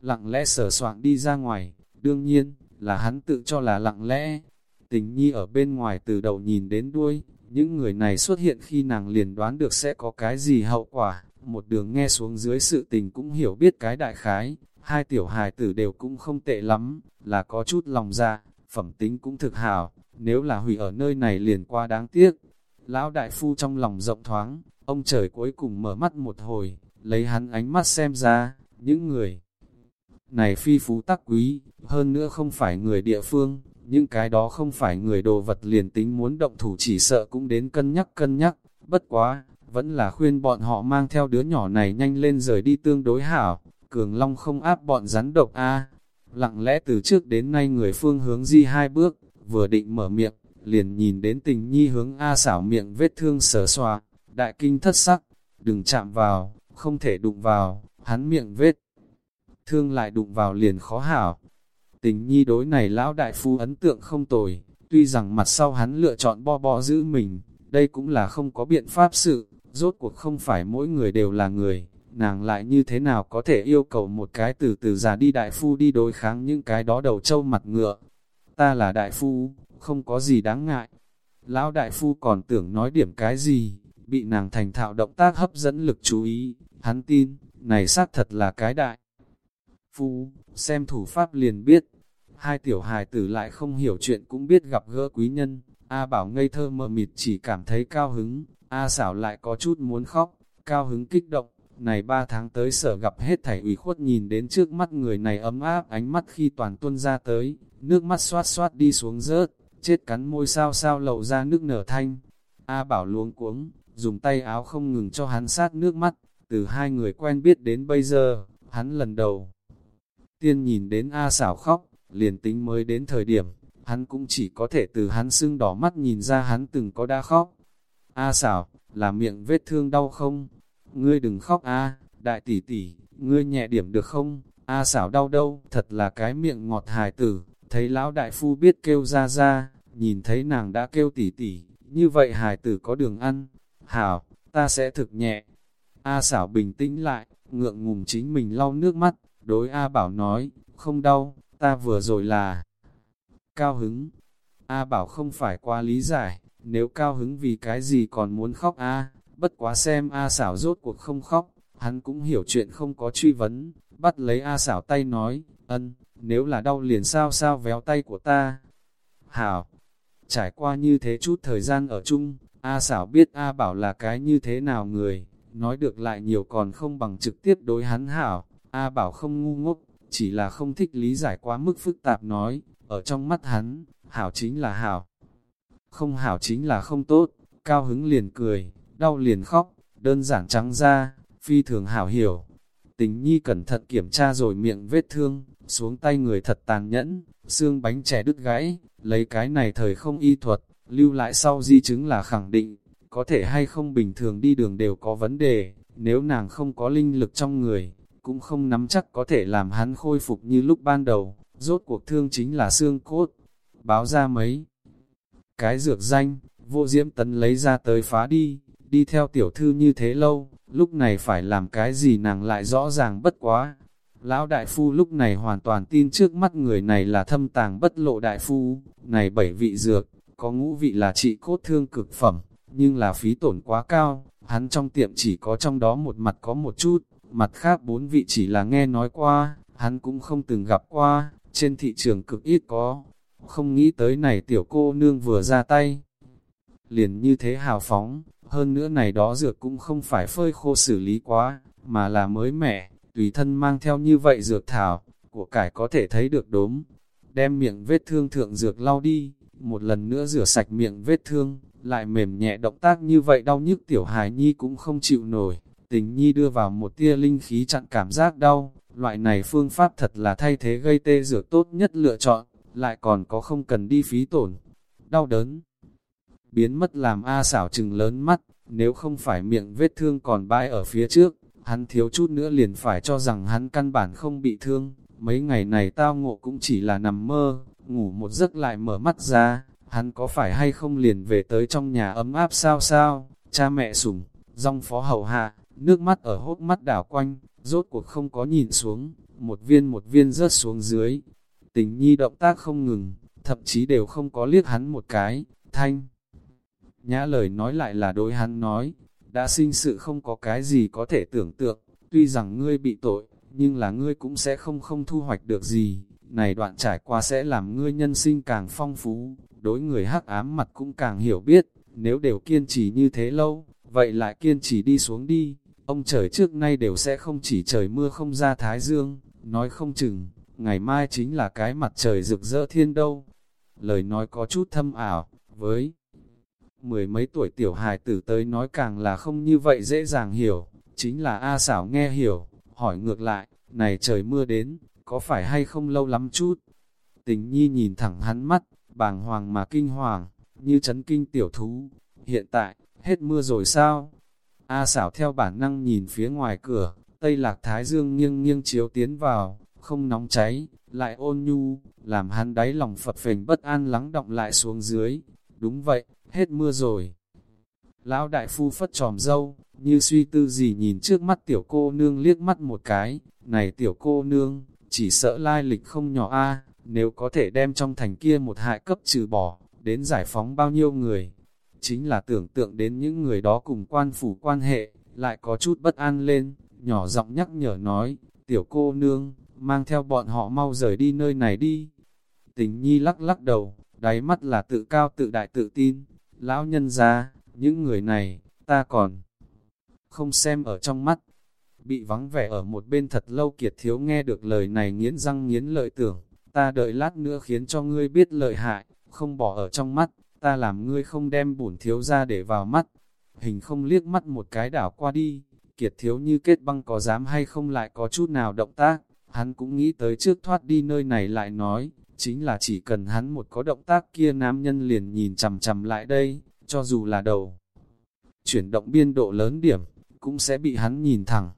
Lặng lẽ sở soạn đi ra ngoài, đương nhiên, là hắn tự cho là lặng lẽ. Tình nhi ở bên ngoài từ đầu nhìn đến đuôi, những người này xuất hiện khi nàng liền đoán được sẽ có cái gì hậu quả, một đường nghe xuống dưới sự tình cũng hiểu biết cái đại khái, hai tiểu hài tử đều cũng không tệ lắm, là có chút lòng dạ, phẩm tính cũng thực hảo, nếu là hủy ở nơi này liền qua đáng tiếc. Lão đại phu trong lòng rộng thoáng, ông trời cuối cùng mở mắt một hồi, lấy hắn ánh mắt xem ra, những người này phi phú tắc quý, hơn nữa không phải người địa phương, những cái đó không phải người đồ vật liền tính muốn động thủ chỉ sợ cũng đến cân nhắc cân nhắc, bất quá, vẫn là khuyên bọn họ mang theo đứa nhỏ này nhanh lên rời đi tương đối hảo, cường long không áp bọn rắn độc a. Lặng lẽ từ trước đến nay người phương hướng di hai bước, vừa định mở miệng, liền nhìn đến tình nhi hướng A xảo miệng vết thương sờ xoa, đại kinh thất sắc, đừng chạm vào, không thể đụng vào, hắn miệng vết. Thương lại đụng vào liền khó hảo. Tình nhi đối này lão đại phu ấn tượng không tồi, tuy rằng mặt sau hắn lựa chọn bo bo giữ mình, đây cũng là không có biện pháp sự, rốt cuộc không phải mỗi người đều là người, nàng lại như thế nào có thể yêu cầu một cái từ từ già đi đại phu đi đối kháng những cái đó đầu trâu mặt ngựa. Ta là đại phu, không có gì đáng ngại. Lão đại phu còn tưởng nói điểm cái gì, bị nàng thành thạo động tác hấp dẫn lực chú ý, hắn tin, này xác thật là cái đại. Phu, xem thủ pháp liền biết, hai tiểu hài tử lại không hiểu chuyện cũng biết gặp gỡ quý nhân, A bảo ngây thơ mờ mịt chỉ cảm thấy cao hứng, A xảo lại có chút muốn khóc, cao hứng kích động, này ba tháng tới sở gặp hết thảy ủy khuất nhìn đến trước mắt người này ấm áp ánh mắt khi toàn tuân ra tới, nước mắt xoát xoát đi xuống rớt, chết cắn môi sao sao lậu ra nước nở thanh. A bảo luống cuống, dùng tay áo không ngừng cho hắn sát nước mắt, từ hai người quen biết đến bây giờ, hắn lần đầu. Tiên nhìn đến A xảo khóc, liền tính mới đến thời điểm, hắn cũng chỉ có thể từ hắn sưng đỏ mắt nhìn ra hắn từng có đã khóc. A xảo, là miệng vết thương đau không? Ngươi đừng khóc a, đại tỷ tỷ, ngươi nhẹ điểm được không? A xảo đau đâu, thật là cái miệng ngọt hài tử, thấy lão đại phu biết kêu ra ra, nhìn thấy nàng đã kêu tỷ tỷ, như vậy hài tử có đường ăn. Hảo, ta sẽ thực nhẹ. A xảo bình tĩnh lại, ngượng ngùng chính mình lau nước mắt, đối A bảo nói, không đau, ta vừa rồi là cao hứng. A bảo không phải qua lý giải, nếu cao hứng vì cái gì còn muốn khóc A, bất quá xem A xảo rốt cuộc không khóc, hắn cũng hiểu chuyện không có truy vấn, bắt lấy A xảo tay nói, ân, nếu là đau liền sao sao véo tay của ta. Hảo, trải qua như thế chút thời gian ở chung, A xảo biết A bảo là cái như thế nào người, nói được lại nhiều còn không bằng trực tiếp đối hắn hảo. A bảo không ngu ngốc, chỉ là không thích lý giải quá mức phức tạp nói, ở trong mắt hắn, hảo chính là hảo. Không hảo chính là không tốt, cao hứng liền cười, đau liền khóc, đơn giản trắng ra, phi thường hảo hiểu. Tình nhi cẩn thận kiểm tra rồi miệng vết thương, xuống tay người thật tàn nhẫn, xương bánh trẻ đứt gãy, lấy cái này thời không y thuật, lưu lại sau di chứng là khẳng định, có thể hay không bình thường đi đường đều có vấn đề, nếu nàng không có linh lực trong người, cũng không nắm chắc có thể làm hắn khôi phục như lúc ban đầu, rốt cuộc thương chính là xương cốt. Báo ra mấy cái dược danh, vô diễm tấn lấy ra tới phá đi, đi theo tiểu thư như thế lâu, lúc này phải làm cái gì nàng lại rõ ràng bất quá. Lão đại phu lúc này hoàn toàn tin trước mắt người này là thâm tàng bất lộ đại phu, này bảy vị dược, có ngũ vị là trị cốt thương cực phẩm, nhưng là phí tổn quá cao, hắn trong tiệm chỉ có trong đó một mặt có một chút, mặt khác bốn vị chỉ là nghe nói qua, hắn cũng không từng gặp qua, trên thị trường cực ít có, không nghĩ tới này tiểu cô nương vừa ra tay. Liền như thế hào phóng, hơn nữa này đó dược cũng không phải phơi khô xử lý quá, mà là mới mẻ, tùy thân mang theo như vậy dược thảo, của cải có thể thấy được đốm. Đem miệng vết thương thượng dược lau đi, một lần nữa rửa sạch miệng vết thương, lại mềm nhẹ động tác như vậy đau nhức tiểu hài nhi cũng không chịu nổi. Tình nhi đưa vào một tia linh khí chặn cảm giác đau, loại này phương pháp thật là thay thế gây tê rửa tốt nhất lựa chọn, lại còn có không cần đi phí tổn. Đau đớn, biến mất làm A xảo trừng lớn mắt, nếu không phải miệng vết thương còn bãi ở phía trước, hắn thiếu chút nữa liền phải cho rằng hắn căn bản không bị thương. Mấy ngày này tao ngộ cũng chỉ là nằm mơ, ngủ một giấc lại mở mắt ra, hắn có phải hay không liền về tới trong nhà ấm áp sao sao, cha mẹ sủng, rong phó hậu hạ, nước mắt ở hốt mắt đảo quanh, rốt cuộc không có nhìn xuống, một viên một viên rớt xuống dưới. Tình nhi động tác không ngừng, thậm chí đều không có liếc hắn một cái, thanh. Nhã lời nói lại là đối hắn nói, đã sinh sự không có cái gì có thể tưởng tượng, tuy rằng ngươi bị tội, nhưng là ngươi cũng sẽ không không thu hoạch được gì. Này đoạn trải qua sẽ làm ngươi nhân sinh càng phong phú, đối người hắc ám mặt cũng càng hiểu biết, nếu đều kiên trì như thế lâu, vậy lại kiên trì đi xuống đi. Ông trời trước nay đều sẽ không chỉ trời mưa không ra thái dương, nói không chừng, ngày mai chính là cái mặt trời rực rỡ thiên đâu. Lời nói có chút thâm ảo, với mười mấy tuổi tiểu hài tử tới nói càng là không như vậy dễ dàng hiểu, chính là A xảo nghe hiểu, hỏi ngược lại, này trời mưa đến, có phải hay không lâu lắm chút? Tình nhi nhìn thẳng hắn mắt, bàng hoàng mà kinh hoàng, như chấn kinh tiểu thú. Hiện tại, hết mưa rồi sao? A xảo theo bản năng nhìn phía ngoài cửa, tây lạc thái dương nghiêng nghiêng chiếu tiến vào, không nóng cháy, lại ôn nhu, làm hắn đáy lòng phật phình bất an lắng động lại xuống dưới. Đúng vậy, hết mưa rồi. Lão đại phu phất tròm dâu, như suy tư gì nhìn trước mắt tiểu cô nương liếc mắt một cái, này tiểu cô nương, chỉ sợ lai lịch không nhỏ a nếu có thể đem trong thành kia một hại cấp trừ bỏ, đến giải phóng bao nhiêu người. Chính là tưởng tượng đến những người đó cùng quan phủ quan hệ, lại có chút bất an lên, nhỏ giọng nhắc nhở nói, tiểu cô nương, mang theo bọn họ mau rời đi nơi này đi. Tình nhi lắc lắc đầu, đáy mắt là tự cao tự đại tự tin, lão nhân ra, những người này, ta còn không xem ở trong mắt. Bị vắng vẻ ở một bên thật lâu kiệt thiếu nghe được lời này nghiến răng nghiến lợi tưởng, ta đợi lát nữa khiến cho ngươi biết lợi hại, không bỏ ở trong mắt, ta làm ngươi không đem bổn thiếu ra để vào mắt. Hình không liếc mắt một cái đảo qua đi, kiệt thiếu như kết băng có dám hay không lại có chút nào động tác, hắn cũng nghĩ tới trước thoát đi nơi này lại nói, chính là chỉ cần hắn một có động tác kia nam nhân liền nhìn chằm chằm lại đây, cho dù là đầu. Chuyển động biên độ lớn điểm, cũng sẽ bị hắn nhìn thẳng.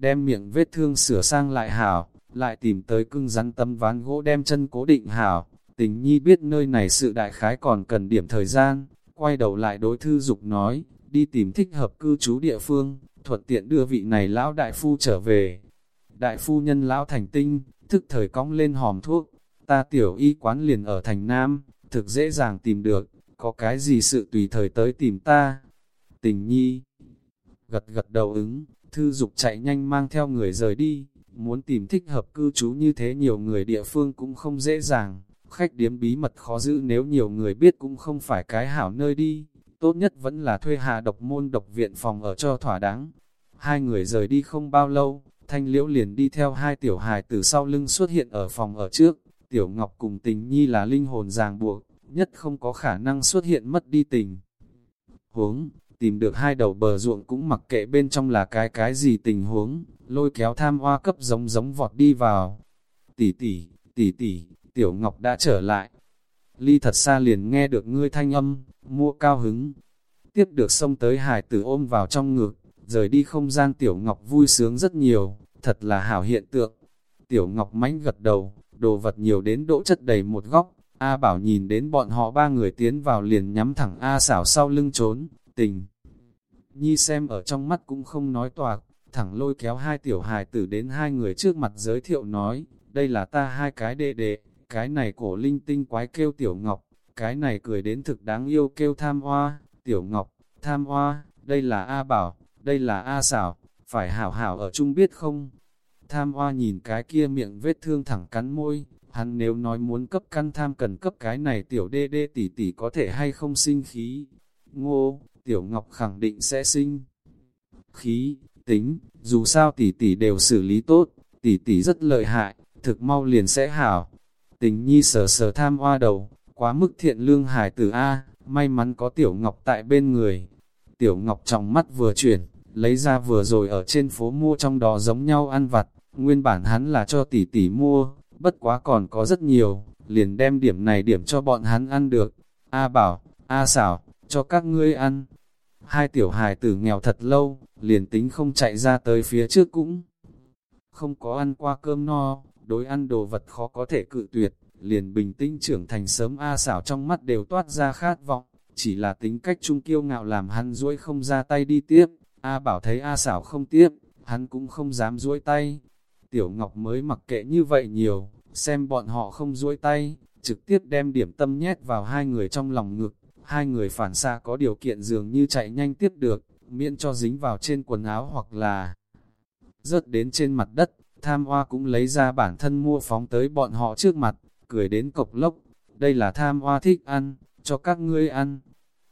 Đem miệng vết thương sửa sang lại hảo, lại tìm tới cưng rắn tấm ván gỗ đem chân cố định hảo. Tình nhi biết nơi này sự đại khái còn cần điểm thời gian, quay đầu lại đối thư dục nói, đi tìm thích hợp cư trú địa phương, thuận tiện đưa vị này lão đại phu trở về. Đại phu nhân lão thành tinh, thức thời cong lên hòm thuốc, ta tiểu y quán liền ở thành Nam, thực dễ dàng tìm được, có cái gì sự tùy thời tới tìm ta. Tình nhi, gật gật đầu ứng, thư dục chạy nhanh mang theo người rời đi, muốn tìm thích hợp cư trú như thế nhiều người địa phương cũng không dễ dàng, khách điếm bí mật khó giữ nếu nhiều người biết cũng không phải cái hảo nơi đi, tốt nhất vẫn là thuê hạ độc môn độc viện phòng ở cho thỏa đáng. Hai người rời đi không bao lâu, thanh liễu liền đi theo hai tiểu hài từ sau lưng xuất hiện ở phòng ở trước, tiểu ngọc cùng tình nhi là linh hồn ràng buộc, nhất không có khả năng xuất hiện mất đi tình. Huống, tìm được hai đầu bờ ruộng cũng mặc kệ bên trong là cái cái gì tình huống, lôi kéo tham hoa cấp giống giống vọt đi vào. Tỷ tỷ, tỷ tỷ, tiểu ngọc đã trở lại. Ly thật xa liền nghe được ngươi thanh âm, mua cao hứng. Tiếp được xông tới hải tử ôm vào trong ngực, rời đi không gian tiểu ngọc vui sướng rất nhiều, thật là hảo hiện tượng. Tiểu ngọc mánh gật đầu, đồ vật nhiều đến đỗ chất đầy một góc, A Bảo nhìn đến bọn họ ba người tiến vào liền nhắm thẳng A xảo sau lưng trốn, tình. Nhi xem ở trong mắt cũng không nói toạc, thẳng lôi kéo hai tiểu hài tử đến hai người trước mặt giới thiệu nói, đây là ta hai cái đệ đệ, cái này cổ linh tinh quái kêu tiểu ngọc, cái này cười đến thực đáng yêu kêu tham hoa, tiểu ngọc, tham hoa, đây là A Bảo, đây là A xảo, phải hảo hảo ở chung biết không? Tham hoa nhìn cái kia miệng vết thương thẳng cắn môi, hắn nếu nói muốn cấp căn tham cần cấp cái này tiểu đê đê tỷ tỷ có thể hay không sinh khí. Ngô, tiểu ngọc khẳng định sẽ sinh khí, tính, dù sao tỷ tỷ đều xử lý tốt, tỷ tỷ rất lợi hại, thực mau liền sẽ hảo. Tình nhi sờ sờ tham hoa đầu, quá mức thiện lương hài tử A, may mắn có tiểu ngọc tại bên người. Tiểu ngọc trong mắt vừa chuyển, lấy ra vừa rồi ở trên phố mua trong đó giống nhau ăn vặt, nguyên bản hắn là cho tỷ tỷ mua, bất quá còn có rất nhiều, liền đem điểm này điểm cho bọn hắn ăn được. A bảo, A xảo, cho các ngươi ăn. Hai tiểu hài tử nghèo thật lâu, liền tính không chạy ra tới phía trước cũng không có ăn qua cơm no, đối ăn đồ vật khó có thể cự tuyệt, liền bình tĩnh trưởng thành sớm A xảo trong mắt đều toát ra khát vọng, chỉ là tính cách trung kiêu ngạo làm hắn duỗi không ra tay đi tiếp. A bảo thấy A xảo không tiếp, hắn cũng không dám duỗi tay, Tiểu Ngọc mới mặc kệ như vậy nhiều, xem bọn họ không duỗi tay, trực tiếp đem điểm tâm nhét vào hai người trong lòng ngực, hai người phản xa có điều kiện dường như chạy nhanh tiếp được, miễn cho dính vào trên quần áo hoặc là rớt đến trên mặt đất, tham hoa cũng lấy ra bản thân mua phóng tới bọn họ trước mặt, cười đến cộc lốc, đây là tham hoa thích ăn, cho các ngươi ăn.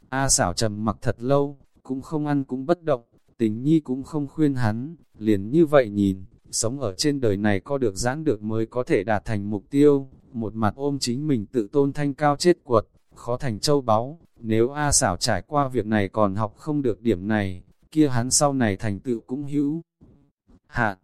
A xảo trầm mặc thật lâu, cũng không ăn cũng bất động, tình nhi cũng không khuyên hắn, liền như vậy nhìn, Sống ở trên đời này có được giãn được mới có thể đạt thành mục tiêu, một mặt ôm chính mình tự tôn thanh cao chết cuột khó thành châu báu. Nếu A xảo trải qua việc này còn học không được điểm này, kia hắn sau này thành tựu cũng hữu. Hạn,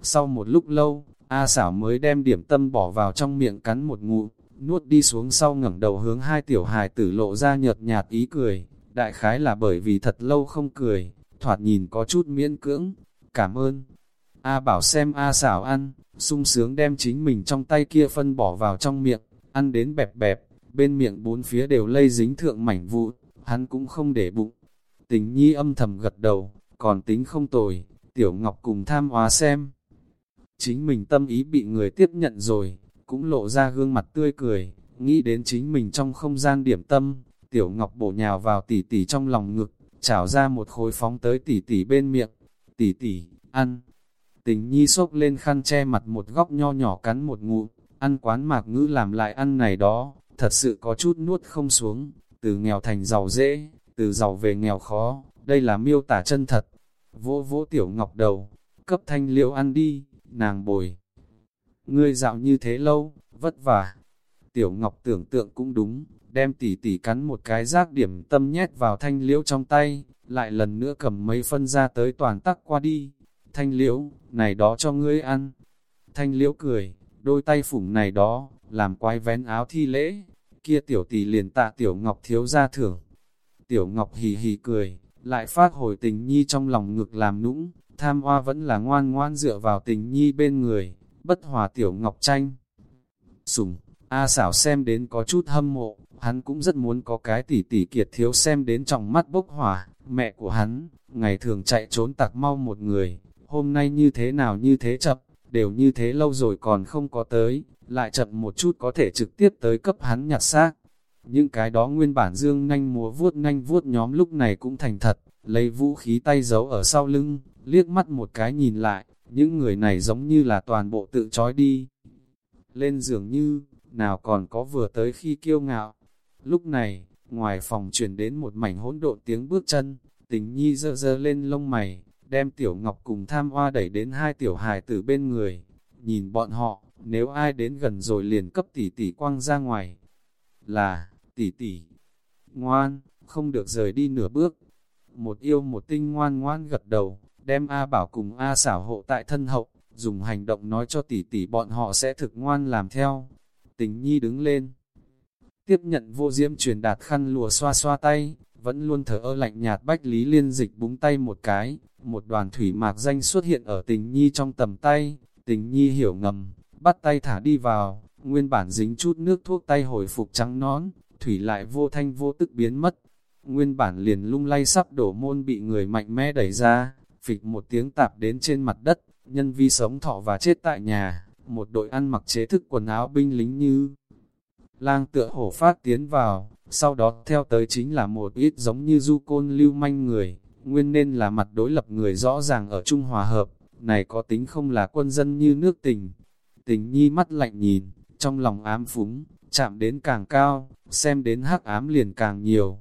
sau một lúc lâu, A xảo mới đem điểm tâm bỏ vào trong miệng cắn một ngụ, nuốt đi xuống sau ngẩng đầu hướng hai tiểu hài tử lộ ra nhợt nhạt ý cười, đại khái là bởi vì thật lâu không cười, thoạt nhìn có chút miễn cưỡng, cảm ơn. A bảo xem A xảo ăn, sung sướng đem chính mình trong tay kia phân bỏ vào trong miệng, ăn đến bẹp bẹp, bên miệng bốn phía đều lây dính thượng mảnh vụ, hắn cũng không để bụng. Tình nhi âm thầm gật đầu, còn tính không tồi, tiểu ngọc cùng tham hóa xem. Chính mình tâm ý bị người tiếp nhận rồi, cũng lộ ra gương mặt tươi cười, nghĩ đến chính mình trong không gian điểm tâm, tiểu ngọc bổ nhào vào tỉ tỉ trong lòng ngực, chảo ra một khối phóng tới tỉ tỉ bên miệng, tỉ tỉ, ăn, Tình nhi xốc lên khăn che mặt một góc nho nhỏ cắn một ngụm, ăn quán mạc ngữ làm lại ăn này đó, thật sự có chút nuốt không xuống, từ nghèo thành giàu dễ, từ giàu về nghèo khó, đây là miêu tả chân thật. Vỗ vỗ tiểu ngọc đầu, cấp thanh liễu ăn đi, nàng bồi. Ngươi dạo như thế lâu, vất vả. Tiểu ngọc tưởng tượng cũng đúng, đem tỉ tỉ cắn một cái rác điểm tâm nhét vào thanh liễu trong tay, lại lần nữa cầm mấy phân ra tới toàn tắc qua đi. Thanh liễu, này đó cho ngươi ăn. Thanh liễu cười, đôi tay phủng này đó, làm quái vén áo thi lễ, kia tiểu tỷ liền tạ tiểu ngọc thiếu ra thưởng. Tiểu ngọc hì hì cười, lại phát hồi tình nhi trong lòng ngực làm nũng, tham hoa vẫn là ngoan ngoan dựa vào tình nhi bên người, bất hòa tiểu ngọc tranh. Sùng, A xảo xem đến có chút hâm mộ, hắn cũng rất muốn có cái tỷ tỷ kiệt thiếu xem đến trong mắt bốc hỏa, mẹ của hắn, ngày thường chạy trốn tặc mau một người, hôm nay như thế nào như thế chậm, đều như thế lâu rồi còn không có tới, lại chậm một chút có thể trực tiếp tới cấp hắn nhặt xác. Những cái đó nguyên bản dương nhanh múa vuốt nhanh vuốt nhóm lúc này cũng thành thật, lấy vũ khí tay giấu ở sau lưng, liếc mắt một cái nhìn lại, những người này giống như là toàn bộ tự trói đi. Lên giường như, nào còn có vừa tới khi kiêu ngạo. Lúc này, ngoài phòng chuyển đến một mảnh hỗn độn tiếng bước chân, tình nhi dơ dơ lên lông mày, đem tiểu ngọc cùng tham hoa đẩy đến hai tiểu hài tử bên người. Nhìn bọn họ, nếu ai đến gần rồi liền cấp tỷ tỷ quăng ra ngoài. Là, tỷ tỷ, ngoan, không được rời đi nửa bước. Một yêu một tinh ngoan ngoan gật đầu, đem A bảo cùng A xảo hộ tại thân hậu, dùng hành động nói cho tỷ tỷ bọn họ sẽ thực ngoan làm theo. Tình nhi đứng lên, tiếp nhận vô diễm truyền đạt khăn lùa xoa xoa tay, vẫn luôn thở ơ lạnh nhạt bách lý liên dịch búng tay một cái, một đoàn thủy mạc danh xuất hiện ở tình nhi trong tầm tay, tình nhi hiểu ngầm, bắt tay thả đi vào, nguyên bản dính chút nước thuốc tay hồi phục trắng nón, thủy lại vô thanh vô tức biến mất. Nguyên bản liền lung lay sắp đổ môn bị người mạnh mẽ đẩy ra, phịch một tiếng tạp đến trên mặt đất, nhân vi sống thọ và chết tại nhà, một đội ăn mặc chế thức quần áo binh lính như lang tựa hổ phát tiến vào, sau đó theo tới chính là một ít giống như du côn lưu manh người, nguyên nên là mặt đối lập người rõ ràng ở Trung Hòa Hợp, này có tính không là quân dân như nước tình. Tình nhi mắt lạnh nhìn, trong lòng ám phúng, chạm đến càng cao, xem đến hắc ám liền càng nhiều.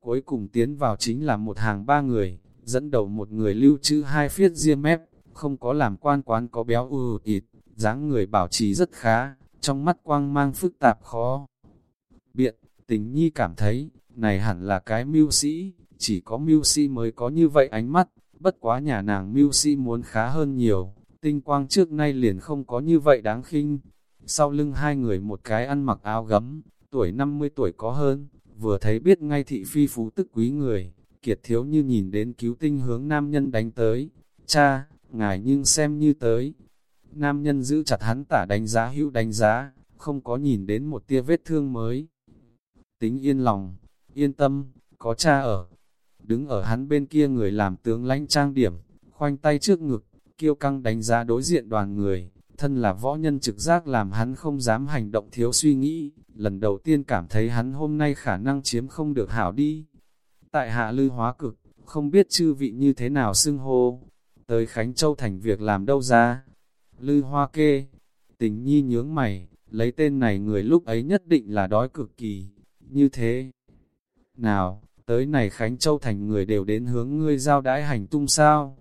Cuối cùng tiến vào chính là một hàng ba người, dẫn đầu một người lưu trữ hai phiết riêng mép, không có làm quan quán có béo ư ịt, dáng người bảo trì rất khá, trong mắt quang mang phức tạp khó. Biện, tình nhi cảm thấy, này hẳn là cái mưu sĩ, chỉ có mưu sĩ mới có như vậy ánh mắt, bất quá nhà nàng mưu sĩ muốn khá hơn nhiều, tinh quang trước nay liền không có như vậy đáng khinh. Sau lưng hai người một cái ăn mặc áo gấm, tuổi 50 tuổi có hơn, vừa thấy biết ngay thị phi phú tức quý người, kiệt thiếu như nhìn đến cứu tinh hướng nam nhân đánh tới. Cha, ngài nhưng xem như tới. Nam nhân giữ chặt hắn tả đánh giá hữu đánh giá, không có nhìn đến một tia vết thương mới. Tính yên lòng, yên tâm, có cha ở. Đứng ở hắn bên kia người làm tướng lãnh trang điểm, khoanh tay trước ngực, kiêu căng đánh giá đối diện đoàn người. Thân là võ nhân trực giác làm hắn không dám hành động thiếu suy nghĩ, lần đầu tiên cảm thấy hắn hôm nay khả năng chiếm không được hảo đi. Tại hạ lư hóa cực, không biết chư vị như thế nào xưng hô, tới Khánh Châu thành việc làm đâu ra. Lư hoa kê, tình nhi nhướng mày, lấy tên này người lúc ấy nhất định là đói cực kỳ, như thế. Nào, tới này Khánh Châu thành người đều đến hướng ngươi giao đãi hành tung sao?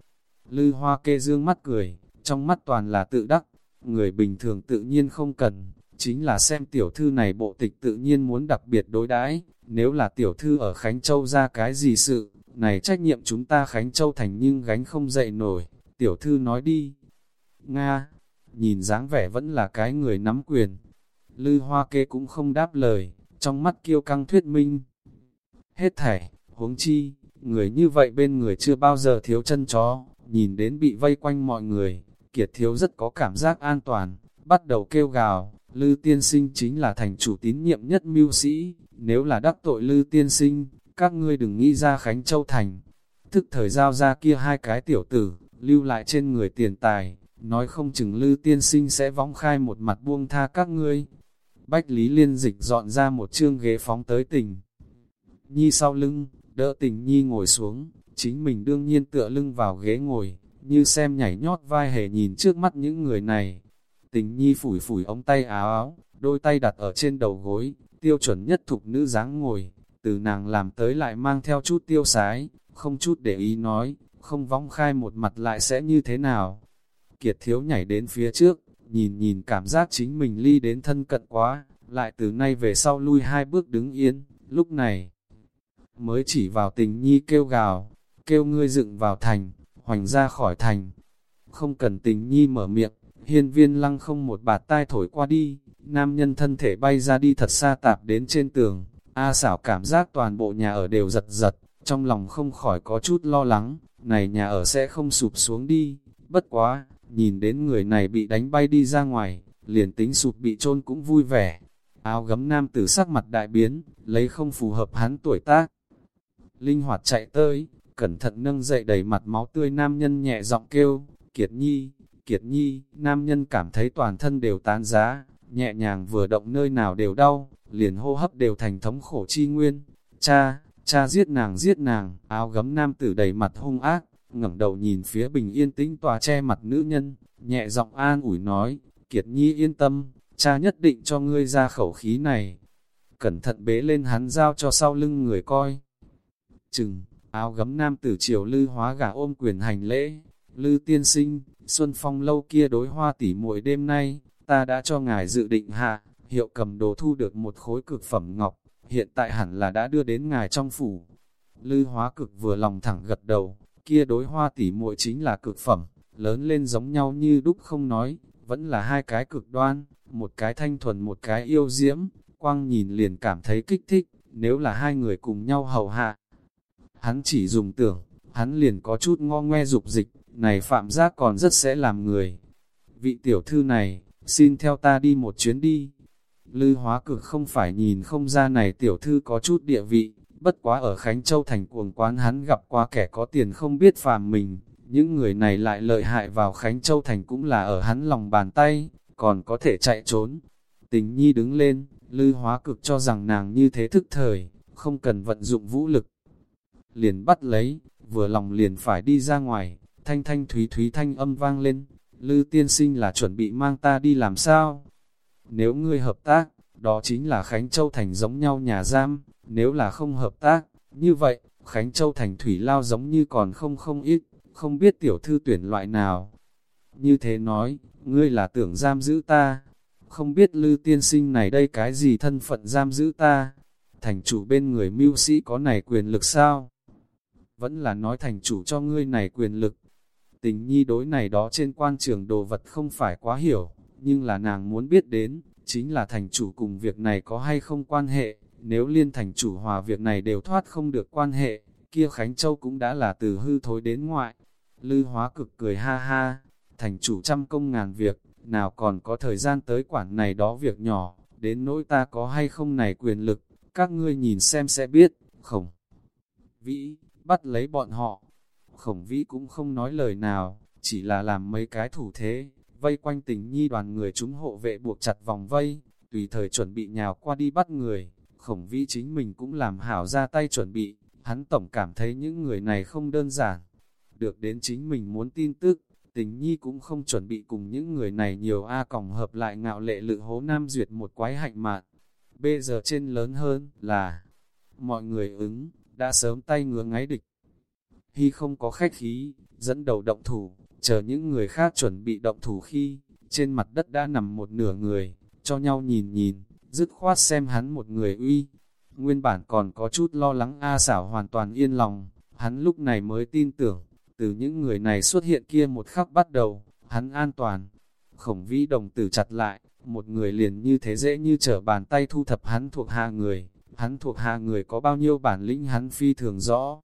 Lư hoa kê dương mắt cười, trong mắt toàn là tự đắc, người bình thường tự nhiên không cần, chính là xem tiểu thư này bộ tịch tự nhiên muốn đặc biệt đối đãi nếu là tiểu thư ở Khánh Châu ra cái gì sự, này trách nhiệm chúng ta Khánh Châu thành nhưng gánh không dậy nổi, tiểu thư nói đi. Nga, nhìn dáng vẻ vẫn là cái người nắm quyền. Lư hoa kê cũng không đáp lời, trong mắt kiêu căng thuyết minh. Hết thảy, huống chi, người như vậy bên người chưa bao giờ thiếu chân chó, nhìn đến bị vây quanh mọi người, kiệt thiếu rất có cảm giác an toàn, bắt đầu kêu gào, Lư tiên sinh chính là thành chủ tín nhiệm nhất mưu sĩ, nếu là đắc tội Lư tiên sinh, các ngươi đừng nghĩ ra Khánh Châu Thành. Thức thời giao ra kia hai cái tiểu tử, lưu lại trên người tiền tài, nói không chừng Lư tiên sinh sẽ vong khai một mặt buông tha các ngươi. Bách Lý Liên dịch dọn ra một chương ghế phóng tới tình. Nhi sau lưng, đỡ tình Nhi ngồi xuống, chính mình đương nhiên tựa lưng vào ghế ngồi, như xem nhảy nhót vai hề nhìn trước mắt những người này. Tình Nhi phủi phủi ống tay áo áo, đôi tay đặt ở trên đầu gối, tiêu chuẩn nhất thục nữ dáng ngồi, từ nàng làm tới lại mang theo chút tiêu sái, không chút để ý nói, không vong khai một mặt lại sẽ như thế nào. Kiệt thiếu nhảy đến phía trước, nhìn nhìn cảm giác chính mình ly đến thân cận quá, lại từ nay về sau lui hai bước đứng yên, lúc này mới chỉ vào tình nhi kêu gào, kêu ngươi dựng vào thành, hoành ra khỏi thành. Không cần tình nhi mở miệng, hiên viên lăng không một bạt tai thổi qua đi, nam nhân thân thể bay ra đi thật xa tạp đến trên tường, A xảo cảm giác toàn bộ nhà ở đều giật giật, trong lòng không khỏi có chút lo lắng, này nhà ở sẽ không sụp xuống đi, bất quá, nhìn đến người này bị đánh bay đi ra ngoài, liền tính sụp bị trôn cũng vui vẻ. Áo gấm nam tử sắc mặt đại biến, lấy không phù hợp hắn tuổi tác. Linh hoạt chạy tới, cẩn thận nâng dậy đầy mặt máu tươi nam nhân nhẹ giọng kêu, Kiệt Nhi, Kiệt Nhi, nam nhân cảm thấy toàn thân đều tán giá, nhẹ nhàng vừa động nơi nào đều đau, liền hô hấp đều thành thống khổ chi nguyên. Cha, cha giết nàng giết nàng, áo gấm nam tử đầy mặt hung ác, ngẩng đầu nhìn phía bình yên tĩnh tòa che mặt nữ nhân, nhẹ giọng an ủi nói, Kiệt Nhi yên tâm, cha nhất định cho ngươi ra khẩu khí này. Cẩn thận bế lên hắn giao cho sau lưng người coi. Chừng, áo gấm nam tử triều lư hóa gà ôm quyền hành lễ, lư tiên sinh, xuân phong lâu kia đối hoa tỉ muội đêm nay, ta đã cho ngài dự định hạ, hiệu cầm đồ thu được một khối cực phẩm ngọc, hiện tại hẳn là đã đưa đến ngài trong phủ. Lư hóa cực vừa lòng thẳng gật đầu, kia đối hoa tỉ muội chính là cực phẩm, lớn lên giống nhau như đúc không nói, vẫn là hai cái cực đoan, một cái thanh thuần một cái yêu diễm, quang nhìn liền cảm thấy kích thích, nếu là hai người cùng nhau hầu hạ. Hắn chỉ dùng tưởng, hắn liền có chút ngo ngoe dục dịch, này phạm giác còn rất sẽ làm người. Vị tiểu thư này, xin theo ta đi một chuyến đi. Lư hóa cực không phải nhìn không ra này tiểu thư có chút địa vị, bất quá ở Khánh Châu thành cuồng quán hắn gặp qua kẻ có tiền không biết phàm mình, những người này lại lợi hại vào Khánh Châu thành cũng là ở hắn lòng bàn tay, còn có thể chạy trốn. Tình nhi đứng lên, lư hóa cực cho rằng nàng như thế thức thời, không cần vận dụng vũ lực. Liền bắt lấy, vừa lòng liền phải đi ra ngoài, thanh thanh thúy thúy thanh âm vang lên, lư tiên sinh là chuẩn bị mang ta đi làm sao? Nếu ngươi hợp tác, đó chính là Khánh Châu Thành giống nhau nhà giam, nếu là không hợp tác, như vậy, Khánh Châu Thành thủy lao giống như còn không không ít, không biết tiểu thư tuyển loại nào. Như thế nói, ngươi là tưởng giam giữ ta, không biết lư tiên sinh này đây cái gì thân phận giam giữ ta, thành chủ bên người mưu sĩ có này quyền lực sao? Vẫn là nói thành chủ cho ngươi này quyền lực. Tình nhi đối này đó trên quan trường đồ vật không phải quá hiểu, nhưng là nàng muốn biết đến, chính là thành chủ cùng việc này có hay không quan hệ, nếu liên thành chủ hòa việc này đều thoát không được quan hệ, kia Khánh Châu cũng đã là từ hư thối đến ngoại. Lư hóa cực cười ha ha, thành chủ trăm công ngàn việc, nào còn có thời gian tới quản này đó việc nhỏ, đến nỗi ta có hay không này quyền lực, các ngươi nhìn xem sẽ biết, khổng. Vĩ, bắt lấy bọn họ. Khổng vĩ cũng không nói lời nào, chỉ là làm mấy cái thủ thế, vây quanh tình nhi đoàn người chúng hộ vệ buộc chặt vòng vây, tùy thời chuẩn bị nhào qua đi bắt người. Khổng vĩ chính mình cũng làm hảo ra tay chuẩn bị, hắn tổng cảm thấy những người này không đơn giản. Được đến chính mình muốn tin tức, tình nhi cũng không chuẩn bị cùng những người này nhiều A còng hợp lại ngạo lệ lự hố nam duyệt một quái hạnh mạn. Bây giờ trên lớn hơn là, mọi người ứng, đã sớm tay ngứa ngáy địch. Hy không có khách khí, dẫn đầu động thủ, chờ những người khác chuẩn bị động thủ khi, trên mặt đất đã nằm một nửa người, cho nhau nhìn nhìn, dứt khoát xem hắn một người uy. Nguyên bản còn có chút lo lắng A xảo hoàn toàn yên lòng, hắn lúc này mới tin tưởng, từ những người này xuất hiện kia một khắc bắt đầu, hắn an toàn. Khổng vĩ đồng tử chặt lại, một người liền như thế dễ như trở bàn tay thu thập hắn thuộc hạ người, hắn thuộc hạ người có bao nhiêu bản lĩnh hắn phi thường rõ.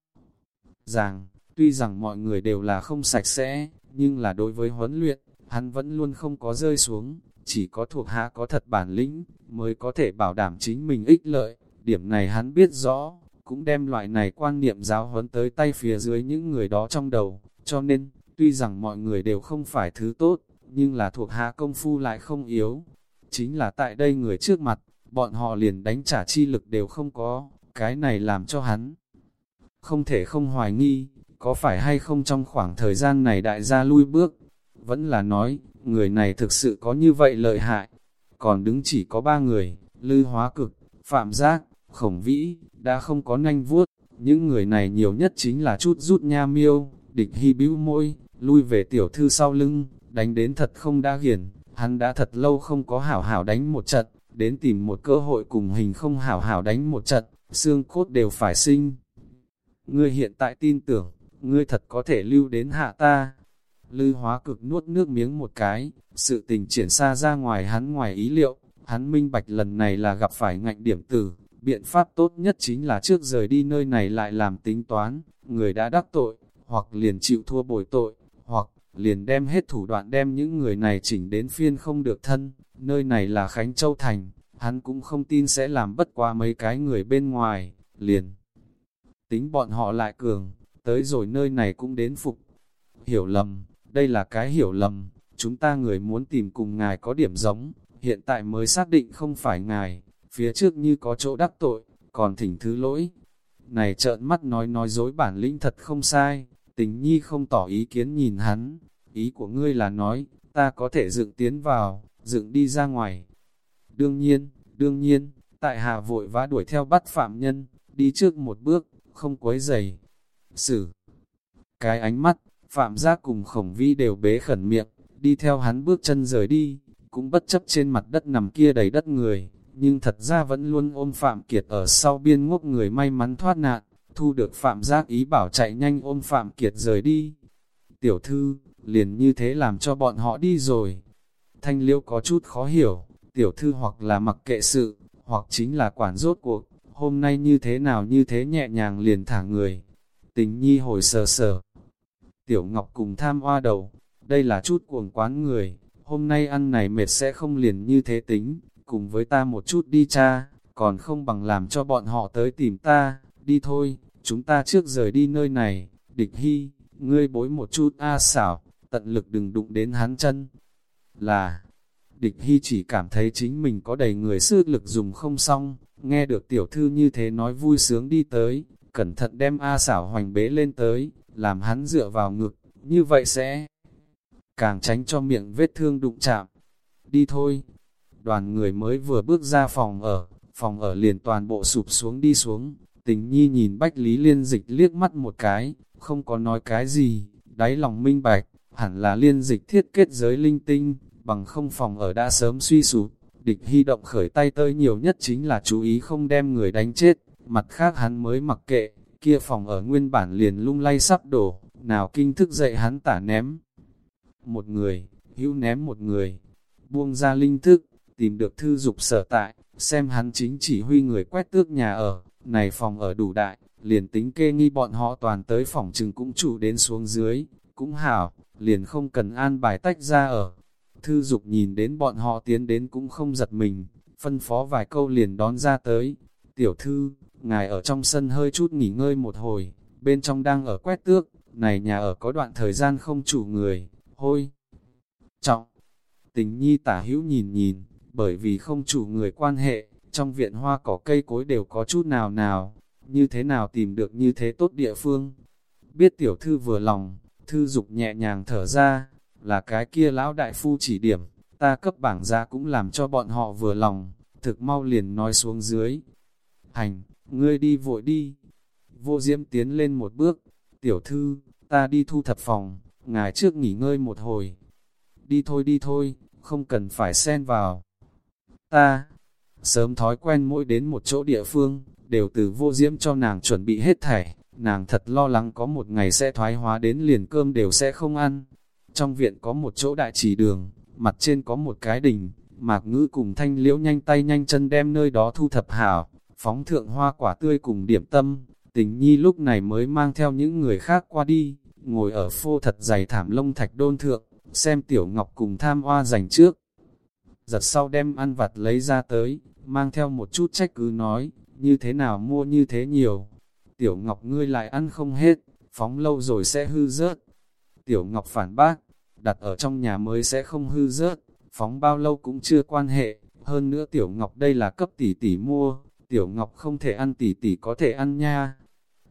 Rằng, tuy rằng mọi người đều là không sạch sẽ, nhưng là đối với huấn luyện, hắn vẫn luôn không có rơi xuống, chỉ có thuộc hạ có thật bản lĩnh, mới có thể bảo đảm chính mình ích lợi, điểm này hắn biết rõ, cũng đem loại này quan niệm giáo huấn tới tay phía dưới những người đó trong đầu, cho nên, tuy rằng mọi người đều không phải thứ tốt, nhưng là thuộc hạ công phu lại không yếu. Chính là tại đây người trước mặt, bọn họ liền đánh trả chi lực đều không có, cái này làm cho hắn không thể không hoài nghi, có phải hay không trong khoảng thời gian này đại gia lui bước, vẫn là nói, người này thực sự có như vậy lợi hại, còn đứng chỉ có ba người, lư hóa cực, phạm giác, khổng vĩ, đã không có nanh vuốt, những người này nhiều nhất chính là chút rút nha miêu, địch hy bĩu môi, lui về tiểu thư sau lưng, đánh đến thật không đã hiền, hắn đã thật lâu không có hảo hảo đánh một trận, đến tìm một cơ hội cùng hình không hảo hảo đánh một trận, xương cốt đều phải sinh. Ngươi hiện tại tin tưởng, ngươi thật có thể lưu đến hạ ta. Lư hóa cực nuốt nước miếng một cái, sự tình triển xa ra ngoài hắn ngoài ý liệu, Hắn minh bạch lần này là gặp phải ngạnh điểm tử, biện pháp tốt nhất chính là trước rời đi nơi này lại làm tính toán, người đã đắc tội, hoặc liền chịu thua bồi tội, hoặc liền đem hết thủ đoạn đem những người này chỉnh đến phiên không được thân, nơi này là Khánh Châu Thành, hắn cũng không tin sẽ làm bất quá mấy cái người bên ngoài, liền. Tính bọn họ lại cường, tới rồi nơi này cũng đến phục. Hiểu lầm, đây là cái hiểu lầm, chúng ta người muốn tìm cùng ngài có điểm giống, hiện tại mới xác định không phải ngài, phía trước như có chỗ đắc tội, còn thỉnh thứ lỗi. Này trợn mắt nói nói dối bản lĩnh thật không sai, tình nhi không tỏ ý kiến nhìn hắn, ý của ngươi là nói, ta có thể dựng tiến vào, dựng đi ra ngoài. Đương nhiên, đương nhiên, tại hạ vội vã đuổi theo bắt phạm nhân, đi trước một bước, không quấy giày. Sử, cái ánh mắt, phạm giác cùng khổng vi đều bế khẩn miệng, đi theo hắn bước chân rời đi, cũng bất chấp trên mặt đất nằm kia đầy đất người, nhưng thật ra vẫn luôn ôm Phạm Kiệt ở sau biên ngốc người may mắn thoát nạn, thu được Phạm Giác ý bảo chạy nhanh ôm Phạm Kiệt rời đi. Tiểu thư, liền như thế làm cho bọn họ đi rồi. Thanh liễu có chút khó hiểu, tiểu thư hoặc là mặc kệ sự, hoặc chính là quản rốt cuộc, hôm nay như thế nào như thế nhẹ nhàng liền thả người. Tình nhi hồi sờ sờ. Tiểu Ngọc cùng tham hoa đầu, đây là chút cuồng quán người, hôm nay ăn này mệt sẽ không liền như thế tính, cùng với ta một chút đi cha, còn không bằng làm cho bọn họ tới tìm ta, đi thôi, chúng ta trước rời đi nơi này, địch hy, ngươi bối một chút a xảo, tận lực đừng đụng đến hắn chân. Là, địch hy chỉ cảm thấy chính mình có đầy người sư lực dùng không xong, nghe được tiểu thư như thế nói vui sướng đi tới, cẩn thận đem A xảo hoành bế lên tới, làm hắn dựa vào ngực, như vậy sẽ càng tránh cho miệng vết thương đụng chạm. Đi thôi, đoàn người mới vừa bước ra phòng ở, phòng ở liền toàn bộ sụp xuống đi xuống, tình nhi nhìn Bách Lý Liên Dịch liếc mắt một cái, không có nói cái gì, đáy lòng minh bạch, hẳn là Liên Dịch thiết kết giới linh tinh, bằng không phòng ở đã sớm suy sụp, địch hy động khởi tay tơi nhiều nhất chính là chú ý không đem người đánh chết, mặt khác hắn mới mặc kệ, kia phòng ở nguyên bản liền lung lay sắp đổ, nào kinh thức dậy hắn tả ném. Một người, hữu ném một người, buông ra linh thức, tìm được thư dục sở tại, xem hắn chính chỉ huy người quét tước nhà ở, này phòng ở đủ đại, liền tính kê nghi bọn họ toàn tới phòng trừng cũng chủ đến xuống dưới, cũng hảo, liền không cần an bài tách ra ở. Thư dục nhìn đến bọn họ tiến đến cũng không giật mình, phân phó vài câu liền đón ra tới. Tiểu thư, ngài ở trong sân hơi chút nghỉ ngơi một hồi, bên trong đang ở quét tước, này nhà ở có đoạn thời gian không chủ người, hôi. Trọng, tình nhi tả hữu nhìn nhìn, bởi vì không chủ người quan hệ, trong viện hoa cỏ cây cối đều có chút nào nào, như thế nào tìm được như thế tốt địa phương. Biết tiểu thư vừa lòng, thư dục nhẹ nhàng thở ra, là cái kia lão đại phu chỉ điểm, ta cấp bảng ra cũng làm cho bọn họ vừa lòng, thực mau liền nói xuống dưới. Hành, ngươi đi vội đi. Vô diễm tiến lên một bước, tiểu thư, ta đi thu thập phòng, ngài trước nghỉ ngơi một hồi. Đi thôi đi thôi, không cần phải xen vào. Ta, sớm thói quen mỗi đến một chỗ địa phương, đều từ vô diễm cho nàng chuẩn bị hết thảy, nàng thật lo lắng có một ngày sẽ thoái hóa đến liền cơm đều sẽ không ăn. Trong viện có một chỗ đại trì đường, mặt trên có một cái đình, mạc ngữ cùng thanh liễu nhanh tay nhanh chân đem nơi đó thu thập hảo, phóng thượng hoa quả tươi cùng điểm tâm, tình nhi lúc này mới mang theo những người khác qua đi, ngồi ở phô thật dày thảm lông thạch đôn thượng, xem tiểu ngọc cùng tham hoa dành trước. Giật sau đem ăn vặt lấy ra tới, mang theo một chút trách cứ nói, như thế nào mua như thế nhiều. Tiểu ngọc ngươi lại ăn không hết, phóng lâu rồi sẽ hư rớt. Tiểu ngọc phản bác, đặt ở trong nhà mới sẽ không hư rớt, phóng bao lâu cũng chưa quan hệ. Hơn nữa tiểu ngọc đây là cấp tỷ tỷ mua, tiểu ngọc không thể ăn tỷ tỷ có thể ăn nha.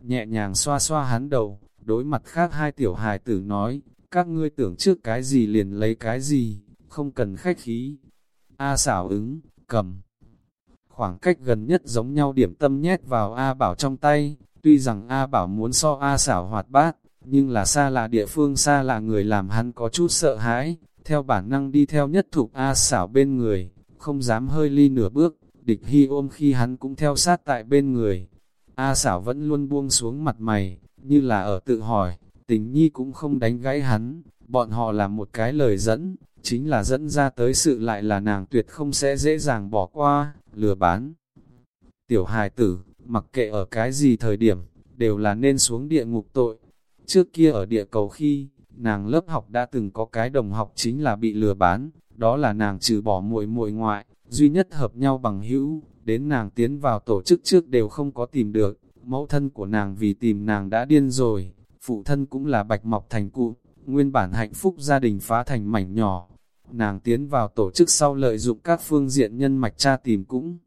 Nhẹ nhàng xoa xoa hắn đầu, đối mặt khác hai tiểu hài tử nói, các ngươi tưởng trước cái gì liền lấy cái gì, không cần khách khí. A xảo ứng, cầm. Khoảng cách gần nhất giống nhau điểm tâm nhét vào A bảo trong tay, tuy rằng A bảo muốn so A xảo hoạt bát, nhưng là xa lạ địa phương xa lạ người làm hắn có chút sợ hãi, theo bản năng đi theo nhất thục A xảo bên người, không dám hơi ly nửa bước, địch hy ôm khi hắn cũng theo sát tại bên người. A xảo vẫn luôn buông xuống mặt mày, như là ở tự hỏi, tình nhi cũng không đánh gãy hắn, bọn họ là một cái lời dẫn, chính là dẫn ra tới sự lại là nàng tuyệt không sẽ dễ dàng bỏ qua, lừa bán. Tiểu hài tử, mặc kệ ở cái gì thời điểm, đều là nên xuống địa ngục tội. Trước kia ở địa cầu khi, nàng lớp học đã từng có cái đồng học chính là bị lừa bán, đó là nàng trừ bỏ muội muội ngoại, duy nhất hợp nhau bằng hữu, đến nàng tiến vào tổ chức trước đều không có tìm được, mẫu thân của nàng vì tìm nàng đã điên rồi, phụ thân cũng là bạch mọc thành cụ, nguyên bản hạnh phúc gia đình phá thành mảnh nhỏ. Nàng tiến vào tổ chức sau lợi dụng các phương diện nhân mạch tra tìm cũng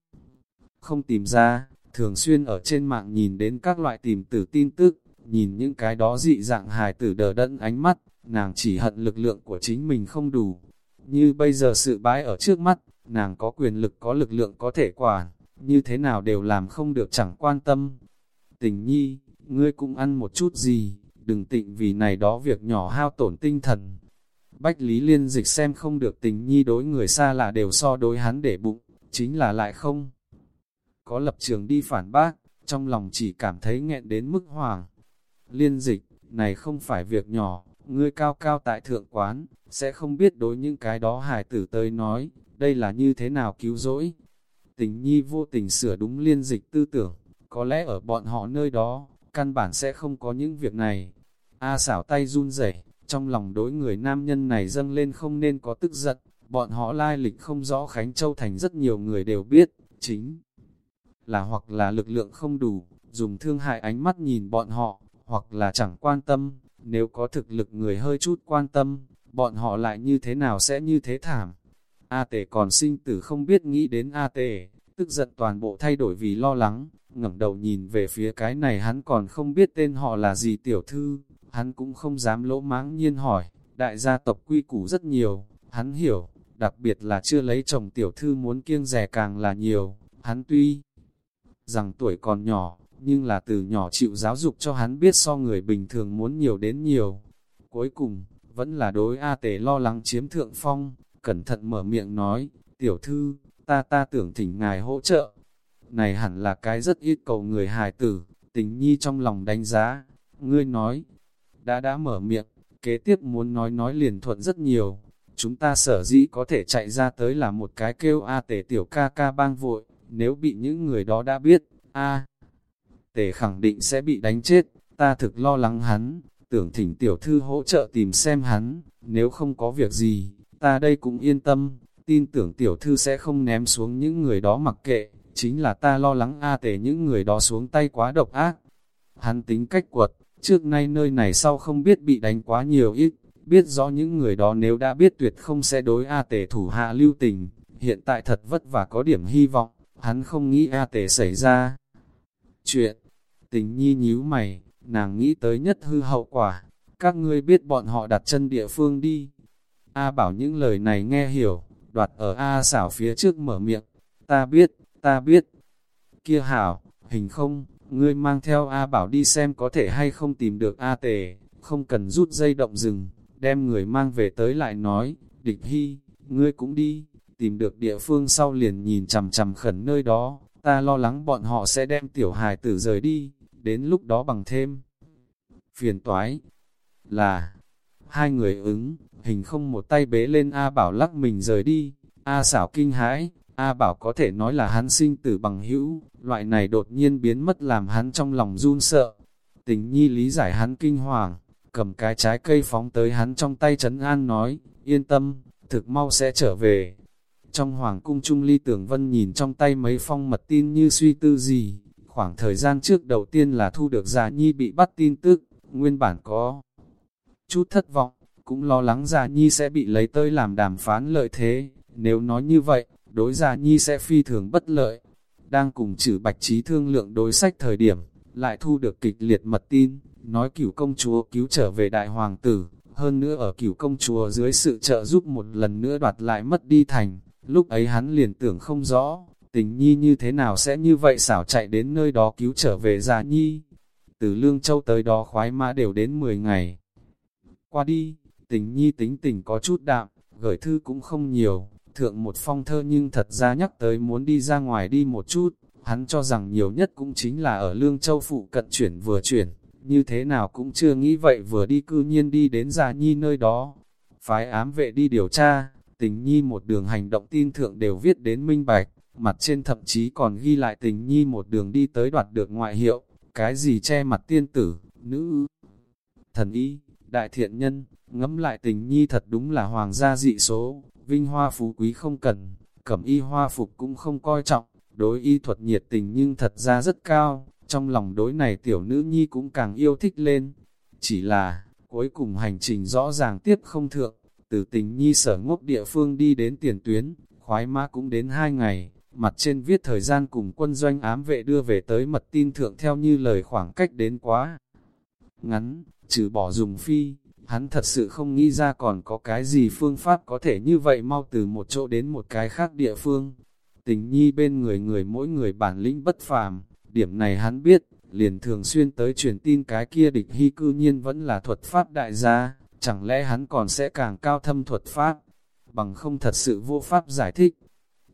không tìm ra, thường xuyên ở trên mạng nhìn đến các loại tìm tử tin tức, nhìn những cái đó dị dạng hài tử đờ đẫn ánh mắt, nàng chỉ hận lực lượng của chính mình không đủ. Như bây giờ sự bái ở trước mắt, nàng có quyền lực có lực lượng có thể quản, như thế nào đều làm không được chẳng quan tâm. Tình nhi, ngươi cũng ăn một chút gì, đừng tịnh vì này đó việc nhỏ hao tổn tinh thần. Bách Lý Liên dịch xem không được tình nhi đối người xa lạ đều so đối hắn để bụng, chính là lại không. Có lập trường đi phản bác, trong lòng chỉ cảm thấy nghẹn đến mức hoàng. Liên dịch, này không phải việc nhỏ, ngươi cao cao tại thượng quán, sẽ không biết đối những cái đó hải tử tới nói, đây là như thế nào cứu rỗi. Tình nhi vô tình sửa đúng liên dịch tư tưởng, có lẽ ở bọn họ nơi đó, căn bản sẽ không có những việc này. A xảo tay run rẩy, trong lòng đối người nam nhân này dâng lên không nên có tức giận, bọn họ lai lịch không rõ Khánh Châu Thành rất nhiều người đều biết, chính là hoặc là lực lượng không đủ, dùng thương hại ánh mắt nhìn bọn họ, hoặc là chẳng quan tâm, nếu có thực lực người hơi chút quan tâm, bọn họ lại như thế nào sẽ như thế thảm. A tể còn sinh tử không biết nghĩ đến A tể, tức giận toàn bộ thay đổi vì lo lắng, ngẩng đầu nhìn về phía cái này hắn còn không biết tên họ là gì tiểu thư, hắn cũng không dám lỗ mãng nhiên hỏi, đại gia tộc quy củ rất nhiều, hắn hiểu, đặc biệt là chưa lấy chồng tiểu thư muốn kiêng rẻ càng là nhiều, hắn tuy rằng tuổi còn nhỏ, nhưng là từ nhỏ chịu giáo dục cho hắn biết so người bình thường muốn nhiều đến nhiều. Cuối cùng, vẫn là đối A Tề lo lắng chiếm thượng phong, cẩn thận mở miệng nói, tiểu thư, ta ta tưởng thỉnh ngài hỗ trợ. Này hẳn là cái rất ít cầu người hài tử, tình nhi trong lòng đánh giá. Ngươi nói, đã đã mở miệng, kế tiếp muốn nói nói liền thuận rất nhiều. Chúng ta sở dĩ có thể chạy ra tới là một cái kêu A tể tiểu ca ca bang vội, nếu bị những người đó đã biết, A Tề khẳng định sẽ bị đánh chết, ta thực lo lắng hắn, tưởng thỉnh tiểu thư hỗ trợ tìm xem hắn, nếu không có việc gì, ta đây cũng yên tâm, tin tưởng tiểu thư sẽ không ném xuống những người đó mặc kệ, chính là ta lo lắng A Tề những người đó xuống tay quá độc ác. Hắn tính cách quật, trước nay nơi này sau không biết bị đánh quá nhiều ít, biết rõ những người đó nếu đã biết tuyệt không sẽ đối A Tề thủ hạ lưu tình, hiện tại thật vất vả có điểm hy vọng, hắn không nghĩ A Tề xảy ra. Chuyện, tình nhi nhíu mày, nàng nghĩ tới nhất hư hậu quả, các ngươi biết bọn họ đặt chân địa phương đi. A bảo những lời này nghe hiểu, đoạt ở A xảo phía trước mở miệng, ta biết, ta biết. Kia hảo, hình không, ngươi mang theo A bảo đi xem có thể hay không tìm được A tề, không cần rút dây động rừng, đem người mang về tới lại nói, địch hy, ngươi cũng đi, tìm được địa phương sau liền nhìn chằm chằm khẩn nơi đó, ta lo lắng bọn họ sẽ đem tiểu hài tử rời đi, đến lúc đó bằng thêm. Phiền toái là, hai người ứng, hình không một tay bế lên A Bảo lắc mình rời đi, A xảo kinh hãi, A Bảo có thể nói là hắn sinh tử bằng hữu, loại này đột nhiên biến mất làm hắn trong lòng run sợ. Tình nhi lý giải hắn kinh hoàng, cầm cái trái cây phóng tới hắn trong tay trấn an nói, yên tâm, thực mau sẽ trở về. Trong hoàng cung trung ly tưởng vân nhìn trong tay mấy phong mật tin như suy tư gì, khoảng thời gian trước đầu tiên là thu được già nhi bị bắt tin tức, nguyên bản có chút thất vọng, cũng lo lắng già nhi sẽ bị lấy tới làm đàm phán lợi thế, nếu nói như vậy, đối già nhi sẽ phi thường bất lợi. Đang cùng trừ bạch trí thương lượng đối sách thời điểm, lại thu được kịch liệt mật tin, nói cửu công chúa cứu trở về đại hoàng tử, hơn nữa ở cửu công chúa dưới sự trợ giúp một lần nữa đoạt lại mất đi thành, lúc ấy hắn liền tưởng không rõ, tình nhi như thế nào sẽ như vậy xảo chạy đến nơi đó cứu trở về già nhi. Từ Lương Châu tới đó khoái mã đều đến 10 ngày. Qua đi, tình nhi tính tình có chút đạm, gửi thư cũng không nhiều, thượng một phong thơ nhưng thật ra nhắc tới muốn đi ra ngoài đi một chút, hắn cho rằng nhiều nhất cũng chính là ở Lương Châu phụ cận chuyển vừa chuyển, như thế nào cũng chưa nghĩ vậy vừa đi cư nhiên đi đến già nhi nơi đó. phái ám vệ đi điều tra, tình nhi một đường hành động tin thượng đều viết đến minh bạch, mặt trên thậm chí còn ghi lại tình nhi một đường đi tới đoạt được ngoại hiệu, cái gì che mặt tiên tử, nữ, thần y, đại thiện nhân, ngẫm lại tình nhi thật đúng là hoàng gia dị số, vinh hoa phú quý không cần, cẩm y hoa phục cũng không coi trọng, đối y thuật nhiệt tình nhưng thật ra rất cao, trong lòng đối này tiểu nữ nhi cũng càng yêu thích lên. Chỉ là, cuối cùng hành trình rõ ràng tiếp không thượng, từ tình nhi sở ngốc địa phương đi đến tiền tuyến, khoái mã cũng đến hai ngày, mặt trên viết thời gian cùng quân doanh ám vệ đưa về tới mật tin thượng theo như lời khoảng cách đến quá. Ngắn, trừ bỏ dùng phi, hắn thật sự không nghĩ ra còn có cái gì phương pháp có thể như vậy mau từ một chỗ đến một cái khác địa phương. Tình nhi bên người người mỗi người bản lĩnh bất phàm, điểm này hắn biết, liền thường xuyên tới truyền tin cái kia địch hy cư nhiên vẫn là thuật pháp đại gia, chẳng lẽ hắn còn sẽ càng cao thâm thuật pháp, bằng không thật sự vô pháp giải thích.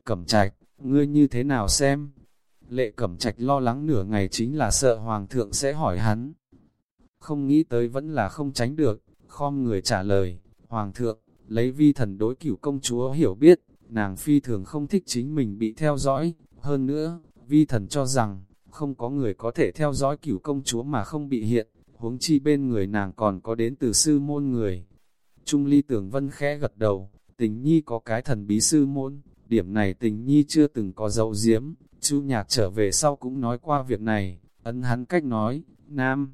Cẩm trạch, ngươi như thế nào xem? Lệ cẩm trạch lo lắng nửa ngày chính là sợ hoàng thượng sẽ hỏi hắn. Không nghĩ tới vẫn là không tránh được, khom người trả lời, Hoàng thượng, lấy vi thần đối cửu công chúa hiểu biết, nàng phi thường không thích chính mình bị theo dõi, hơn nữa, vi thần cho rằng, không có người có thể theo dõi cửu công chúa mà không bị hiện, huống chi bên người nàng còn có đến từ sư môn người. Trung ly tưởng vân khẽ gật đầu, tình nhi có cái thần bí sư môn, điểm này tình nhi chưa từng có dấu diếm, chu nhạc trở về sau cũng nói qua việc này, ấn hắn cách nói, nam.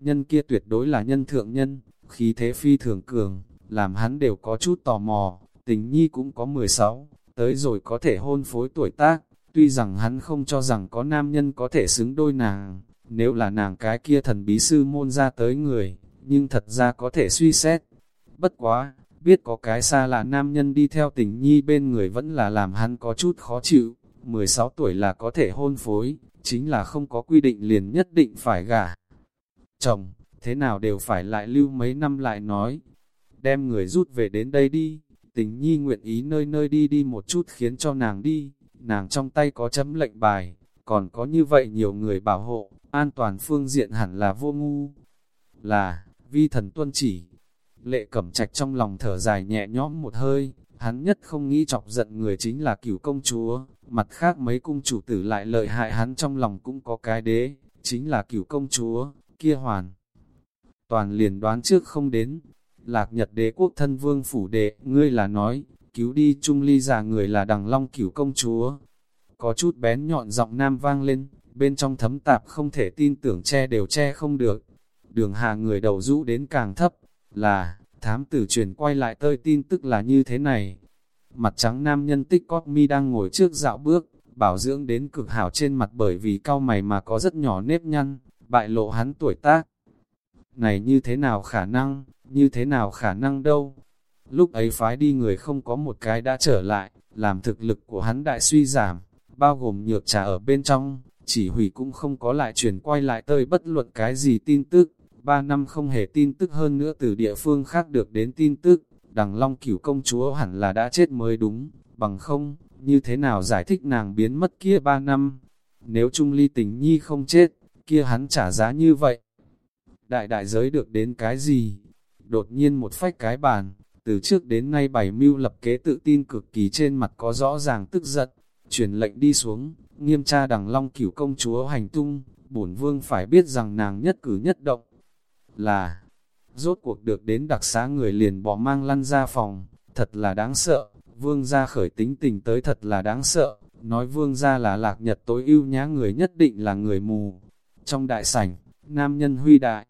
Nhân kia tuyệt đối là nhân thượng nhân, khí thế phi thường cường, làm hắn đều có chút tò mò, tình nhi cũng có 16, tới rồi có thể hôn phối tuổi tác, tuy rằng hắn không cho rằng có nam nhân có thể xứng đôi nàng, nếu là nàng cái kia thần bí sư môn ra tới người, nhưng thật ra có thể suy xét. Bất quá, biết có cái xa là nam nhân đi theo tình nhi bên người vẫn là làm hắn có chút khó chịu, 16 tuổi là có thể hôn phối, chính là không có quy định liền nhất định phải gả. Chồng, thế nào đều phải lại lưu mấy năm lại nói, đem người rút về đến đây đi, tình nhi nguyện ý nơi nơi đi đi một chút khiến cho nàng đi, nàng trong tay có chấm lệnh bài, còn có như vậy nhiều người bảo hộ, an toàn phương diện hẳn là vô ngu, là, vi thần tuân chỉ. Lệ cẩm trạch trong lòng thở dài nhẹ nhõm một hơi, hắn nhất không nghĩ chọc giận người chính là cửu công chúa, mặt khác mấy cung chủ tử lại lợi hại hắn trong lòng cũng có cái đế, chính là cửu công chúa, kia hoàn toàn liền đoán trước không đến. Lạc Nhật đế quốc thân vương phủ đệ, ngươi là nói, cứu đi trung ly già người là đằng long cửu công chúa. Có chút bén nhọn giọng nam vang lên, bên trong thấm tạp không thể tin tưởng che đều che không được. Đường hà người đầu rũ đến càng thấp, là, thám tử truyền quay lại tơi tin tức là như thế này. Mặt trắng nam nhân tích cót mi đang ngồi trước dạo bước, bảo dưỡng đến cực hảo trên mặt bởi vì cao mày mà có rất nhỏ nếp nhăn, bại lộ hắn tuổi tác. Này như thế nào khả năng, như thế nào khả năng đâu. Lúc ấy phái đi người không có một cái đã trở lại, làm thực lực của hắn đại suy giảm, bao gồm nhược trà ở bên trong, chỉ hủy cũng không có lại truyền quay lại tơi bất luận cái gì tin tức. Ba năm không hề tin tức hơn nữa từ địa phương khác được đến tin tức, đằng long cửu công chúa hẳn là đã chết mới đúng, bằng không, như thế nào giải thích nàng biến mất kia ba năm. Nếu Trung Ly tình nhi không chết, kia hắn trả giá như vậy, đại đại giới được đến cái gì? Đột nhiên một phách cái bàn, từ trước đến nay bảy mưu lập kế tự tin cực kỳ trên mặt có rõ ràng tức giận, truyền lệnh đi xuống, nghiêm tra đằng long cửu công chúa hành tung, bổn vương phải biết rằng nàng nhất cử nhất động, là, rốt cuộc được đến đặc xá người liền bỏ mang lăn ra phòng, thật là đáng sợ, vương gia khởi tính tình tới thật là đáng sợ, nói vương gia là lạc nhật tối ưu nhá người nhất định là người mù. Trong đại sảnh, nam nhân huy đại,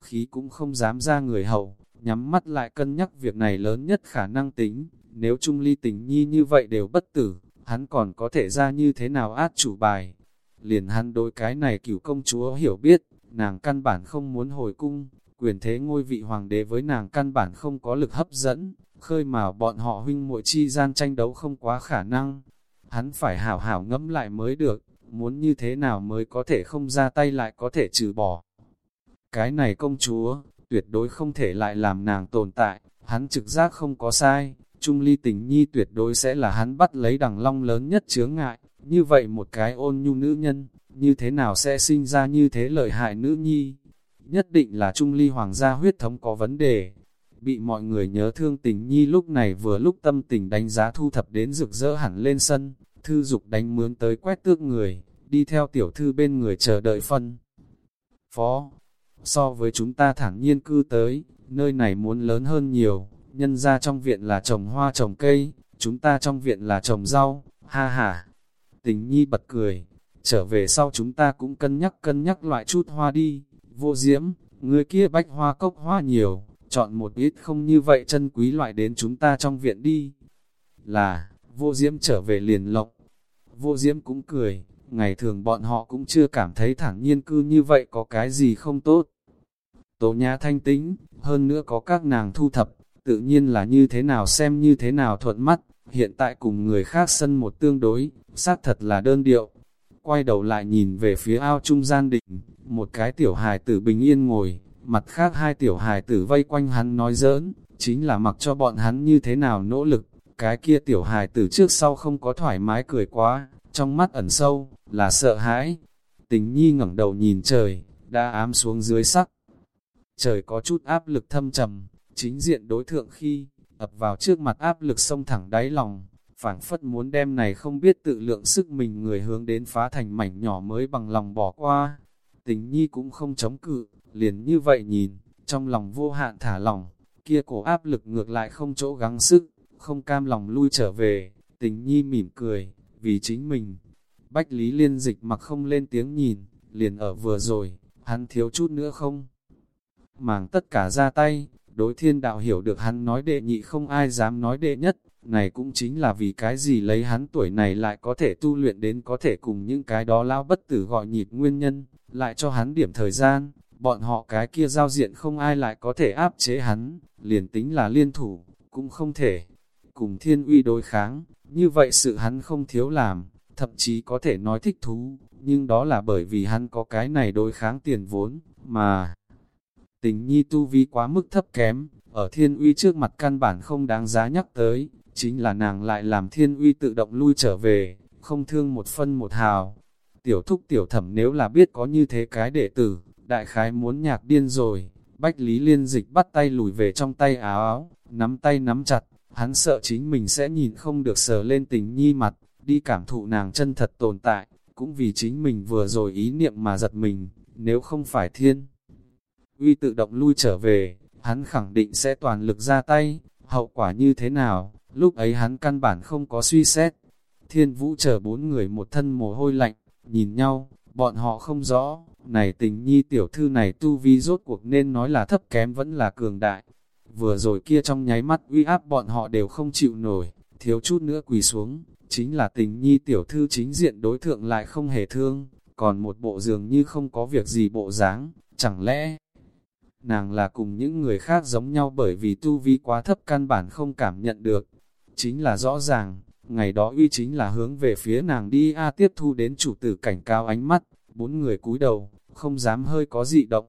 khí cũng không dám ra người hậu, nhắm mắt lại cân nhắc việc này lớn nhất khả năng tính, nếu Trung Ly tình nhi như vậy đều bất tử, hắn còn có thể ra như thế nào át chủ bài. Liền hắn đối cái này cửu công chúa hiểu biết, nàng căn bản không muốn hồi cung, quyền thế ngôi vị hoàng đế với nàng căn bản không có lực hấp dẫn, khơi mà bọn họ huynh muội chi gian tranh đấu không quá khả năng. Hắn phải hảo hảo ngẫm lại mới được, muốn như thế nào mới có thể không ra tay lại có thể trừ bỏ. Cái này công chúa, tuyệt đối không thể lại làm nàng tồn tại, hắn trực giác không có sai, Trung ly tình nhi tuyệt đối sẽ là hắn bắt lấy đằng long lớn nhất chướng ngại, như vậy một cái ôn nhu nữ nhân, như thế nào sẽ sinh ra như thế lợi hại nữ nhi? Nhất định là Trung ly hoàng gia huyết thống có vấn đề. bị mọi người nhớ thương tình nhi lúc này vừa lúc tâm tình đánh giá thu thập đến rực rỡ hẳn lên sân, thư dục đánh mướn tới quét tước người, đi theo tiểu thư bên người chờ đợi phân. Phó, so với chúng ta thẳng nhiên cư tới, nơi này muốn lớn hơn nhiều, nhân ra trong viện là trồng hoa trồng cây, chúng ta trong viện là trồng rau, ha ha. Tình nhi bật cười, trở về sau chúng ta cũng cân nhắc cân nhắc loại chút hoa đi, vô diễm, người kia bách hoa cốc hoa nhiều, chọn một ít không như vậy chân quý loại đến chúng ta trong viện đi. Là, vô diễm trở về liền lộc. Vô diễm cũng cười, ngày thường bọn họ cũng chưa cảm thấy thẳng nhiên cư như vậy có cái gì không tốt. Tổ nhà thanh tính, hơn nữa có các nàng thu thập, tự nhiên là như thế nào xem như thế nào thuận mắt, hiện tại cùng người khác sân một tương đối, xác thật là đơn điệu. Quay đầu lại nhìn về phía ao trung gian định, một cái tiểu hài tử bình yên ngồi, mặt khác hai tiểu hài tử vây quanh hắn nói giỡn, chính là mặc cho bọn hắn như thế nào nỗ lực, cái kia tiểu hài tử trước sau không có thoải mái cười quá, trong mắt ẩn sâu, là sợ hãi. Tình nhi ngẩng đầu nhìn trời, đã ám xuống dưới sắc. Trời có chút áp lực thâm trầm, chính diện đối thượng khi, ập vào trước mặt áp lực sông thẳng đáy lòng, phảng phất muốn đem này không biết tự lượng sức mình người hướng đến phá thành mảnh nhỏ mới bằng lòng bỏ qua. Tình nhi cũng không chống cự, liền như vậy nhìn, trong lòng vô hạn thả lòng, kia cổ áp lực ngược lại không chỗ gắng sức, không cam lòng lui trở về, tình nhi mỉm cười, vì chính mình. Bách Lý Liên dịch mặc không lên tiếng nhìn, liền ở vừa rồi, hắn thiếu chút nữa không. Màng tất cả ra tay, đối thiên đạo hiểu được hắn nói đệ nhị không ai dám nói đệ nhất, này cũng chính là vì cái gì lấy hắn tuổi này lại có thể tu luyện đến có thể cùng những cái đó lao bất tử gọi nhịp nguyên nhân, lại cho hắn điểm thời gian, bọn họ cái kia giao diện không ai lại có thể áp chế hắn, liền tính là liên thủ, cũng không thể. Cùng thiên uy đối kháng, như vậy sự hắn không thiếu làm, thậm chí có thể nói thích thú, nhưng đó là bởi vì hắn có cái này đối kháng tiền vốn, mà tình nhi tu vi quá mức thấp kém, ở thiên uy trước mặt căn bản không đáng giá nhắc tới, chính là nàng lại làm thiên uy tự động lui trở về, không thương một phân một hào. Tiểu thúc tiểu thẩm nếu là biết có như thế cái đệ tử, đại khái muốn nhạc điên rồi, Bách Lý Liên Dịch bắt tay lùi về trong tay áo áo, nắm tay nắm chặt, hắn sợ chính mình sẽ nhìn không được sờ lên tình nhi mặt, đi cảm thụ nàng chân thật tồn tại, cũng vì chính mình vừa rồi ý niệm mà giật mình, nếu không phải thiên. Uy tự động lui trở về, hắn khẳng định sẽ toàn lực ra tay, hậu quả như thế nào, lúc ấy hắn căn bản không có suy xét. Thiên vũ chờ bốn người một thân mồ hôi lạnh, nhìn nhau, bọn họ không rõ, này tình nhi tiểu thư này tu vi rốt cuộc nên nói là thấp kém vẫn là cường đại. Vừa rồi kia trong nháy mắt uy áp bọn họ đều không chịu nổi, thiếu chút nữa quỳ xuống, chính là tình nhi tiểu thư chính diện đối thượng lại không hề thương, còn một bộ dường như không có việc gì bộ dáng, chẳng lẽ nàng là cùng những người khác giống nhau bởi vì tu vi quá thấp căn bản không cảm nhận được. Chính là rõ ràng, ngày đó uy chính là hướng về phía nàng đi a tiếp thu đến chủ tử cảnh cao ánh mắt, bốn người cúi đầu, không dám hơi có dị động.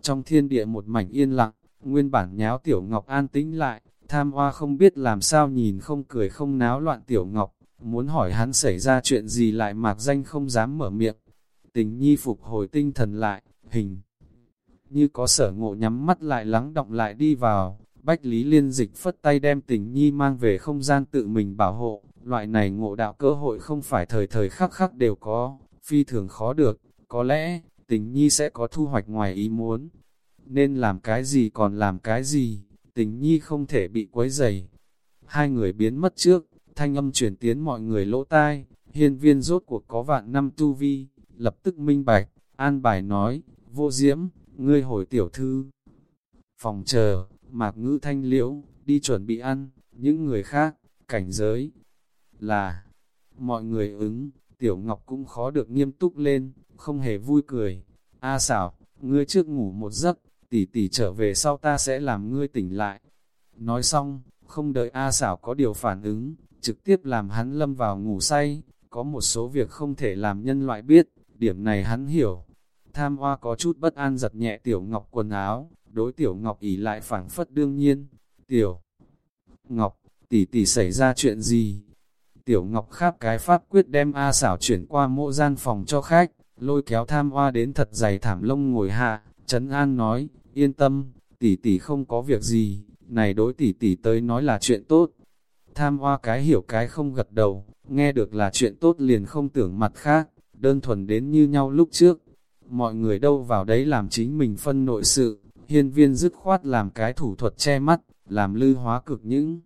Trong thiên địa một mảnh yên lặng, nguyên bản nháo tiểu ngọc an tĩnh lại, tham hoa không biết làm sao nhìn không cười không náo loạn tiểu ngọc, muốn hỏi hắn xảy ra chuyện gì lại mạc danh không dám mở miệng. Tình nhi phục hồi tinh thần lại, hình như có sở ngộ nhắm mắt lại lắng động lại đi vào, Bách Lý Liên Dịch phất tay đem tình nhi mang về không gian tự mình bảo hộ, loại này ngộ đạo cơ hội không phải thời thời khắc khắc đều có, phi thường khó được, có lẽ, tình nhi sẽ có thu hoạch ngoài ý muốn. Nên làm cái gì còn làm cái gì, tình nhi không thể bị quấy dày. Hai người biến mất trước, thanh âm chuyển tiến mọi người lỗ tai, hiên viên rốt cuộc có vạn năm tu vi, lập tức minh bạch, an bài nói, vô diễm, ngươi hồi tiểu thư. Phòng chờ, mạc ngữ thanh liễu, đi chuẩn bị ăn, những người khác, cảnh giới, là, mọi người ứng, tiểu ngọc cũng khó được nghiêm túc lên, không hề vui cười. A xảo, ngươi trước ngủ một giấc, tỷ tỷ trở về sau ta sẽ làm ngươi tỉnh lại. Nói xong, không đợi A xảo có điều phản ứng, trực tiếp làm hắn lâm vào ngủ say, có một số việc không thể làm nhân loại biết, điểm này hắn hiểu, Tham hoa có chút bất an giật nhẹ tiểu ngọc quần áo, đối tiểu ngọc ỉ lại phảng phất đương nhiên. Tiểu ngọc, tỷ tỷ xảy ra chuyện gì? Tiểu ngọc khắp cái pháp quyết đem A xảo chuyển qua mộ gian phòng cho khách, lôi kéo tham hoa đến thật dày thảm lông ngồi hạ, Trấn An nói, yên tâm, tỷ tỷ không có việc gì, này đối tỷ tỷ tới nói là chuyện tốt. Tham hoa cái hiểu cái không gật đầu, nghe được là chuyện tốt liền không tưởng mặt khác, đơn thuần đến như nhau lúc trước. Mọi người đâu vào đấy làm chính mình phân nội sự, hiên viên dứt khoát làm cái thủ thuật che mắt, làm lư hóa cực những.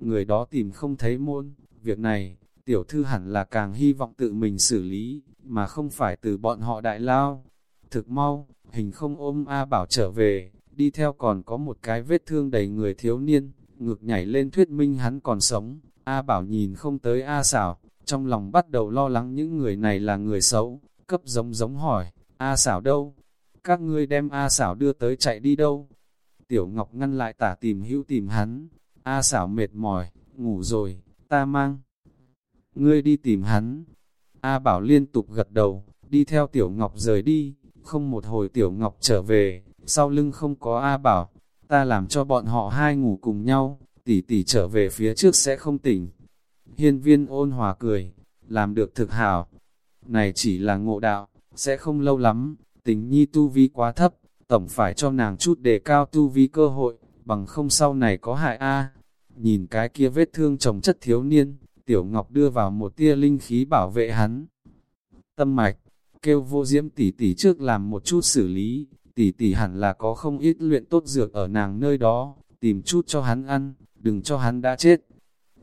Người đó tìm không thấy môn, việc này, tiểu thư hẳn là càng hy vọng tự mình xử lý, mà không phải từ bọn họ đại lao. Thực mau, hình không ôm A Bảo trở về, đi theo còn có một cái vết thương đầy người thiếu niên, ngược nhảy lên thuyết minh hắn còn sống. A Bảo nhìn không tới A xảo, trong lòng bắt đầu lo lắng những người này là người xấu, cấp giống giống hỏi, A xảo đâu? Các ngươi đem A xảo đưa tới chạy đi đâu? Tiểu Ngọc ngăn lại tả tìm hữu tìm hắn, A xảo mệt mỏi, ngủ rồi, ta mang. Ngươi đi tìm hắn. A Bảo liên tục gật đầu, đi theo Tiểu Ngọc rời đi, không một hồi Tiểu Ngọc trở về, sau lưng không có A Bảo, ta làm cho bọn họ hai ngủ cùng nhau, tỷ tỷ trở về phía trước sẽ không tỉnh. Hiên viên ôn hòa cười, làm được thực hảo. Này chỉ là ngộ đạo, sẽ không lâu lắm, tình nhi tu vi quá thấp, tổng phải cho nàng chút đề cao tu vi cơ hội, bằng không sau này có hại A. Nhìn cái kia vết thương chồng chất thiếu niên, Tiểu Ngọc đưa vào một tia linh khí bảo vệ hắn. Tâm mạch, kêu vô diễm tỷ tỷ trước làm một chút xử lý, tỷ tỷ hẳn là có không ít luyện tốt dược ở nàng nơi đó, tìm chút cho hắn ăn, đừng cho hắn đã chết.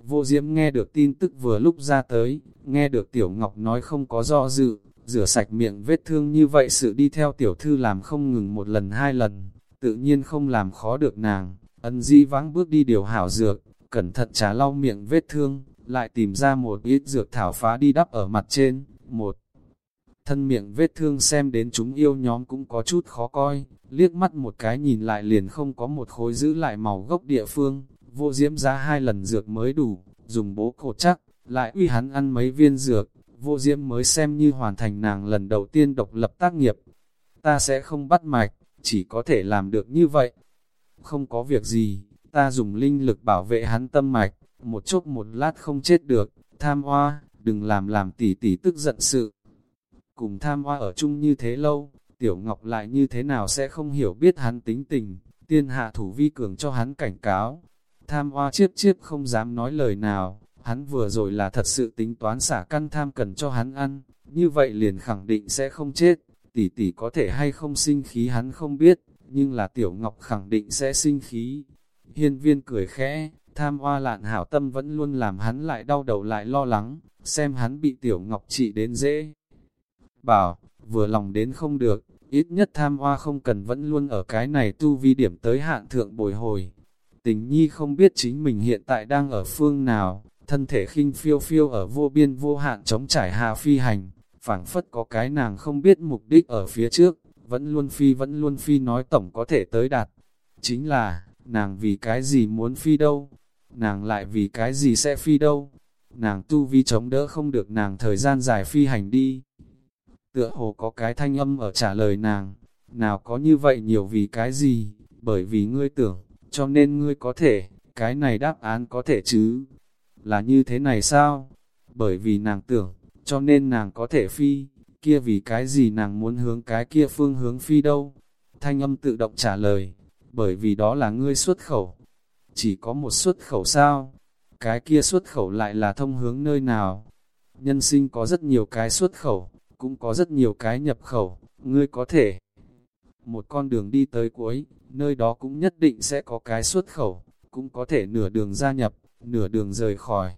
Vô diễm nghe được tin tức vừa lúc ra tới, nghe được Tiểu Ngọc nói không có do dự, rửa sạch miệng vết thương như vậy sự đi theo Tiểu Thư làm không ngừng một lần hai lần, tự nhiên không làm khó được nàng, ân di vãng bước đi điều hảo dược, cẩn thận trà lau miệng vết thương, lại tìm ra một ít dược thảo phá đi đắp ở mặt trên, một thân miệng vết thương xem đến chúng yêu nhóm cũng có chút khó coi, liếc mắt một cái nhìn lại liền không có một khối giữ lại màu gốc địa phương, vô diễm giá hai lần dược mới đủ, dùng bố cổ chắc, lại uy hắn ăn mấy viên dược, vô diễm mới xem như hoàn thành nàng lần đầu tiên độc lập tác nghiệp. Ta sẽ không bắt mạch, chỉ có thể làm được như vậy. Không có việc gì, ta dùng linh lực bảo vệ hắn tâm mạch, một chốc một lát không chết được, tham hoa, đừng làm làm tỷ tỷ tức giận sự. Cùng tham hoa ở chung như thế lâu, tiểu ngọc lại như thế nào sẽ không hiểu biết hắn tính tình, tiên hạ thủ vi cường cho hắn cảnh cáo. Tham hoa chiếp chiếp không dám nói lời nào, hắn vừa rồi là thật sự tính toán xả căn tham cần cho hắn ăn, như vậy liền khẳng định sẽ không chết, tỷ tỷ có thể hay không sinh khí hắn không biết, nhưng là tiểu ngọc khẳng định sẽ sinh khí. Hiên viên cười khẽ, tham hoa lạn hảo tâm vẫn luôn làm hắn lại đau đầu lại lo lắng, xem hắn bị tiểu ngọc trị đến dễ. Bảo, vừa lòng đến không được, ít nhất tham hoa không cần vẫn luôn ở cái này tu vi điểm tới hạn thượng bồi hồi. Tình nhi không biết chính mình hiện tại đang ở phương nào, thân thể khinh phiêu phiêu ở vô biên vô hạn chống trải hà phi hành, phảng phất có cái nàng không biết mục đích ở phía trước, vẫn luôn phi vẫn luôn phi nói tổng có thể tới đạt. Chính là, nàng vì cái gì muốn phi đâu, nàng lại vì cái gì sẽ phi đâu, nàng tu vi chống đỡ không được nàng thời gian dài phi hành đi. Tựa hồ có cái thanh âm ở trả lời nàng, nào có như vậy nhiều vì cái gì, bởi vì ngươi tưởng, cho nên ngươi có thể, cái này đáp án có thể chứ. Là như thế này sao? Bởi vì nàng tưởng, cho nên nàng có thể phi, kia vì cái gì nàng muốn hướng cái kia phương hướng phi đâu? Thanh âm tự động trả lời, bởi vì đó là ngươi xuất khẩu. Chỉ có một xuất khẩu sao? Cái kia xuất khẩu lại là thông hướng nơi nào? Nhân sinh có rất nhiều cái xuất khẩu, cũng có rất nhiều cái nhập khẩu, ngươi có thể một con đường đi tới cuối, nơi đó cũng nhất định sẽ có cái xuất khẩu, cũng có thể nửa đường gia nhập, nửa đường rời khỏi.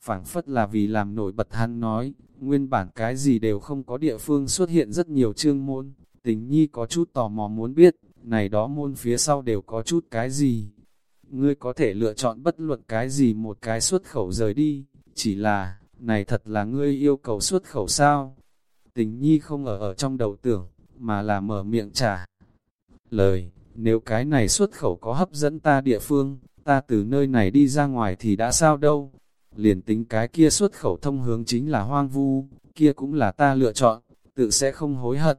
phảng phất là vì làm nổi bật hắn nói, nguyên bản cái gì đều không có địa phương xuất hiện rất nhiều chương môn, tình nhi có chút tò mò muốn biết, này đó môn phía sau đều có chút cái gì. Ngươi có thể lựa chọn bất luận cái gì một cái xuất khẩu rời đi, chỉ là, này thật là ngươi yêu cầu xuất khẩu sao? Tình nhi không ở ở trong đầu tưởng, mà là mở miệng trả. Lời, nếu cái này xuất khẩu có hấp dẫn ta địa phương, ta từ nơi này đi ra ngoài thì đã sao đâu. Liền tính cái kia xuất khẩu thông hướng chính là hoang vu, kia cũng là ta lựa chọn, tự sẽ không hối hận.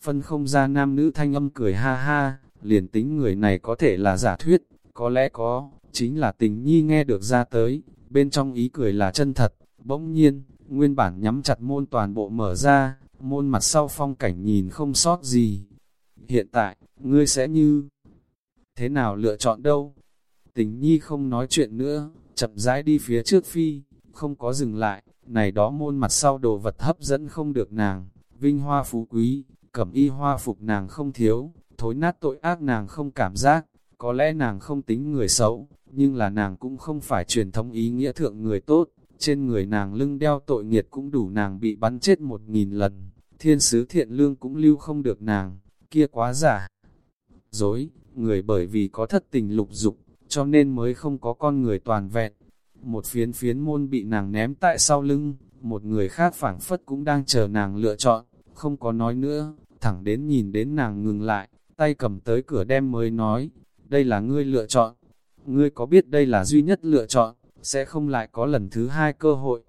Phân không ra nam nữ thanh âm cười ha ha, liền tính người này có thể là giả thuyết, có lẽ có, chính là tình nhi nghe được ra tới, bên trong ý cười là chân thật, bỗng nhiên, nguyên bản nhắm chặt môn toàn bộ mở ra, môn mặt sau phong cảnh nhìn không sót gì. Hiện tại, ngươi sẽ như thế nào lựa chọn đâu? Tình nhi không nói chuyện nữa, chậm rãi đi phía trước phi, không có dừng lại, này đó môn mặt sau đồ vật hấp dẫn không được nàng, vinh hoa phú quý, cẩm y hoa phục nàng không thiếu, thối nát tội ác nàng không cảm giác, có lẽ nàng không tính người xấu, nhưng là nàng cũng không phải truyền thống ý nghĩa thượng người tốt, trên người nàng lưng đeo tội nghiệt cũng đủ nàng bị bắn chết một nghìn lần, thiên sứ thiện lương cũng lưu không được nàng, kia quá giả. Dối, người bởi vì có thất tình lục dục, cho nên mới không có con người toàn vẹn. Một phiến phiến môn bị nàng ném tại sau lưng, một người khác phảng phất cũng đang chờ nàng lựa chọn, không có nói nữa, thẳng đến nhìn đến nàng ngừng lại, tay cầm tới cửa đem mới nói, đây là ngươi lựa chọn, ngươi có biết đây là duy nhất lựa chọn, sẽ không lại có lần thứ hai cơ hội.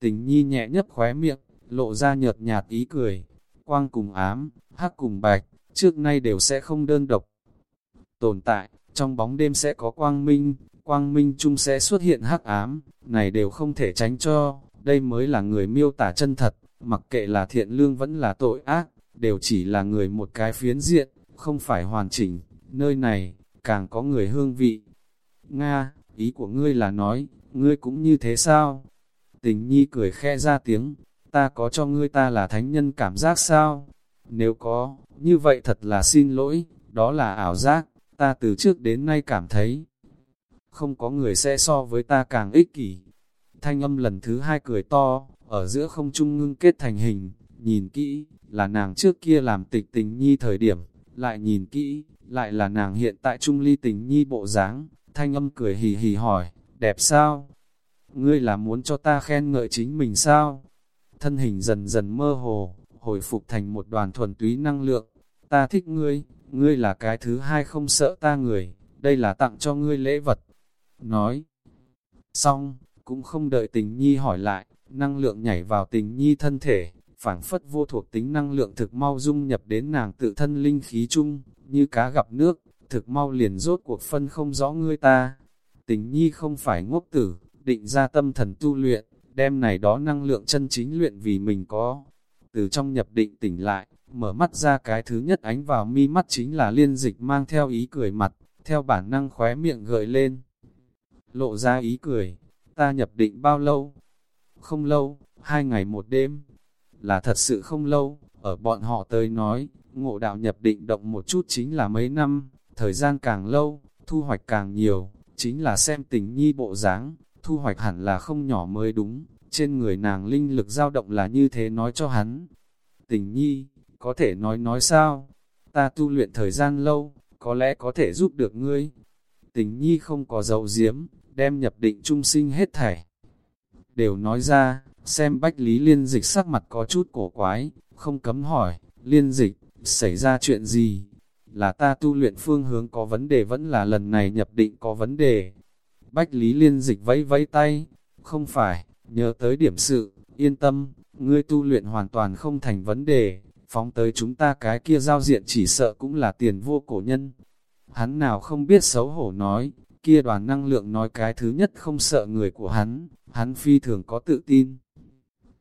Tình nhi nhẹ nhấp khóe miệng, lộ ra nhợt nhạt ý cười, quang cùng ám, hắc cùng bạch, trước nay đều sẽ không đơn độc. Tồn tại, trong bóng đêm sẽ có quang minh, quang minh chung sẽ xuất hiện hắc ám, này đều không thể tránh cho, đây mới là người miêu tả chân thật, mặc kệ là thiện lương vẫn là tội ác, đều chỉ là người một cái phiến diện, không phải hoàn chỉnh, nơi này, càng có người hương vị. Nga, ý của ngươi là nói, ngươi cũng như thế sao? Tình nhi cười khe ra tiếng, ta có cho ngươi ta là thánh nhân cảm giác sao? Nếu có, như vậy thật là xin lỗi, đó là ảo giác, ta từ trước đến nay cảm thấy. Không có người sẽ so với ta càng ích kỷ. Thanh âm lần thứ hai cười to, ở giữa không trung ngưng kết thành hình, nhìn kỹ, là nàng trước kia làm tịch tình nhi thời điểm, lại nhìn kỹ, lại là nàng hiện tại trung ly tình nhi bộ dáng thanh âm cười hì hì hỏi, đẹp sao? Ngươi là muốn cho ta khen ngợi chính mình sao? Thân hình dần dần mơ hồ, hồi phục thành một đoàn thuần túy năng lượng. Ta thích ngươi, ngươi là cái thứ hai không sợ ta người, đây là tặng cho ngươi lễ vật. Nói, xong, cũng không đợi tình nhi hỏi lại, năng lượng nhảy vào tình nhi thân thể, phảng phất vô thuộc tính năng lượng thực mau dung nhập đến nàng tự thân linh khí chung, như cá gặp nước, thực mau liền rốt cuộc phân không rõ ngươi ta. Tình nhi không phải ngốc tử, định ra tâm thần tu luyện, đem này đó năng lượng chân chính luyện vì mình có. Từ trong nhập định tỉnh lại, mở mắt ra cái thứ nhất ánh vào mi mắt chính là liên dịch mang theo ý cười mặt, theo bản năng khóe miệng gợi lên. Lộ ra ý cười, ta nhập định bao lâu? Không lâu, hai ngày một đêm. Là thật sự không lâu, ở bọn họ tới nói, ngộ đạo nhập định động một chút chính là mấy năm, thời gian càng lâu, thu hoạch càng nhiều, chính là xem tình nhi bộ dáng, thu hoạch hẳn là không nhỏ mới đúng, trên người nàng linh lực dao động là như thế nói cho hắn. Tình nhi, có thể nói nói sao? Ta tu luyện thời gian lâu, có lẽ có thể giúp được ngươi. Tình nhi không có dấu diếm, đem nhập định trung sinh hết thảy. Đều nói ra, xem bách lý liên dịch sắc mặt có chút cổ quái, không cấm hỏi, liên dịch, xảy ra chuyện gì? Là ta tu luyện phương hướng có vấn đề vẫn là lần này nhập định có vấn đề. Bách lý liên dịch vẫy vẫy tay, không phải, nhớ tới điểm sự, yên tâm, ngươi tu luyện hoàn toàn không thành vấn đề, phóng tới chúng ta cái kia giao diện chỉ sợ cũng là tiền vô cổ nhân. Hắn nào không biết xấu hổ nói, kia đoàn năng lượng nói cái thứ nhất không sợ người của hắn, hắn phi thường có tự tin.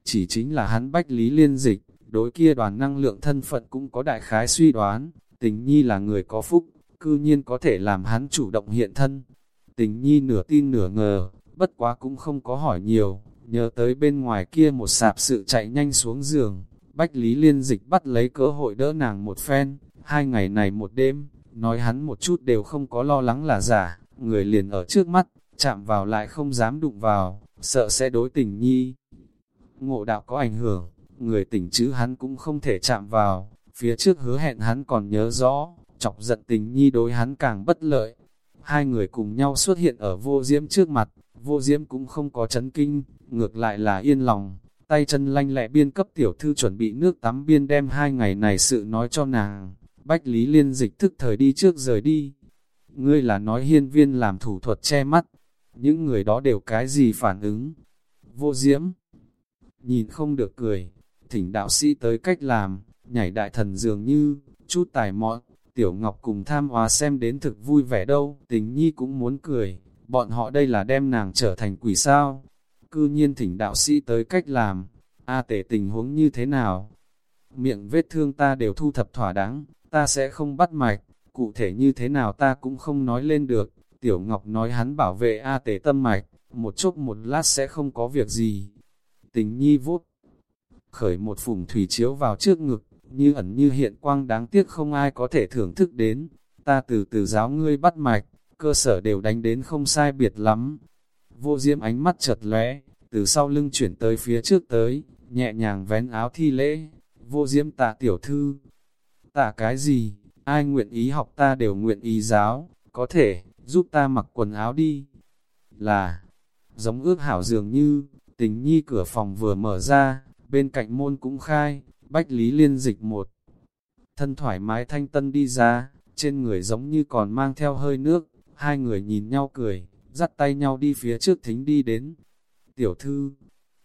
Chỉ chính là hắn bách lý liên dịch, đối kia đoàn năng lượng thân phận cũng có đại khái suy đoán, tình nhi là người có phúc, cư nhiên có thể làm hắn chủ động hiện thân. Tình nhi nửa tin nửa ngờ, bất quá cũng không có hỏi nhiều, nhớ tới bên ngoài kia một sạp sự chạy nhanh xuống giường, Bách Lý Liên Dịch bắt lấy cơ hội đỡ nàng một phen, hai ngày này một đêm, nói hắn một chút đều không có lo lắng là giả, người liền ở trước mắt, chạm vào lại không dám đụng vào, sợ sẽ đối tình nhi. Ngộ đạo có ảnh hưởng, người tỉnh chứ hắn cũng không thể chạm vào, phía trước hứa hẹn hắn còn nhớ rõ, chọc giận tình nhi đối hắn càng bất lợi. Hai người cùng nhau xuất hiện ở vô diễm trước mặt, vô diễm cũng không có chấn kinh, ngược lại là yên lòng, tay chân lanh lẹ biên cấp tiểu thư chuẩn bị nước tắm biên đem hai ngày này sự nói cho nàng. Bách Lý Liên dịch thức thời đi trước rời đi. Ngươi là nói hiên viên làm thủ thuật che mắt. Những người đó đều cái gì phản ứng? Vô diễm. Nhìn không được cười. Thỉnh đạo sĩ tới cách làm, nhảy đại thần dường như, chút tài mọn. Tiểu Ngọc cùng tham hòa xem đến thực vui vẻ đâu. Tình nhi cũng muốn cười. Bọn họ đây là đem nàng trở thành quỷ sao cư nhiên thỉnh đạo sĩ tới cách làm, a tể tình huống như thế nào? Miệng vết thương ta đều thu thập thỏa đáng, ta sẽ không bắt mạch, cụ thể như thế nào ta cũng không nói lên được, Tiểu Ngọc nói hắn bảo vệ A tể tâm mạch, một chốc một lát sẽ không có việc gì. Tình nhi vốt, khởi một phùng thủy chiếu vào trước ngực, như ẩn như hiện quang đáng tiếc không ai có thể thưởng thức đến. Ta từ từ giáo ngươi bắt mạch, cơ sở đều đánh đến không sai biệt lắm. Vô Diêm ánh mắt chật lóe, từ sau lưng chuyển tới phía trước tới, nhẹ nhàng vén áo thi lễ. Vô Diêm tạ tiểu thư. Tạ cái gì, ai nguyện ý học ta đều nguyện ý giáo, có thể, giúp ta mặc quần áo đi. Là, giống ước hảo dường như, tình nhi cửa phòng vừa mở ra, bên cạnh môn cũng khai, bách lý liên dịch một. Thân thoải mái thanh tân đi ra, trên người giống như còn mang theo hơi nước, hai người nhìn nhau cười, dắt tay nhau đi phía trước thính đi đến. Tiểu thư,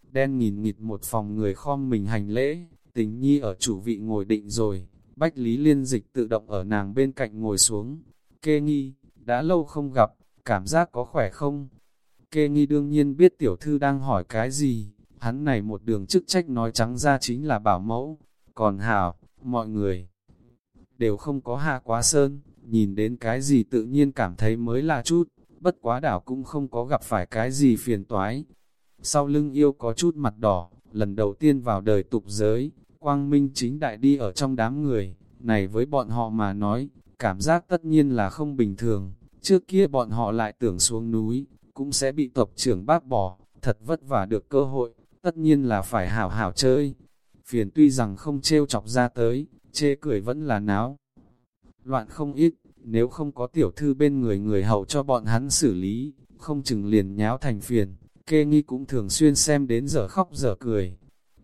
đen nhìn nghịt một phòng người khom mình hành lễ, tình nhi ở chủ vị ngồi định rồi, bách lý liên dịch tự động ở nàng bên cạnh ngồi xuống. Kê nghi, đã lâu không gặp, cảm giác có khỏe không? Kê nghi đương nhiên biết tiểu thư đang hỏi cái gì, hắn này một đường chức trách nói trắng ra chính là bảo mẫu, còn hảo, mọi người đều không có hạ quá sơn, nhìn đến cái gì tự nhiên cảm thấy mới là chút, bất quá đảo cũng không có gặp phải cái gì phiền toái. Sau lưng yêu có chút mặt đỏ, lần đầu tiên vào đời tục giới, quang minh chính đại đi ở trong đám người, này với bọn họ mà nói, cảm giác tất nhiên là không bình thường, trước kia bọn họ lại tưởng xuống núi, cũng sẽ bị tộc trưởng bác bỏ, thật vất vả được cơ hội, tất nhiên là phải hảo hảo chơi. Phiền tuy rằng không trêu chọc ra tới, chê cười vẫn là náo. Loạn không ít, nếu không có tiểu thư bên người người hậu cho bọn hắn xử lý, không chừng liền nháo thành phiền, kê nghi cũng thường xuyên xem đến giờ khóc giờ cười.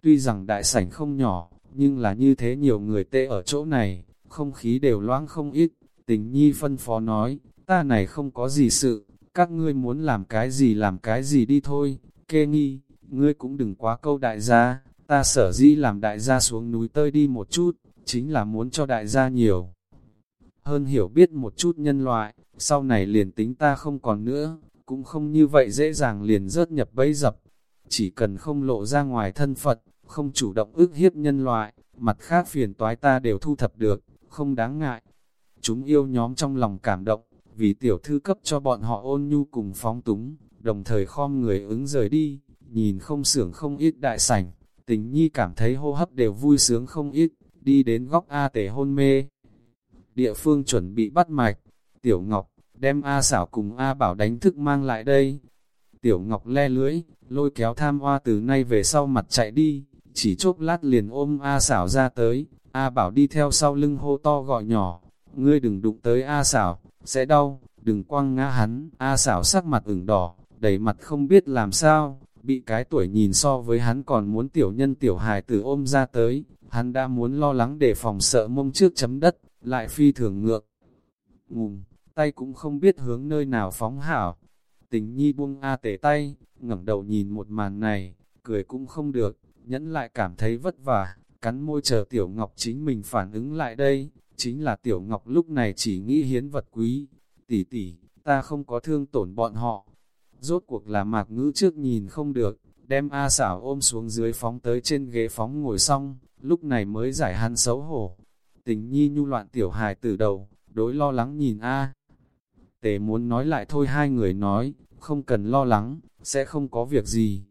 Tuy rằng đại sảnh không nhỏ, nhưng là như thế nhiều người tê ở chỗ này, không khí đều loãng không ít, tình nhi phân phó nói, ta này không có gì sự, các ngươi muốn làm cái gì làm cái gì đi thôi, kê nghi, ngươi cũng đừng quá câu đại gia, ta sở dĩ làm đại gia xuống núi tơi đi một chút, chính là muốn cho đại gia nhiều. Hơn hiểu biết một chút nhân loại, sau này liền tính ta không còn nữa, cũng không như vậy dễ dàng liền rớt nhập bẫy dập. Chỉ cần không lộ ra ngoài thân Phật, không chủ động ức hiếp nhân loại, mặt khác phiền toái ta đều thu thập được, không đáng ngại. Chúng yêu nhóm trong lòng cảm động, vì tiểu thư cấp cho bọn họ ôn nhu cùng phóng túng, đồng thời khom người ứng rời đi, nhìn không sưởng không ít đại sảnh, tình nhi cảm thấy hô hấp đều vui sướng không ít, đi đến góc A tể hôn mê. Địa phương chuẩn bị bắt mạch, Tiểu Ngọc, đem A xảo cùng A bảo đánh thức mang lại đây. Tiểu Ngọc le lưỡi, lôi kéo tham hoa từ nay về sau mặt chạy đi, chỉ chốc lát liền ôm A xảo ra tới, A bảo đi theo sau lưng hô to gọi nhỏ, ngươi đừng đụng tới A xảo, sẽ đau, đừng quăng ngã hắn. A xảo sắc mặt ửng đỏ, đầy mặt không biết làm sao, bị cái tuổi nhìn so với hắn còn muốn tiểu nhân tiểu hài tử ôm ra tới, hắn đã muốn lo lắng để phòng sợ mông trước chấm đất, lại phi thường ngược. Ngùng, tay cũng không biết hướng nơi nào phóng hảo. Tình nhi buông A tể tay, ngẩng đầu nhìn một màn này, cười cũng không được, nhẫn lại cảm thấy vất vả, cắn môi chờ Tiểu Ngọc chính mình phản ứng lại đây, chính là Tiểu Ngọc lúc này chỉ nghĩ hiến vật quý, tỷ tỷ, ta không có thương tổn bọn họ. Rốt cuộc là mạc ngữ trước nhìn không được, đem A xảo ôm xuống dưới phóng tới trên ghế phóng ngồi xong, lúc này mới giải hắn xấu hổ. Tình nhi nhu loạn tiểu hài từ đầu, đối lo lắng nhìn A. Tề muốn nói lại thôi hai người nói, không cần lo lắng, sẽ không có việc gì.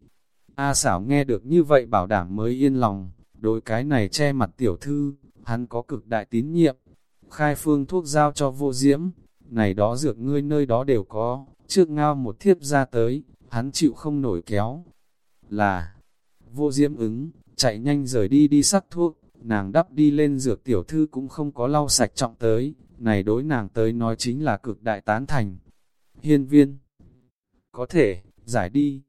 A xảo nghe được như vậy bảo đảm mới yên lòng, đối cái này che mặt tiểu thư, hắn có cực đại tín nhiệm. Khai phương thuốc giao cho vô diễm, này đó dược ngươi nơi đó đều có, trước ngao một thiếp ra tới, hắn chịu không nổi kéo. Là, vô diễm ứng, chạy nhanh rời đi đi sắc thuốc, nàng đắp đi lên dược tiểu thư cũng không có lau sạch trọng tới, này đối nàng tới nói chính là cực đại tán thành. Hiên viên, có thể, giải đi.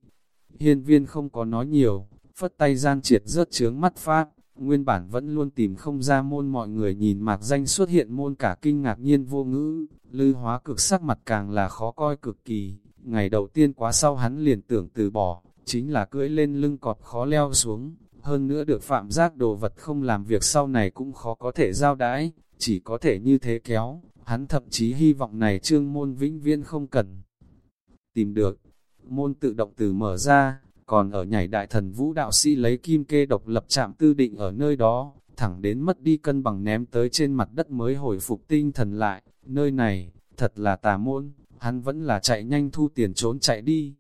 Hiên viên không có nói nhiều, phất tay gian triệt rớt trướng mắt phát, nguyên bản vẫn luôn tìm không ra môn mọi người nhìn mạc danh xuất hiện môn cả kinh ngạc nhiên vô ngữ, lư hóa cực sắc mặt càng là khó coi cực kỳ, ngày đầu tiên quá sau hắn liền tưởng từ bỏ, chính là cưỡi lên lưng cọp khó leo xuống, hơn nữa được phạm giác đồ vật không làm việc sau này cũng khó có thể giao đãi, chỉ có thể như thế kéo, hắn thậm chí hy vọng này trương môn vĩnh viên không cần tìm được. Môn tự động từ mở ra, còn ở nhảy đại thần vũ đạo sĩ lấy kim kê độc lập chạm tư định ở nơi đó, thẳng đến mất đi cân bằng ném tới trên mặt đất mới hồi phục tinh thần lại, nơi này, thật là tà môn, hắn vẫn là chạy nhanh thu tiền trốn chạy đi.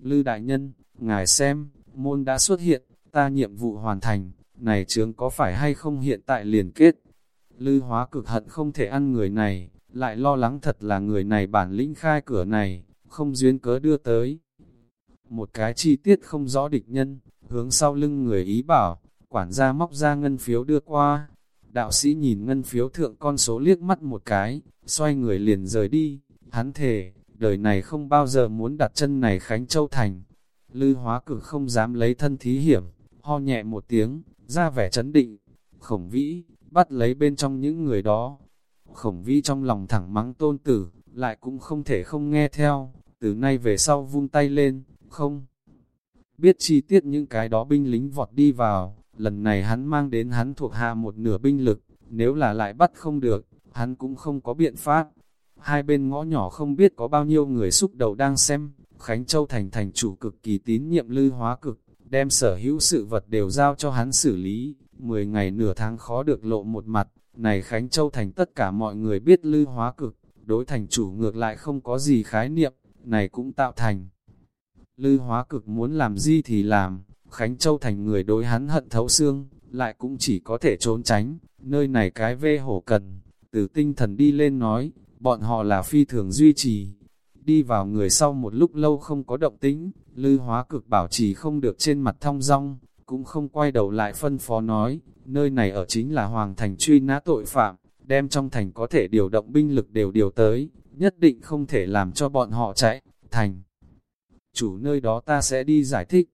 Lư đại nhân, ngài xem, môn đã xuất hiện, ta nhiệm vụ hoàn thành, này trướng có phải hay không hiện tại liền kết. Lư hóa cực hận không thể ăn người này, lại lo lắng thật là người này bản lĩnh khai cửa này, không duyên cớ đưa tới. Một cái chi tiết không rõ địch nhân, hướng sau lưng người ý bảo, quản gia móc ra ngân phiếu đưa qua. Đạo sĩ nhìn ngân phiếu thượng con số liếc mắt một cái, xoay người liền rời đi, hắn thề, đời này không bao giờ muốn đặt chân này Khánh Châu Thành. Lư hóa cực không dám lấy thân thí hiểm, ho nhẹ một tiếng, ra vẻ chấn định, khổng vĩ, bắt lấy bên trong những người đó. Khổng vĩ trong lòng thẳng mắng tôn tử, lại cũng không thể không nghe theo, từ nay về sau vung tay lên, không. Biết chi tiết những cái đó binh lính vọt đi vào, lần này hắn mang đến hắn thuộc hạ một nửa binh lực, nếu là lại bắt không được, hắn cũng không có biện pháp. Hai bên ngõ nhỏ không biết có bao nhiêu người xúc đầu đang xem, Khánh Châu thành thành chủ cực kỳ tín nhiệm lư hóa cực, đem sở hữu sự vật đều giao cho hắn xử lý, 10 ngày nửa tháng khó được lộ một mặt, này Khánh Châu thành tất cả mọi người biết lư hóa cực, đối thành chủ ngược lại không có gì khái niệm, này cũng tạo thành. Lư hóa cực muốn làm gì thì làm, Khánh Châu thành người đối hắn hận thấu xương, lại cũng chỉ có thể trốn tránh, nơi này cái vê hổ cần, từ tinh thần đi lên nói, bọn họ là phi thường duy trì. Đi vào người sau một lúc lâu không có động tĩnh, lư hóa cực bảo trì không được trên mặt thong rong, cũng không quay đầu lại phân phó nói, nơi này ở chính là hoàng thành truy nã tội phạm, đem trong thành có thể điều động binh lực đều điều tới, nhất định không thể làm cho bọn họ chạy, thành. Chủ nơi đó ta sẽ đi giải thích.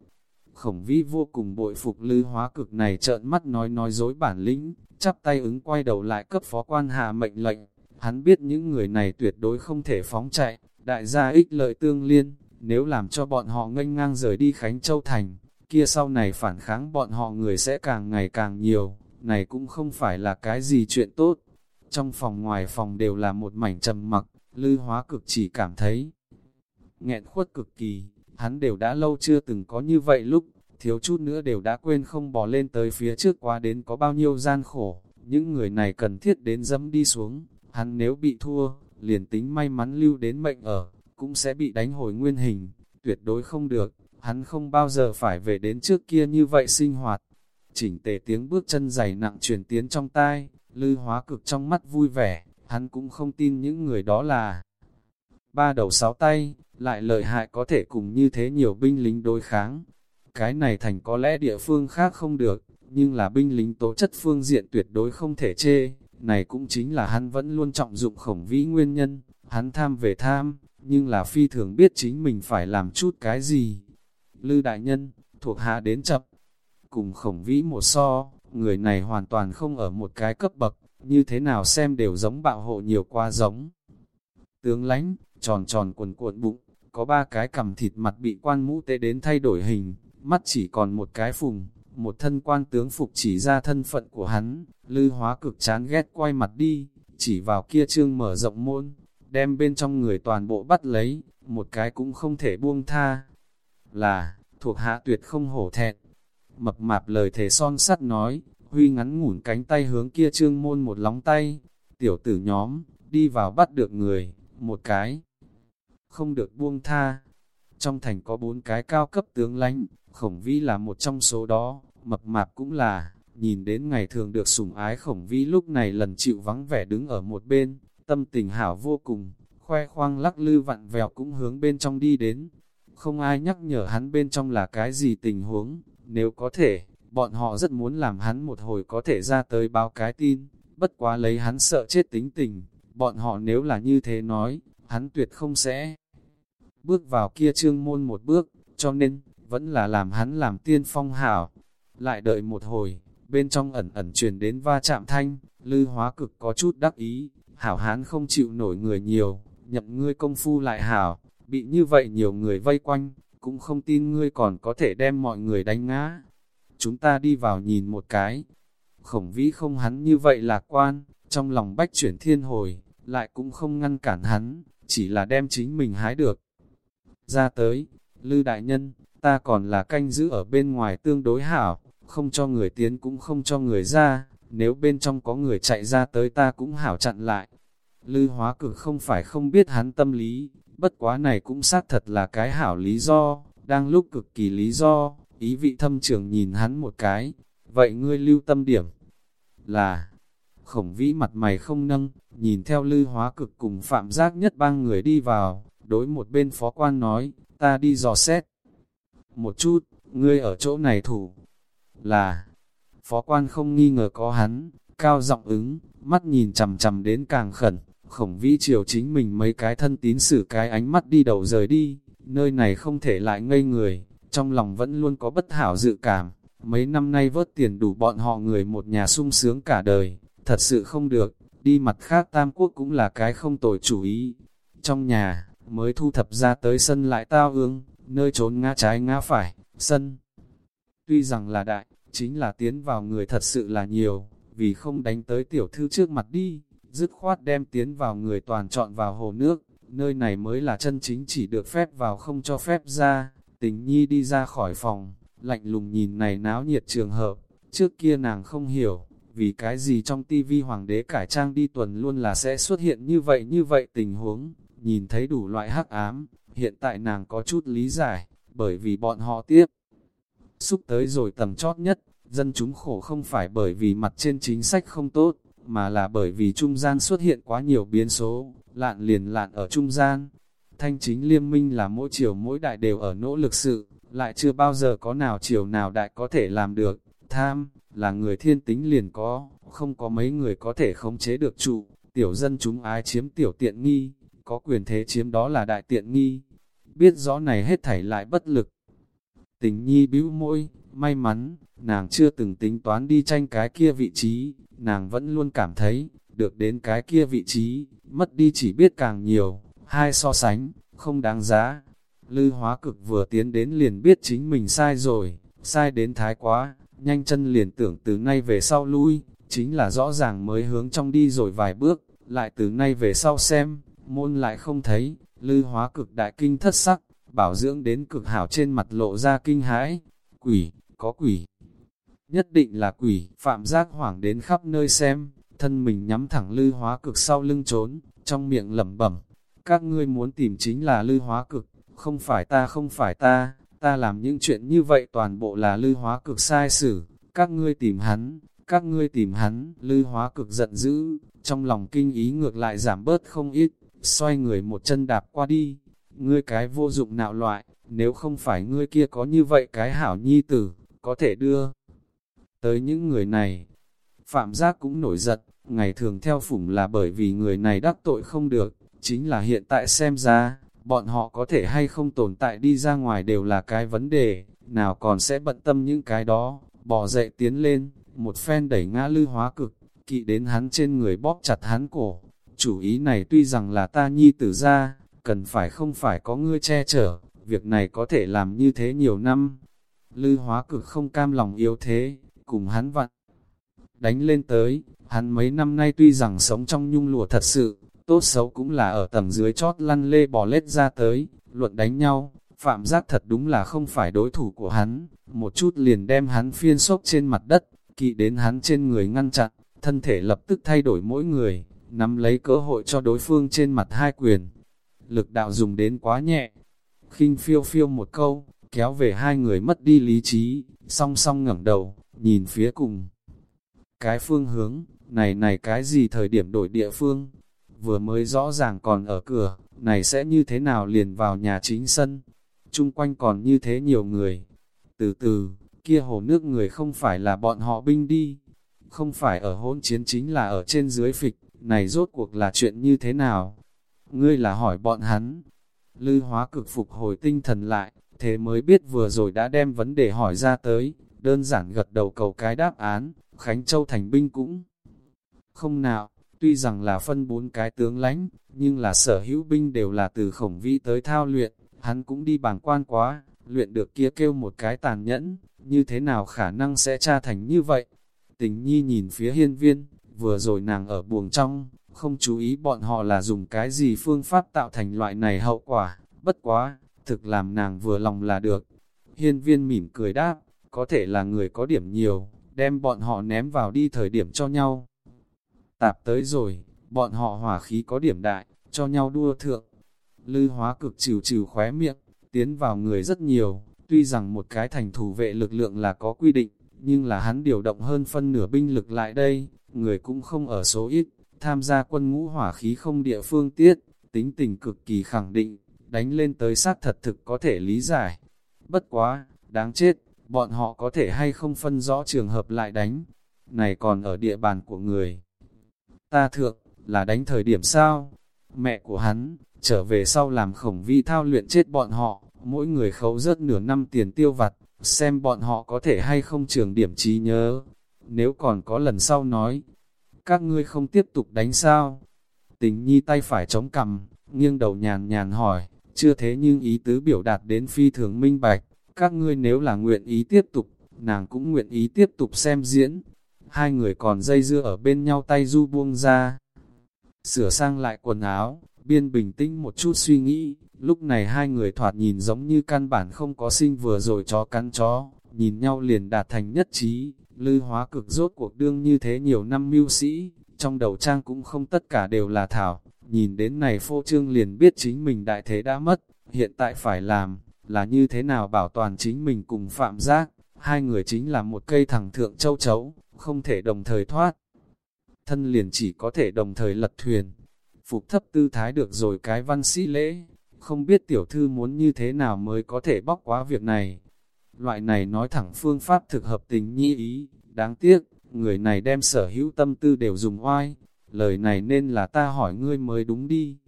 Khổng vĩ vô cùng bội phục lư hóa cực này trợn mắt nói nói dối bản lĩnh, chắp tay ứng quay đầu lại cấp phó quan hạ mệnh lệnh. Hắn biết những người này tuyệt đối không thể phóng chạy, đại gia ích lợi tương liên, nếu làm cho bọn họ nghênh ngang rời đi Khánh Châu Thành, kia sau này phản kháng bọn họ người sẽ càng ngày càng nhiều, này cũng không phải là cái gì chuyện tốt. Trong phòng ngoài phòng đều là một mảnh trầm mặc, lư hóa cực chỉ cảm thấy nghẹn khuất cực kỳ, hắn đều đã lâu chưa từng có như vậy lúc, thiếu chút nữa đều đã quên không bò lên tới phía trước qua đến có bao nhiêu gian khổ, những người này cần thiết đến dẫm đi xuống, hắn nếu bị thua, liền tính may mắn lưu đến mệnh ở, cũng sẽ bị đánh hồi nguyên hình, tuyệt đối không được, hắn không bao giờ phải về đến trước kia như vậy sinh hoạt. Chỉnh tề tiếng bước chân dày nặng truyền tiến trong tai, lư hóa cực trong mắt vui vẻ, hắn cũng không tin những người đó là ba đầu sáu tay, lại lợi hại có thể cùng như thế nhiều binh lính đối kháng. Cái này thành có lẽ địa phương khác không được, nhưng là binh lính tố chất phương diện tuyệt đối không thể chê. Này cũng chính là hắn vẫn luôn trọng dụng khổng vĩ nguyên nhân, hắn tham về tham, nhưng là phi thường biết chính mình phải làm chút cái gì. Lư đại nhân, thuộc hạ đến chập, cùng khổng vĩ một so, người này hoàn toàn không ở một cái cấp bậc, như thế nào xem đều giống bạo hộ nhiều qua giống. Tướng lánh, tròn tròn cuộn cuộn bụng, có ba cái cầm thịt mặt bị quan mũ tê đến thay đổi hình, mắt chỉ còn một cái phùng, một thân quan tướng phục chỉ ra thân phận của hắn, lư hóa cực chán ghét quay mặt đi, chỉ vào kia trương mở rộng môn, đem bên trong người toàn bộ bắt lấy, một cái cũng không thể buông tha. Là, thuộc hạ tuyệt không hổ thẹn. Mập mạp lời thể son sắt nói, huy ngắn ngủn cánh tay hướng kia trương môn một lóng tay. Tiểu tử nhóm, đi vào bắt được người, một cái. Không được buông tha. Trong thành có bốn cái cao cấp tướng lãnh, khổng vĩ là một trong số đó, mập mạp cũng là, nhìn đến ngày thường được sủng ái khổng vĩ lúc này lần chịu vắng vẻ đứng ở một bên, tâm tình hảo vô cùng, khoe khoang lắc lư vặn vẹo cũng hướng bên trong đi đến. Không ai nhắc nhở hắn bên trong là cái gì tình huống, nếu có thể, bọn họ rất muốn làm hắn một hồi có thể ra tới báo cái tin, bất quá lấy hắn sợ chết tính tình, bọn họ nếu là như thế nói, hắn tuyệt không sẽ bước vào kia trương môn một bước, cho nên, vẫn là làm hắn làm tiên phong hảo. Lại đợi một hồi, bên trong ẩn ẩn truyền đến va chạm thanh, lư hóa cực có chút đắc ý, hảo hán không chịu nổi người nhiều, nhậm ngươi công phu lại hảo, bị như vậy nhiều người vây quanh, cũng không tin ngươi còn có thể đem mọi người đánh ngã. Chúng ta đi vào nhìn một cái. Khổng vĩ không hắn như vậy lạc quan, trong lòng bách chuyển thiên hồi, lại cũng không ngăn cản hắn, chỉ là đem chính mình hái được. Ra tới, Lư Đại Nhân, ta còn là canh giữ ở bên ngoài tương đối hảo, không cho người tiến cũng không cho người ra, nếu bên trong có người chạy ra tới ta cũng hảo chặn lại. Lư hóa cực không phải không biết hắn tâm lý, bất quá này cũng xác thật là cái hảo lý do, đang lúc cực kỳ lý do, ý vị thâm trường nhìn hắn một cái, vậy ngươi lưu tâm điểm là, khổng vĩ mặt mày không nâng, nhìn theo lư hóa cực cùng phạm giác nhất ba người đi vào, đối một bên phó quan nói, ta đi dò xét. Một chút, ngươi ở chỗ này thủ, là, phó quan không nghi ngờ có hắn, cao giọng ứng, mắt nhìn chầm chầm đến càng khẩn, khổng vĩ chiều chính mình mấy cái thân tín xử cái ánh mắt đi đầu rời đi, nơi này không thể lại ngây người, trong lòng vẫn luôn có bất hảo dự cảm, mấy năm nay vớt tiền đủ bọn họ người một nhà sung sướng cả đời, thật sự không được, đi mặt khác Tam Quốc cũng là cái không tồi chủ ý. Trong nhà, mới thu thập ra tới sân lại tao ương, nơi trốn ngã trái ngã phải, sân. Tuy rằng là đại, chính là tiến vào người thật sự là nhiều, vì không đánh tới tiểu thư trước mặt đi, dứt khoát đem tiến vào người toàn chọn vào hồ nước, nơi này mới là chân chính chỉ được phép vào không cho phép ra, tình nhi đi ra khỏi phòng, lạnh lùng nhìn này náo nhiệt trường hợp, trước kia nàng không hiểu, vì cái gì trong tivi hoàng đế cải trang đi tuần luôn là sẽ xuất hiện như vậy như vậy tình huống, nhìn thấy đủ loại hắc ám, hiện tại nàng có chút lý giải, bởi vì bọn họ tiếp. Xúc tới rồi tầm chót nhất, dân chúng khổ không phải bởi vì mặt trên chính sách không tốt, mà là bởi vì trung gian xuất hiện quá nhiều biến số, lạn liền lạn ở trung gian. Thanh chính liên minh là mỗi chiều mỗi đại đều ở nỗ lực sự, lại chưa bao giờ có nào chiều nào đại có thể làm được. Tham, là người thiên tính liền có, không có mấy người có thể khống chế được trụ, tiểu dân chúng ái chiếm tiểu tiện nghi, có quyền thế chiếm đó là đại tiện nghi. Biết rõ này hết thảy lại bất lực. Tình nhi bĩu môi, may mắn, nàng chưa từng tính toán đi tranh cái kia vị trí, nàng vẫn luôn cảm thấy, được đến cái kia vị trí, mất đi chỉ biết càng nhiều, hai so sánh, không đáng giá. Lư hóa cực vừa tiến đến liền biết chính mình sai rồi, sai đến thái quá, nhanh chân liền tưởng từ nay về sau lui, chính là rõ ràng mới hướng trong đi rồi vài bước, lại từ nay về sau xem, môn lại không thấy, lư hóa cực đại kinh thất sắc, bảo dưỡng đến cực hảo trên mặt lộ ra kinh hãi, quỷ, có quỷ, nhất định là quỷ, phạm giác hoảng đến khắp nơi xem, thân mình nhắm thẳng lư hóa cực sau lưng trốn, trong miệng lẩm bẩm, các ngươi muốn tìm chính là lư hóa cực, không phải ta không phải ta, ta làm những chuyện như vậy toàn bộ là lư hóa cực sai xử, các ngươi tìm hắn, các ngươi tìm hắn, lư hóa cực giận dữ, trong lòng kinh ý ngược lại giảm bớt không ít, xoay người một chân đạp qua đi, ngươi cái vô dụng nạo loại, nếu không phải ngươi kia có như vậy cái hảo nhi tử, có thể đưa tới những người này. Phạm giác cũng nổi giận, ngày thường theo phủng là bởi vì người này đắc tội không được, chính là hiện tại xem ra, bọn họ có thể hay không tồn tại đi ra ngoài đều là cái vấn đề, nào còn sẽ bận tâm những cái đó, bỏ dậy tiến lên, một phen đẩy ngã lư hóa cực, kỵ đến hắn trên người bóp chặt hắn cổ. Chủ ý này tuy rằng là ta nhi tử ra, cần phải không phải có ngươi che chở, việc này có thể làm như thế nhiều năm. Lư hóa cực không cam lòng yếu thế, cùng hắn vặn. Đánh lên tới, hắn mấy năm nay tuy rằng sống trong nhung lụa thật sự, tốt xấu cũng là ở tầng dưới chót lăn lê bò lết ra tới, luận đánh nhau, phạm giác thật đúng là không phải đối thủ của hắn, một chút liền đem hắn phiên sốc trên mặt đất, kỵ đến hắn trên người ngăn chặn, thân thể lập tức thay đổi mỗi người, nắm lấy cơ hội cho đối phương trên mặt hai quyền. Lực đạo dùng đến quá nhẹ, khinh phiêu phiêu một câu, kéo về hai người mất đi lý trí, song song ngẩng đầu, nhìn phía cùng. Cái phương hướng, này này cái gì thời điểm đổi địa phương, vừa mới rõ ràng còn ở cửa, này sẽ như thế nào liền vào nhà chính sân, chung quanh còn như thế nhiều người. Từ từ, kia hồ nước người không phải là bọn họ binh đi, không phải ở hôn chiến chính là ở trên dưới phịch, này rốt cuộc là chuyện như thế nào? Ngươi là hỏi bọn hắn. Lư hóa cực phục hồi tinh thần lại, thế mới biết vừa rồi đã đem vấn đề hỏi ra tới, đơn giản gật đầu cầu cái đáp án, Khánh Châu thành binh cũng không nào, tuy rằng là phân bốn cái tướng lãnh, nhưng là sở hữu binh đều là từ khổng vĩ tới thao luyện, hắn cũng đi bảng quan quá, luyện được kia kêu một cái tàn nhẫn, như thế nào khả năng sẽ tra thành như vậy. Tình nhi nhìn phía hiên viên, vừa rồi nàng ở buồng trong, không chú ý bọn họ là dùng cái gì phương pháp tạo thành loại này hậu quả, bất quá, thực làm nàng vừa lòng là được. Hiên viên mỉm cười đáp, có thể là người có điểm nhiều, đem bọn họ ném vào đi thời điểm cho nhau. Tạp tới rồi, bọn họ hỏa khí có điểm đại, cho nhau đua thượng. Lư hóa cực trừ trừ khóe miệng, tiến vào người rất nhiều, tuy rằng một cái thành thủ vệ lực lượng là có quy định, nhưng là hắn điều động hơn phân nửa binh lực lại đây, người cũng không ở số ít, tham gia quân ngũ hỏa khí không địa phương tiết, tính tình cực kỳ khẳng định, đánh lên tới sát thật thực có thể lý giải. Bất quá, đáng chết, bọn họ có thể hay không phân rõ trường hợp lại đánh, này còn ở địa bàn của người. Ta thượng, là đánh thời điểm sao? Mẹ của hắn, trở về sau làm khổng vi thao luyện chết bọn họ, mỗi người khấu rớt nửa năm tiền tiêu vặt, xem bọn họ có thể hay không trường điểm trí nhớ. Nếu còn có lần sau nói, các ngươi không tiếp tục đánh sao? Tình nhi tay phải chống cằm, nghiêng đầu nhàn nhàn hỏi, chưa thế nhưng ý tứ biểu đạt đến phi thường minh bạch, các ngươi nếu là nguyện ý tiếp tục, nàng cũng nguyện ý tiếp tục xem diễn. Hai người còn dây dưa ở bên nhau tay du buông ra. Sửa sang lại quần áo, biên bình tĩnh một chút suy nghĩ, lúc này hai người thoạt nhìn giống như căn bản không có sinh vừa rồi chó cắn chó, nhìn nhau liền đạt thành nhất trí, lư hóa cực rốt cuộc đương như thế nhiều năm mưu sĩ, trong đầu trang cũng không tất cả đều là thảo, nhìn đến này phô trương liền biết chính mình đại thế đã mất, hiện tại phải làm, là như thế nào bảo toàn chính mình cùng phạm giác, hai người chính là một cây thẳng thượng châu chấu, không thể đồng thời thoát. Thân liền chỉ có thể đồng thời lật thuyền, phục thấp tư thái được rồi cái văn sĩ lễ, không biết tiểu thư muốn như thế nào mới có thể bóc quá việc này. Loại này nói thẳng phương pháp thực hợp tình nhi ý, đáng tiếc, người này đem sở hữu tâm tư đều dùng oai, lời này nên là ta hỏi ngươi mới đúng đi,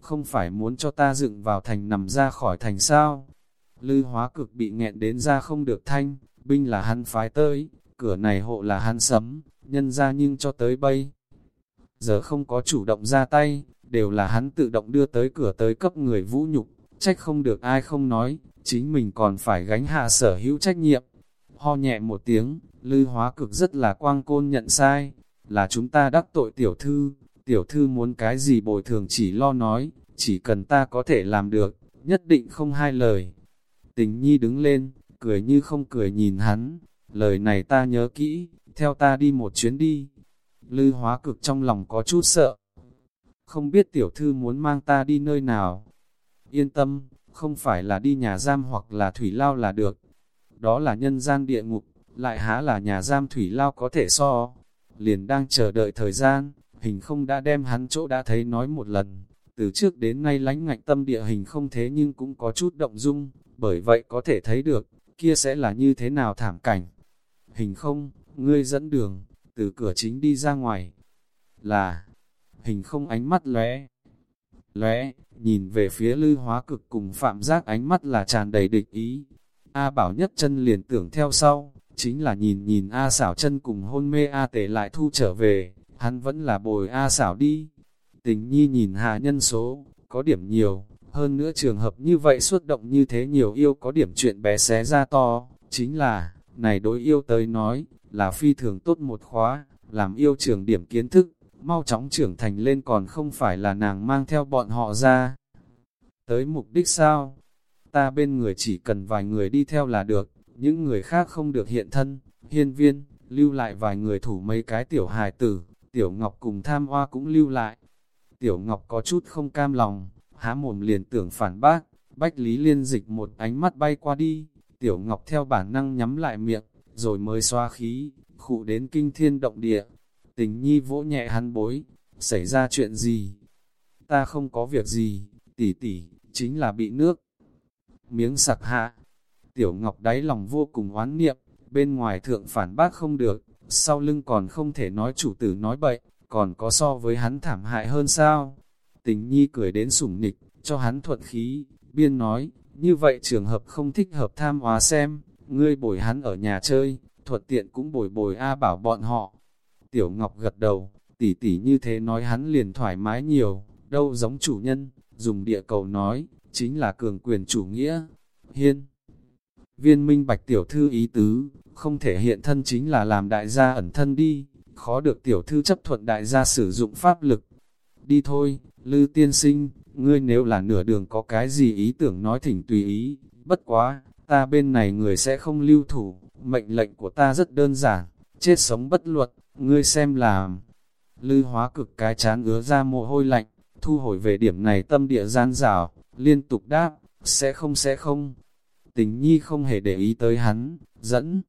không phải muốn cho ta dựng vào thành nằm ra khỏi thành sao. Lư hóa cực bị nghẹn đến ra không được thanh, binh là hắn phái tới, cửa này hộ là hắn sấm, nhân ra nhưng cho tới bây. Giờ không có chủ động ra tay, đều là hắn tự động đưa tới cửa tới cấp người vũ nhục, trách không được ai không nói, chính mình còn phải gánh hạ sở hữu trách nhiệm. Ho nhẹ một tiếng, lư hóa cực rất là quang côn nhận sai, là chúng ta đắc tội tiểu thư, tiểu thư muốn cái gì bồi thường chỉ lo nói, chỉ cần ta có thể làm được, nhất định không hai lời. Tình nhi đứng lên, cười như không cười nhìn hắn, lời này ta nhớ kỹ, theo ta đi một chuyến đi. Lư hóa cực trong lòng có chút sợ. Không biết tiểu thư muốn mang ta đi nơi nào. Yên tâm, không phải là đi nhà giam hoặc là thủy lao là được. Đó là nhân gian địa ngục, lại há là nhà giam thủy lao có thể so. Liền đang chờ đợi thời gian, hình không đã đem hắn chỗ đã thấy nói một lần. Từ trước đến nay lánh ngạnh tâm địa hình không thế nhưng cũng có chút động dung, bởi vậy có thể thấy được, kia sẽ là như thế nào thảm cảnh. Hình không, ngươi dẫn đường, từ cửa chính đi ra ngoài. Là, hình không ánh mắt lóe lóe, nhìn về phía lư hóa cực cùng phạm giác ánh mắt là tràn đầy địch ý. A bảo nhất chân liền tưởng theo sau, chính là nhìn nhìn A xảo chân cùng hôn mê A tể lại thu trở về, hắn vẫn là bồi A xảo đi. Tình nhi nhìn hạ nhân số, có điểm nhiều, hơn nữa trường hợp như vậy xuất động như thế nhiều yêu có điểm chuyện bé xé ra to, chính là, này đối yêu tới nói, là phi thường tốt một khóa, làm yêu trường điểm kiến thức, mau chóng trưởng thành lên còn không phải là nàng mang theo bọn họ ra. Tới mục đích sao? Ta bên người chỉ cần vài người đi theo là được, những người khác không được hiện thân, hiên viên, lưu lại vài người thủ mấy cái tiểu hài tử, tiểu ngọc cùng tham hoa cũng lưu lại. Tiểu ngọc có chút không cam lòng, há mồm liền tưởng phản bác, bách lý liên dịch một ánh mắt bay qua đi, tiểu ngọc theo bản năng nhắm lại miệng, rồi mới xoa khí, khụ đến kinh thiên động địa. Tình nhi vỗ nhẹ hắn bối, xảy ra chuyện gì? Ta không có việc gì, tỷ tỷ, chính là bị nước. Miếng sặc hạ, tiểu ngọc đáy lòng vô cùng oán niệm, bên ngoài thượng phản bác không được, sau lưng còn không thể nói chủ tử nói bậy, còn có so với hắn thảm hại hơn sao? Tình nhi cười đến sủng nịch, cho hắn thuận khí, biên nói, như vậy trường hợp không thích hợp tham hóa xem, ngươi bồi hắn ở nhà chơi, thuận tiện cũng bồi bồi A bảo bọn họ. Tiểu Ngọc gật đầu, tỉ tỉ như thế nói hắn liền thoải mái nhiều, đâu giống chủ nhân, dùng địa cầu nói, chính là cường quyền chủ nghĩa. Hiên Viên minh bạch tiểu thư ý tứ, không thể hiện thân chính là làm đại gia ẩn thân đi, khó được tiểu thư chấp thuận đại gia sử dụng pháp lực. Đi thôi, Lư tiên sinh, ngươi nếu là nửa đường có cái gì ý tưởng nói thỉnh tùy ý, bất quá, ta bên này người sẽ không lưu thủ, mệnh lệnh của ta rất đơn giản, chết sống bất luật, ngươi xem làm. Lư hóa cực cái chán ứa ra mồ hôi lạnh, thu hồi về điểm này tâm địa gian rào, liên tục đáp, sẽ không sẽ không. Tình nhi không hề để ý tới hắn, dẫn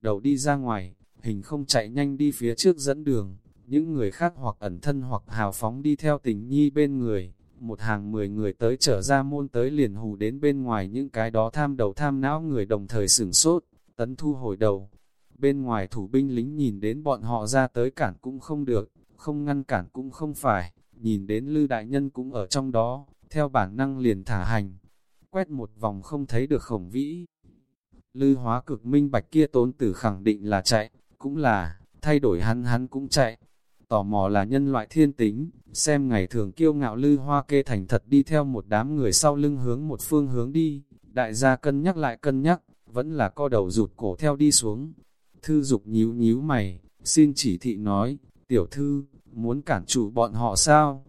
đầu đi ra ngoài, hình không chạy nhanh đi phía trước dẫn đường, những người khác hoặc ẩn thân hoặc hào phóng đi theo tình nhi bên người, một hàng mười người tới trở ra môn tới liền hù đến bên ngoài những cái đó tham đầu tham não người đồng thời sửng sốt, tấn thu hồi đầu. Bên ngoài thủ binh lính nhìn đến bọn họ ra tới cản cũng không được, không ngăn cản cũng không phải, nhìn đến lư đại nhân cũng ở trong đó, theo bản năng liền thả hành. Quét một vòng không thấy được khổng vĩ. Lư hóa cực minh bạch kia tốn tử khẳng định là chạy, cũng là, thay đổi hắn hắn cũng chạy. Tò mò là nhân loại thiên tính, xem ngày thường kiêu ngạo lư hoa kê thành thật đi theo một đám người sau lưng hướng một phương hướng đi, đại gia cân nhắc lại cân nhắc, vẫn là co đầu rụt cổ theo đi xuống. Thư dục nhíu nhíu mày, xin chỉ thị nói, tiểu thư, muốn cản chủ bọn họ sao?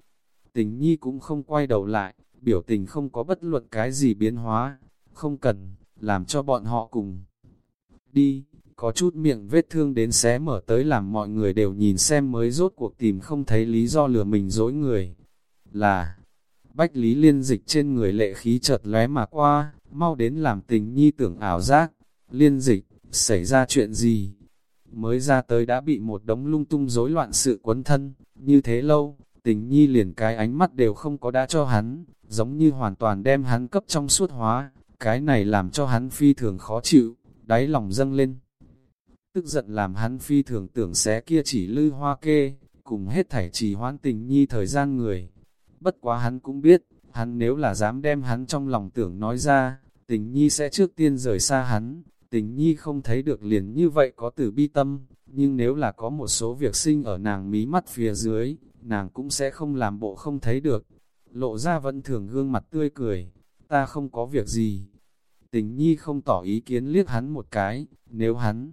Tình nhi cũng không quay đầu lại, biểu tình không có bất luận cái gì biến hóa, không cần, làm cho bọn họ cùng. Đi, có chút miệng vết thương đến xé mở tới làm mọi người đều nhìn xem mới rốt cuộc tìm không thấy lý do lừa mình dối người. Là, bách lý liên dịch trên người lệ khí chợt lóe mà qua, mau đến làm tình nhi tưởng ảo giác. Liên dịch, xảy ra chuyện gì? Mới ra tới đã bị một đống lung tung rối loạn sự quấn thân, như thế lâu, tình nhi liền cái ánh mắt đều không có đã cho hắn, giống như hoàn toàn đem hắn cấp trong suốt hóa, cái này làm cho hắn phi thường khó chịu, đáy lòng dâng lên. Tức giận làm hắn phi thường tưởng xé kia chỉ lư hoa kê, cùng hết thảy chỉ hoãn tình nhi thời gian người. Bất quá hắn cũng biết, hắn nếu là dám đem hắn trong lòng tưởng nói ra, tình nhi sẽ trước tiên rời xa hắn, tình nhi không thấy được liền như vậy có tử bi tâm, nhưng nếu là có một số việc sinh ở nàng mí mắt phía dưới, nàng cũng sẽ không làm bộ không thấy được. Lộ ra vẫn thường gương mặt tươi cười, ta không có việc gì. Tình nhi không tỏ ý kiến liếc hắn một cái, nếu hắn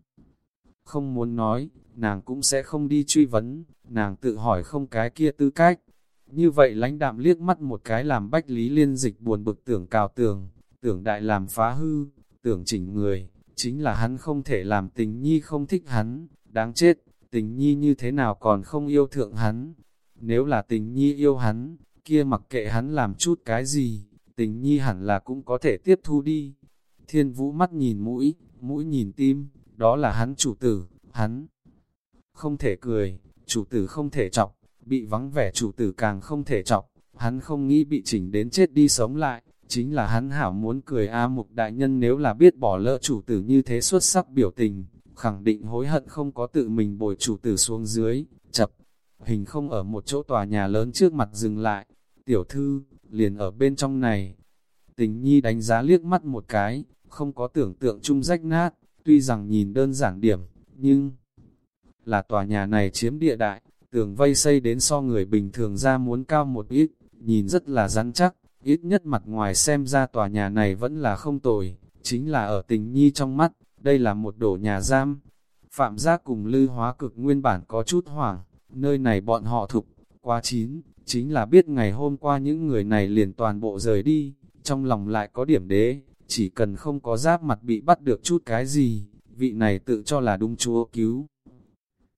không muốn nói, nàng cũng sẽ không đi truy vấn, nàng tự hỏi không cái kia tư cách. Như vậy lãnh đạm liếc mắt một cái làm bách lý liên dịch buồn bực tưởng cào tường, tưởng đại làm phá hư, tưởng chỉnh người, chính là hắn không thể làm tình nhi không thích hắn, đáng chết, tình nhi như thế nào còn không yêu thượng hắn. Nếu là tình nhi yêu hắn, kia mặc kệ hắn làm chút cái gì, tình nhi hẳn là cũng có thể tiếp thu đi. Thiên vũ mắt nhìn mũi, mũi nhìn tim, đó là hắn chủ tử, hắn không thể cười, chủ tử không thể chọc, bị vắng vẻ chủ tử càng không thể chọc, hắn không nghĩ bị chỉnh đến chết đi sống lại, chính là hắn hảo muốn cười A mục đại nhân nếu là biết bỏ lỡ chủ tử như thế xuất sắc biểu tình, khẳng định hối hận không có tự mình bồi chủ tử xuống dưới, chập, hình không ở một chỗ tòa nhà lớn trước mặt dừng lại, tiểu thư, liền ở bên trong này. Tình nhi đánh giá liếc mắt một cái, không có tưởng tượng chung rách nát, tuy rằng nhìn đơn giản điểm, nhưng là tòa nhà này chiếm địa đại, tường vây xây đến so người bình thường ra muốn cao một ít, nhìn rất là rắn chắc, ít nhất mặt ngoài xem ra tòa nhà này vẫn là không tồi, chính là ở tình nhi trong mắt, đây là một đổ nhà giam. Phạm giác cùng lư hóa cực nguyên bản có chút hoảng, nơi này bọn họ thục, quá chín, chính là biết ngày hôm qua những người này liền toàn bộ rời đi, trong lòng lại có điểm đế, chỉ cần không có giáp mặt bị bắt được chút cái gì, vị này tự cho là đúng chúa cứu.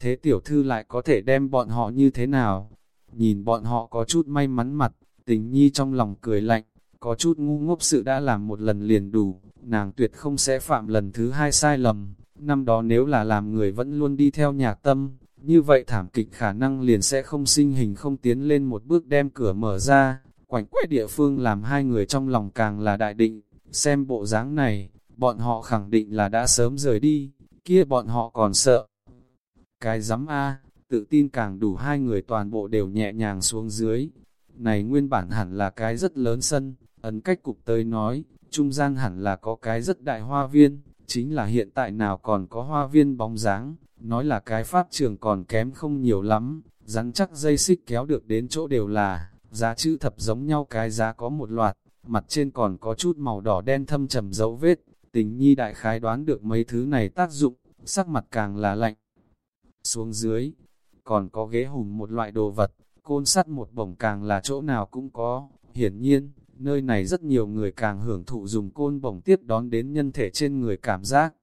Thế tiểu thư lại có thể đem bọn họ như thế nào? Nhìn bọn họ có chút may mắn mặt, tình nhi trong lòng cười lạnh, có chút ngu ngốc sự đã làm một lần liền đủ, nàng tuyệt không sẽ phạm lần thứ hai sai lầm. Năm đó nếu là làm người vẫn luôn đi theo nhà tâm, như vậy thảm kịch khả năng liền sẽ không sinh hình không tiến lên một bước đem cửa mở ra, quảnh quét địa phương làm hai người trong lòng càng là đại định, xem bộ dáng này, bọn họ khẳng định là đã sớm rời đi, kia bọn họ còn sợ. Cái giám A, tự tin càng đủ hai người toàn bộ đều nhẹ nhàng xuống dưới. Này nguyên bản hẳn là cái rất lớn sân, ấn cách cục tới nói, trung gian hẳn là có cái rất đại hoa viên, chính là hiện tại nào còn có hoa viên bóng dáng, nói là cái pháp trường còn kém không nhiều lắm, rắn chắc dây xích kéo được đến chỗ đều là, giá chữ thập giống nhau cái giá có một loạt, mặt trên còn có chút màu đỏ đen thâm trầm dấu vết, tình nhi đại khái đoán được mấy thứ này tác dụng, sắc mặt càng là lạnh. Xuống dưới, còn có ghế hùng một loại đồ vật, côn sắt một bổng càng là chỗ nào cũng có, hiển nhiên, nơi này rất nhiều người càng hưởng thụ dùng côn bổng tiếp đón đến nhân thể trên người cảm giác.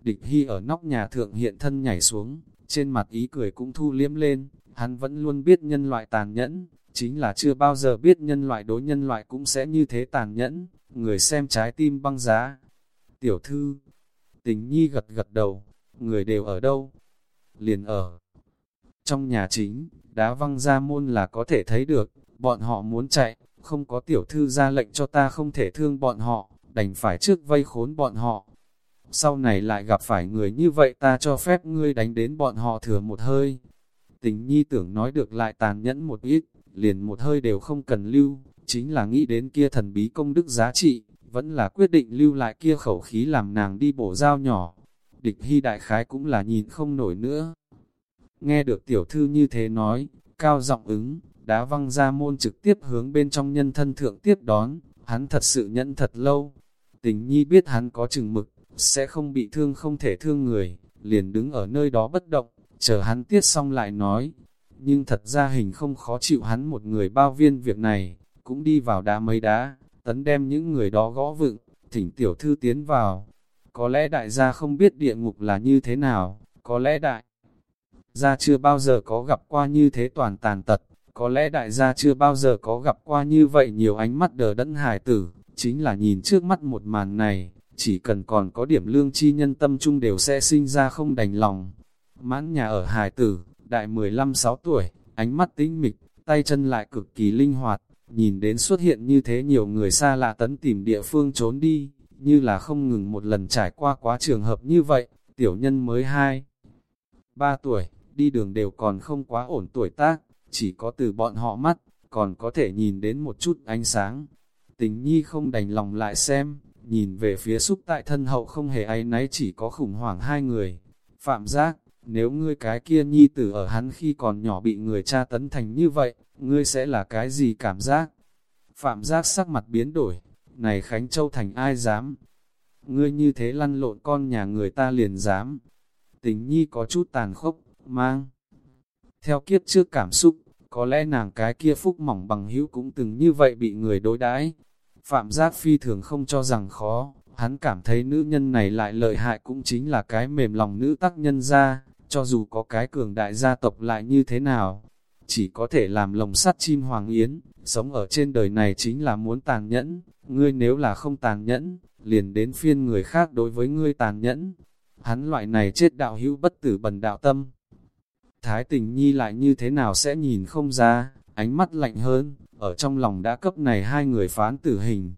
Địch Hy ở nóc nhà thượng hiện thân nhảy xuống, trên mặt ý cười cũng thu liếm lên, hắn vẫn luôn biết nhân loại tàn nhẫn, chính là chưa bao giờ biết nhân loại đối nhân loại cũng sẽ như thế tàn nhẫn, người xem trái tim băng giá. Tiểu thư, tình nhi gật gật đầu, người đều ở đâu? Liền ở. Trong nhà chính, đá văng ra môn là có thể thấy được, bọn họ muốn chạy, không có tiểu thư ra lệnh cho ta không thể thương bọn họ, đành phải trước vây khốn bọn họ. Sau này lại gặp phải người như vậy ta cho phép ngươi đánh đến bọn họ thừa một hơi. Tình nhi tưởng nói được lại tàn nhẫn một ít, liền một hơi đều không cần lưu, chính là nghĩ đến kia thần bí công đức giá trị, vẫn là quyết định lưu lại kia khẩu khí làm nàng đi bổ dao nhỏ. Địch hy đại khái cũng là nhìn không nổi nữa. Nghe được tiểu thư như thế nói, cao giọng ứng, đá văng ra môn trực tiếp hướng bên trong nhân thân thượng tiếp đón, hắn thật sự nhẫn thật lâu. Tình nhi biết hắn có chừng mực, sẽ không bị thương không thể thương người, liền đứng ở nơi đó bất động, chờ hắn tiết xong lại nói. Nhưng thật ra hình không khó chịu hắn một người bao viên việc này, cũng đi vào đá mấy đá, tấn đem những người đó gõ vựng, thỉnh tiểu thư tiến vào. Có lẽ đại gia không biết địa ngục là như thế nào, có lẽ đại gia chưa bao giờ có gặp qua như thế toàn tàn tật, có lẽ đại gia chưa bao giờ có gặp qua như vậy nhiều ánh mắt đờ đẫn hải tử, chính là nhìn trước mắt một màn này, chỉ cần còn có điểm lương chi nhân tâm trung đều sẽ sinh ra không đành lòng. Mãn nhà ở hải tử, đại 15-6 tuổi, ánh mắt tinh mịch, tay chân lại cực kỳ linh hoạt, nhìn đến xuất hiện như thế nhiều người xa lạ tấn tìm địa phương trốn đi, như là không ngừng một lần trải qua quá trường hợp như vậy, tiểu nhân mới 2, 3 tuổi, đi đường đều còn không quá ổn tuổi tác, chỉ có từ bọn họ mắt, còn có thể nhìn đến một chút ánh sáng. Tình nhi không đành lòng lại xem, nhìn về phía xúc tại thân hậu không hề áy náy chỉ có khủng hoảng hai người. Phạm giác, nếu ngươi cái kia nhi tử ở hắn khi còn nhỏ bị người cha tấn thành như vậy, ngươi sẽ là cái gì cảm giác? Phạm giác sắc mặt biến đổi, này Khánh Châu thành ai dám? Ngươi như thế lăn lộn con nhà người ta liền dám. Tình nhi có chút tàn khốc, mang. Theo kiếp trước cảm xúc, có lẽ nàng cái kia phúc mỏng bằng hữu cũng từng như vậy bị người đối đãi. Phạm giác phi thường không cho rằng khó, hắn cảm thấy nữ nhân này lại lợi hại cũng chính là cái mềm lòng nữ tác nhân ra, cho dù có cái cường đại gia tộc lại như thế nào, chỉ có thể làm lồng sắt chim hoàng yến, sống ở trên đời này chính là muốn tàn nhẫn, ngươi nếu là không tàn nhẫn, liền đến phiên người khác đối với ngươi tàn nhẫn. Hắn loại này chết đạo hữu bất tử bần đạo tâm. Thái tình nhi lại như thế nào sẽ nhìn không ra, ánh mắt lạnh hơn, ở trong lòng đã cấp này hai người phán tử hình.